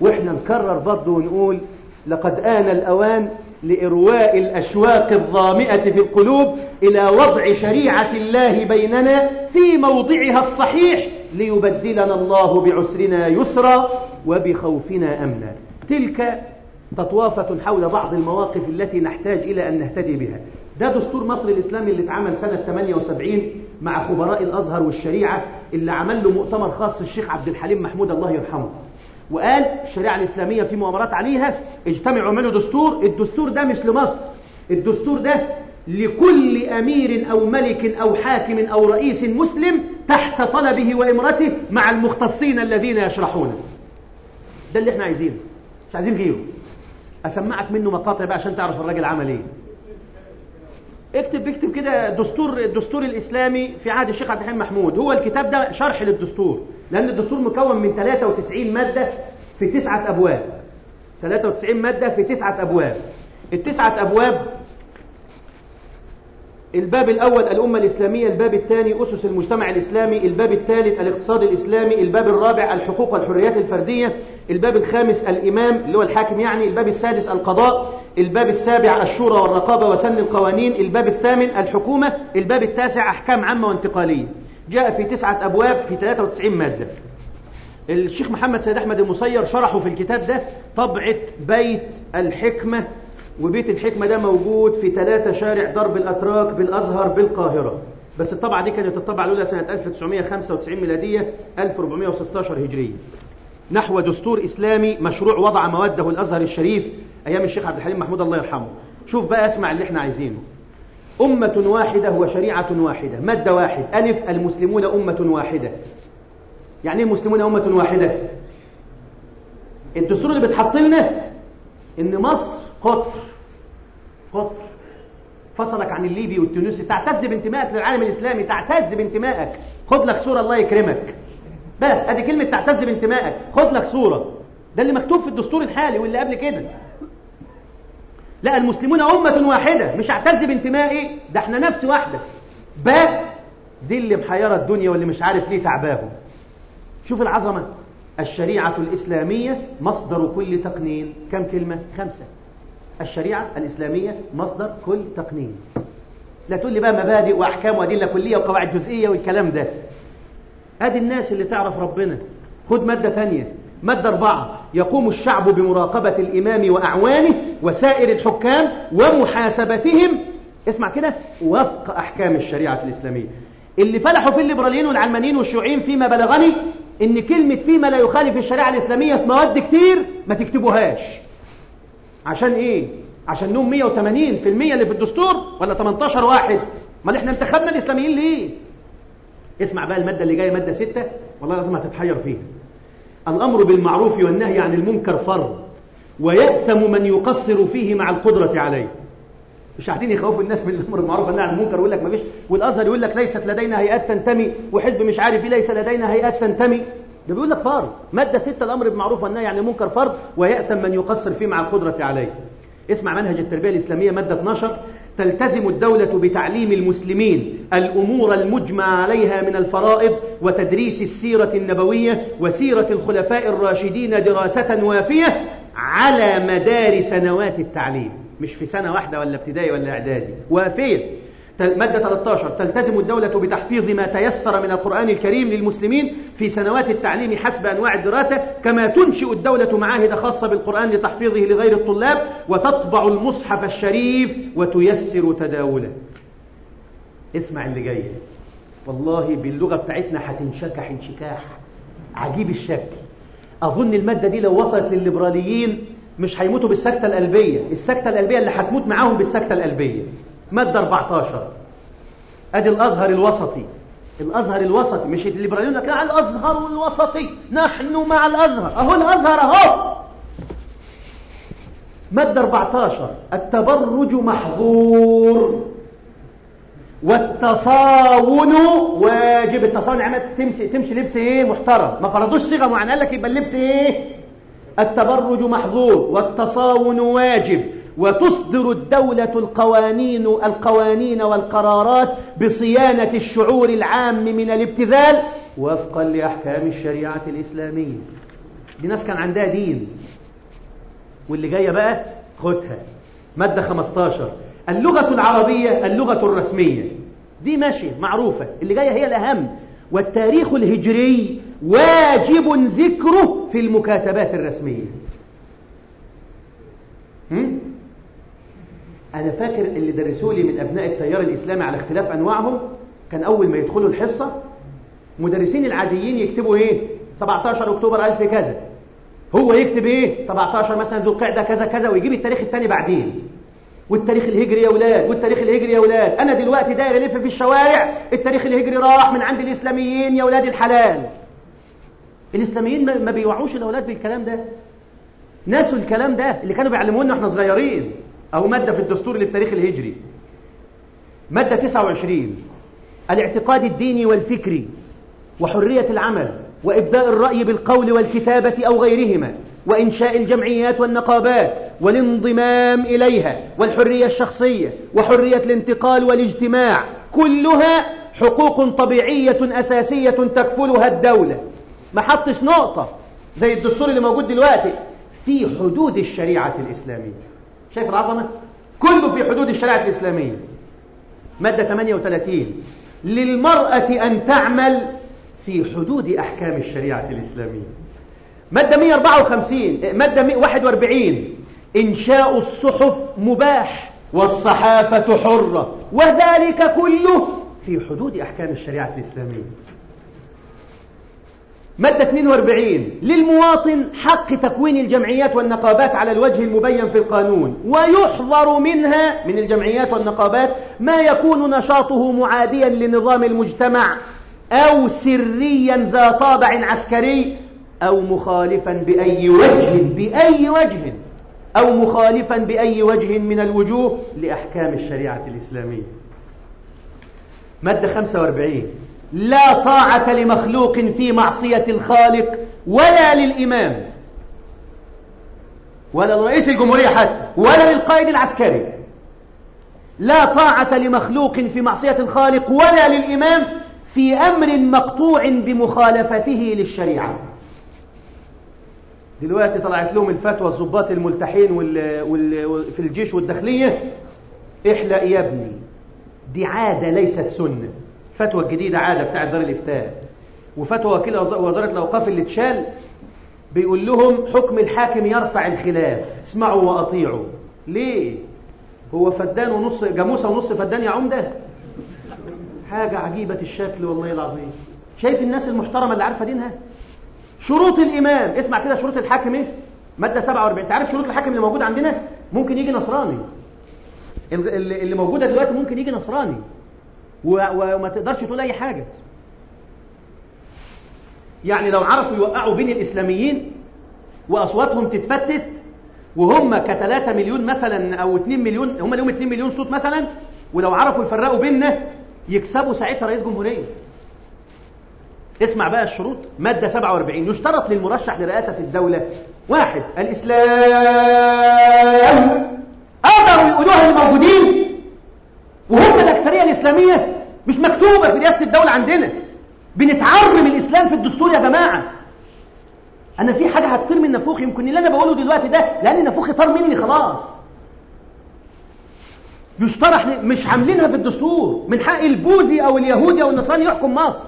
وإحنا نكرر برضه ونقول لقد آن الأوان لإرواء الأشواق الظامئة في القلوب إلى وضع شريعة الله بيننا في موضعها الصحيح ليبدلنا الله بعسرنا يسرا وبخوفنا أمنا. تلك تطوافة حول بعض المواقف التي نحتاج إلى أن نهتدي بها. ده دستور مصر الإسلامي اللي اتعمل سنة 78 مع خبراء الأزهر والشريعة اللي عمل له مؤتمر خاص الشيخ عبد الحليم محمود الله يرحمه. وقال الشريعة الإسلامية في مؤامرات عليها اجتمعوا اعملوا دستور الدستور ده مش لمصر الدستور ده لكل أمير أو ملك أو حاكم أو رئيس مسلم تحت طلبه وإمرته مع المختصين الذين يشرحونه. ده اللي إحنا عايزينه مش عايزين غيره. أسمعك منه مقاطع بقى عشان تعرف الراجل عمل إيه. اكتب اكتب كده دستور الدستور الإسلامي في عهد الشيخ عبد الحليم محمود. هو الكتاب ده شرح للدستور لأن الدستور مكون من 93 مادة في تسعة أبواب. 93 مادة في تسعة أبواب. التسعة أبواب الباب الأول الأمة الإسلامية الباب الثاني أسس المجتمع الإسلامي الباب الثالث الاقتصاد الإسلامي الباب الرابع الحقوق والحريات الفردية الباب الخامس الإمام اللي هو الحاكم يعني الباب السادس القضاء الباب السابع الشورى والرقابة وسن القوانين الباب الثامن الحكومة الباب التاسع أحكام عامة وانتقالية. جاء في تسعة أبواب في 93 مادة. الشيخ محمد سيد أحمد المسير شرحه في الكتاب ده طبعة بيت الحكمة وبيت الحكمة ده موجود في ثلاثة شارع درب الأتراك بالأزهر بالقاهرة. بس الطبعة دي كانت الطبعة الأولى سنة 1995 ميلادية 1416 هجرية. نحو دستور إسلامي مشروع وضع مواده الأزهر الشريف أيام الشيخ عبد الحليم محمود الله يرحمه. شوف بقى اسمع اللي إحنا عايزينه. أمة واحدة وشريعة واحدة. مادة واحد. ألف المسلمون أمة واحدة. يعني إيه المسلمون أمة واحدة؟ الدستور اللي بتحط لنا إن مصر قطر. قطر. فصلك عن الليبي والتونسي. تعتز بانتمائك للعالم الإسلامي. تعتز بانتمائك. خد لك صورة الله يكرمك. بس أدي كلمة تعتز بانتمائك. خد لك صورة. ده اللي مكتوب في الدستور الحالي واللي قبل كده. لا المسلمون أمة واحدة. مش اعتز بانتمائي. ده إحنا نفس واحدة. باء دي اللي محيرة الدنيا واللي مش عارف ليه تعباهم. شوف العظمة. الشريعة الإسلامية مصدر كل تقنين. كم كلمة؟ خمسة. الشريعة الإسلامية مصدر كل تقنين. لا تقول لي بقى مبادئ وأحكام وأدلة كلية وقواعد جزئية والكلام ده. ادي الناس اللي تعرف ربنا. خد مادة ثانية. مادة أربعة. يقوم الشعب بمراقبة الإمام وأعوانه وسائر الحكام ومحاسبتهم. اسمع كده. وفق أحكام الشريعة الإسلامية. اللي فلحوا في الليبراليين والعلمانيين والشيوعيين فيما بلغني إن كلمة فيما لا يخالف الشريعة الإسلامية في مواد كتير ما تكتبوهاش. عشان إيه؟ عشان نوم 180 في المية اللي في الدستور ولا 18 واحد؟ ما إحنا انتخبنا الإسلاميين ليه؟ اسمع بقى المادة اللي جاية مادة ستة والله لازم هتتحير فيها. الأمر بالمعروف والنهي عن المنكر فرض ويأثم من يقصر فيه مع القدرة عليه. مش قاعدين يخوفوا الناس من الأمر بالمعروف والنهي عن المنكر ويقول لك ما فيش. والأزهر يقول لك ليست لدينا هيئات تنتمي وحزب مش عارف إيه ليس لدينا هيئات تنتمي. ده بيقول لك فرض. مادة 6 الأمر بالمعروف والنهي عن المنكر فرض ويأثم من يقصر فيه مع القدرة عليه. اسمع منهج التربية الإسلامية مادة 12 تلتزم الدولة بتعليم المسلمين الأمور المجمع عليها من الفرائض وتدريس السيرة النبوية وسيرة الخلفاء الراشدين دراسة وافية على مدار سنوات التعليم. مش في سنة واحدة ولا ابتدائي ولا إعدادي. وافية. مادة 13 تلتزم الدولة بتحفيظ ما تيسر من القرآن الكريم للمسلمين في سنوات التعليم حسب أنواع الدراسة كما تنشئ الدولة معاهد خاصة بالقرآن لتحفيظه لغير الطلاب وتطبع المصحف الشريف وتيسر تداوله. اسمع اللي جاي. والله باللغة بتاعتنا هتنشكح انشكاح. عجيب الشكل. أظن المادة دي لو وصلت للليبراليين مش هيموتوا بالسكتة القلبية. السكتة القلبية اللي هتموت معاهم بالسكتة القلبية. مادة 14 أدي الأزهر الوسطي. الأزهر الوسطي. مش الليبراليون لك الأزهر الوسطي. نحن مع الأزهر. أهو الأزهر أهو. مادة 14 التبرج محظور. والتصاون واجب. التصاون يعني تمشي تمشي لبس إيه؟ محترم. ما فرضوش صيغة معينة. قال لك يبقى اللبس إيه؟ التبرج محظور. والتصاون واجب. وتصدر الدولة القوانين القوانين والقرارات بصيانة الشعور العام من الابتذال وفقا لأحكام الشريعة الإسلامية. دي ناس كان عندها دين. واللي جاية بقى خدها. مادة 15 اللغة العربية اللغة الرسمية. دي ماشية معروفة. اللي جاية هي الأهم. والتاريخ الهجري واجب ذكره في المكاتبات الرسمية. أنا فاكر اللي درسوا لي من أبناء التيار الإسلامي على اختلاف أنواعهم كان أول ما يدخلوا الحصة مدرسين العاديين يكتبوا إيه؟ 17 أكتوبر 1000 كذا. هو يكتب إيه؟ 17 مثلا ذو القعدة كذا كذا ويجيب التاريخ الثاني بعدين. والتاريخ الهجري يا ولاد والتاريخ الهجري يا ولاد. أنا دلوقتي داير ألف في الشوارع التاريخ الهجري راح من عند الإسلاميين يا ولاد الحلال. الإسلاميين ما بيوعوش الأولاد بالكلام ده. ناسوا الكلام ده اللي كانوا بيعلمونا إحنا صغيرين. أو مادة في الدستور للتاريخ الهجري. مادة 29 الاعتقاد الديني والفكري وحرية العمل وإبداء الرأي بالقول والكتابة أو غيرهما وإنشاء الجمعيات والنقابات والانضمام إليها والحرية الشخصية وحرية الانتقال والاجتماع. كلها حقوق طبيعية أساسية تكفلها الدولة. ما حطش نقطة زي الدستور اللي موجود دلوقتي في حدود الشريعة الإسلامية. شايف العظمة؟ كله في حدود الشريعة الإسلامية. مادة 38 للمرأة أن تعمل في حدود أحكام الشريعة الإسلامية. مادة 154 مادة 141 إنشاء الصحف مباح والصحافة حرة. وذلك كله في حدود أحكام الشريعة الإسلامية. مادة 42 للمواطن حق تكوين الجمعيات والنقابات على الوجه المبين في القانون ويحظر منها من الجمعيات والنقابات ما يكون نشاطه معاديا لنظام المجتمع أو سريا ذا طابع عسكري أو مخالفا بأي وجه بأي وجه أو مخالفا بأي وجه من الوجوه لأحكام الشريعة الإسلامية. مادة 45 لا طاعة لمخلوق في معصية الخالق ولا للإمام. ولا لرئيس الجمهورية حتى ولا للقائد العسكري. لا طاعة لمخلوق في معصية الخالق ولا للإمام في أمر مقطوع بمخالفته للشريعة. دلوقتي طلعت لهم الفتوى الضباط الملتحين وال... وال... في الجيش والداخلية. احلق يا ابني دي عادة ليست سنة. فتوى الجديدة عادة بتاعت دار الإفتاء. وفتوى وكيل وزارة الأوقاف اللي اتشال بيقول لهم حكم الحاكم يرفع الخلاف. اسمعوا وأطيعوا. ليه؟ هو فدان ونص جاموسة ونص فدان يا عمدة؟ حاجة عجيبة الشكل والله العظيم. شايف الناس المحترمة اللي عارفة دينها؟ شروط الإمام. اسمع كده شروط الحاكم إيه؟ مادة 47 تعرف شروط الحاكم اللي موجود عندنا؟ ممكن يجي نصراني. اللي موجودة دلوقتي ممكن يجي نصراني. وما تقدرش تقول أي حاجة. يعني لو عرفوا يوقعوا بين الإسلاميين وأصواتهم تتفتت وهم كثلاثة مليون مثلا أو 2 مليون هم لهم 2 مليون صوت مثلا ولو عرفوا يفرقوا بيننا يكسبوا ساعتها رئيس جمهورية. اسمع بقى الشروط. مادة 47 يشترط للمرشح لرئاسة الدولة. واحد الإسلام. أقدروا يقولوها الموجودين. وهم الأكثرية الإسلامية مش مكتوبة في رئاسة الدولة عندنا. بنتعرم الإسلام في الدستور يا جماعة. أنا في حاجة هتطير من نفوخي يمكن اللي أنا بقوله دلوقتي ده لأن نفوخي طار مني خلاص. يشترح مش عاملينها في الدستور. من حق البوذي أو اليهودي أو النصراني يحكم مصر.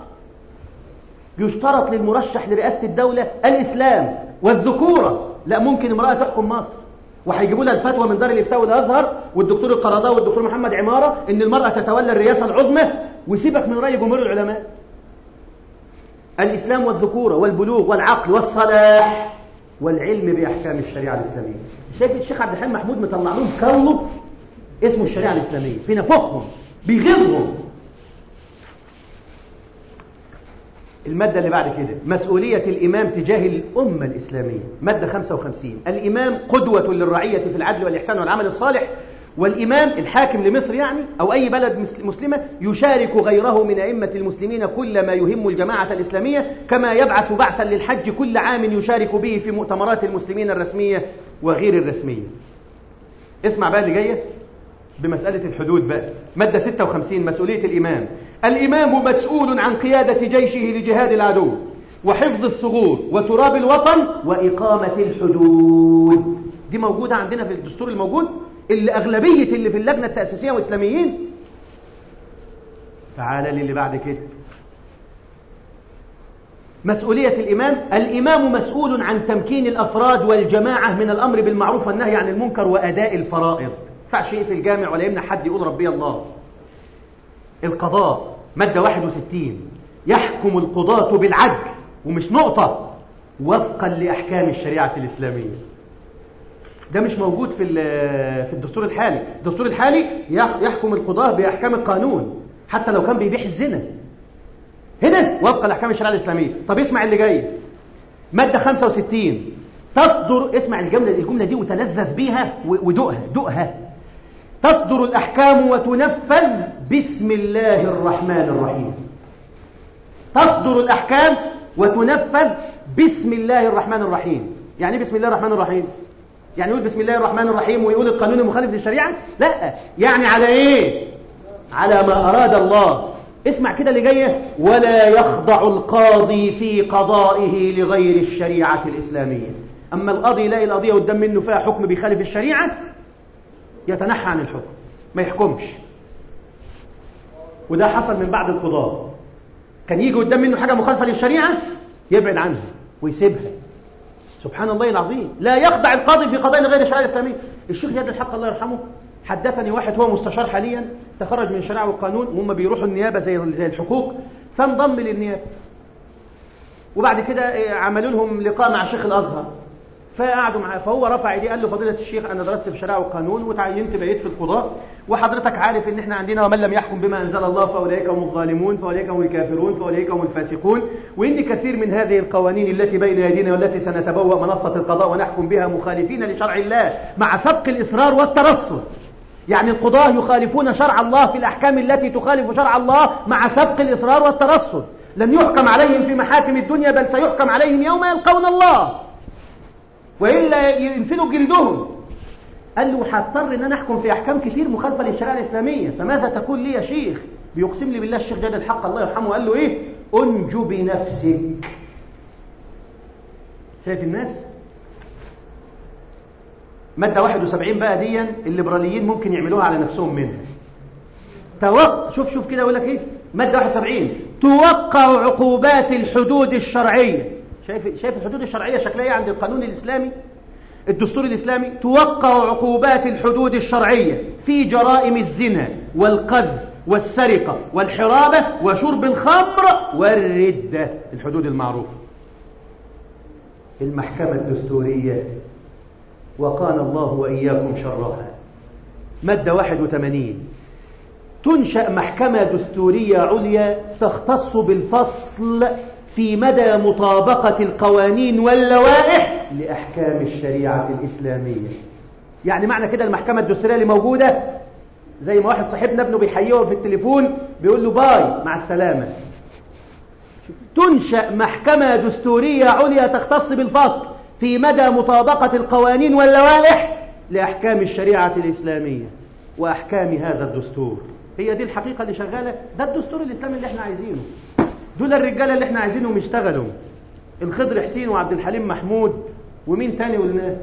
يشترط للمرشح لرئاسة الدولة الإسلام والذكورة. لا ممكن امرأة تحكم مصر. وهيجيبوا لها الفتوى من دار الإفتاء والأزهر والدكتور القرضاوي والدكتور محمد عمارة إن المرأة تتولى الرئاسة العظمى وسيبك من رأي جمهور العلماء. الإسلام والذكوره والبلوغ والعقل والصلاح والعلم بأحكام الشريعة الإسلامية. شايف الشيخ عبد الحليم محمود مطلع لهم كلب اسمه الشريعة الإسلامية. في نفخهم بيغيظهم. المادة اللي بعد كده مسؤولية الإمام تجاه الأمة الإسلامية. مادة 55 الإمام قدوة للرعية في العدل والإحسان والعمل الصالح والإمام الحاكم لمصر يعني أو أي بلد مسلمة يشارك غيره من أئمة المسلمين كل ما يهم الجماعة الإسلامية كما يبعث بعثا للحج كل عام يشارك به في مؤتمرات المسلمين الرسمية وغير الرسمية. اسمع بقى اللي جاية بمسألة الحدود بقى. مادة 56 مسؤولية الإمام. الإمام مسؤول عن قيادة جيشه لجهاد العدو وحفظ الثغور وتراب الوطن وإقامة الحدود. دي موجودة عندنا في الدستور الموجود؟ اللي أغلبية اللي في اللجنة التأسيسية وإسلاميين. تعال للي بعد كده. مسؤولية الإمام. الإمام مسؤول عن تمكين الأفراد والجماعة من الأمر بالمعروف والنهي عن المنكر وأداء الفرائض. ينفعش في الجامع ولا يمنع حد يقول ربي الله؟ القضاء مادة 61 يحكم القضاة بالعدل ومش نقطة وفقا لأحكام الشريعة الإسلامية. ده مش موجود في في الدستور الحالي. الدستور الحالي يحكم القضاة بأحكام القانون حتى لو كان بيبيح الزنا. هنا وفقا لأحكام الشريعة الإسلامية. طب اسمع اللي جاي. مادة 65 تصدر اسمع الجملة الجملة دي وتلذذ بيها ودقها دقها تصدر الأحكام وتنفذ بسم الله الرحمن الرحيم. تصدر الأحكام وتنفذ بسم الله الرحمن الرحيم. يعني بسم الله الرحمن الرحيم؟ يعني يقول بسم الله الرحمن الرحيم ويقول القانون المخالف للشريعة؟ لا. يعني على إيه؟ على ما أراد الله. اسمع كده اللي جاية ولا يخضع القاضي في قضائه لغير الشريعة الإسلامية. أما القاضي يلاقي القضية قدام منه فيها حكم بيخالف الشريعة يتنحى عن الحكم. ما يحكمش. وده حصل من بعد القضاء. كان يجي قدام منه حاجة مخالفة للشريعة يبعد عنها ويسيبها. سبحان الله العظيم. لا يخضع القاضي في قضايا غير الشريعة الإسلامية. الشيخ زياد الحق الله يرحمه. حدثني واحد هو مستشار حاليا تخرج من الشريعة والقانون وهم بيروحوا النيابة زي زي الحقوق فانضم للنيابة. وبعد كده عملوا لهم لقاء مع شيخ الأزهر. فقعدوا معاه. فهو رفع ايديه قال له فضيلة الشيخ أنا درست في الشريعة والقانون وتعينت بقيت في القضاء وحضرتك عارف إن إحنا عندنا ومن لم يحكم بما أنزل الله فأولئك هم الظالمون فأولئك هم الكافرون فأولئك هم الفاسقون. وإن كثير من هذه القوانين التي بين يدينا والتي سنتبوأ منصة القضاء ونحكم بها مخالفين لشرع الله مع سبق الإصرار والترصد. يعني القضاة يخالفون شرع الله في الأحكام التي تخالف شرع الله مع سبق الإصرار والترصد. لن يحكم عليهم في محاكم الدنيا بل سيحكم عليهم يوم يلقون الله. وإلا ينفذوا جلدهم. قال له هضطر إن أنا أحكم في أحكام كتير مخالفة للشريعة الإسلامية. فماذا تقول لي يا شيخ؟ بيقسم لي بالله الشيخ جاد الحق الله يرحمه قال له إيه؟ انجو بنفسك. شايف الناس؟ مادة 71 بقى دي الليبراليين ممكن يعملوها على نفسهم منها. توقع شوف شوف كده يقول لك إيه؟ مادة 71 توقع عقوبات الحدود الشرعية. شايف شايف الحدود الشرعية شكلها إيه عند القانون الإسلامي؟ الدستور الإسلامي توقع عقوبات الحدود الشرعية في جرائم الزنا والقذف والسرقة والحرابة وشرب الخمر والردة الحدود المعروفة. المحكمة الدستورية وقال الله وإياكم شرها. مادة 81 تنشأ محكمة دستورية عليا تختص بالفصل في مدى مطابقة القوانين واللوائح لأحكام الشريعة الإسلامية. يعني معنى كده المحكمة الدستورية اللي موجودة زي ما واحد صاحبنا ابنه بيحييه في التليفون بيقول له باي مع السلامة. تنشأ محكمة دستورية عليا تختص بالفصل في مدى مطابقة القوانين واللوائح لأحكام الشريعة الإسلامية وأحكام هذا الدستور. هي دي الحقيقة اللي شغالة؟ ده الدستور الإسلامي اللي إحنا عايزينه. دول الرجاله اللي إحنا عايزينهم يشتغلوا. الخضر حسين وعبد الحليم محمود ومين تاني قلناه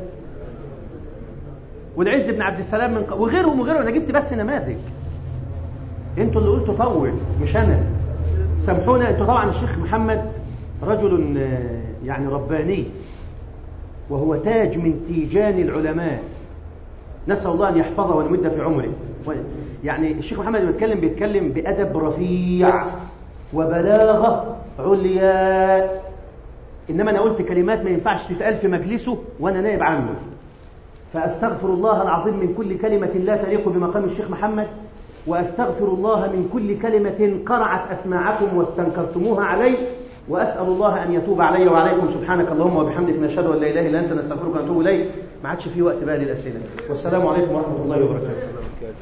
والعز بن عبد السلام من ق... وغيرهم وغيرهم. أنا جبت بس نماذج. أنتوا اللي قلتوا طول مش أنا. سامحونا أنتوا طبعا الشيخ محمد رجل يعني رباني. وهو تاج من تيجان العلماء. نسأل الله أن يحفظه ونمد في عمره. يعني الشيخ محمد بيتكلم بيتكلم بأدب رفيع. وبلاغة عليا. إنما أنا قلت كلمات ما ينفعش تتقال في مجلسه وأنا نائب عنه. فأستغفر الله العظيم من كل كلمة لا تليق بمقام الشيخ محمد وأستغفر الله من كل كلمة قرعت أسماعكم واستنكرتموها علي وأسأل الله أن يتوب علي وعليكم. سبحانك اللهم وبحمدك نشهد أن لا إله إلا أنت نستغفرك ونتوب إليك. ما عادش في وقت بقى للأسئلة. والسلام عليكم ورحمة الله وبركاته.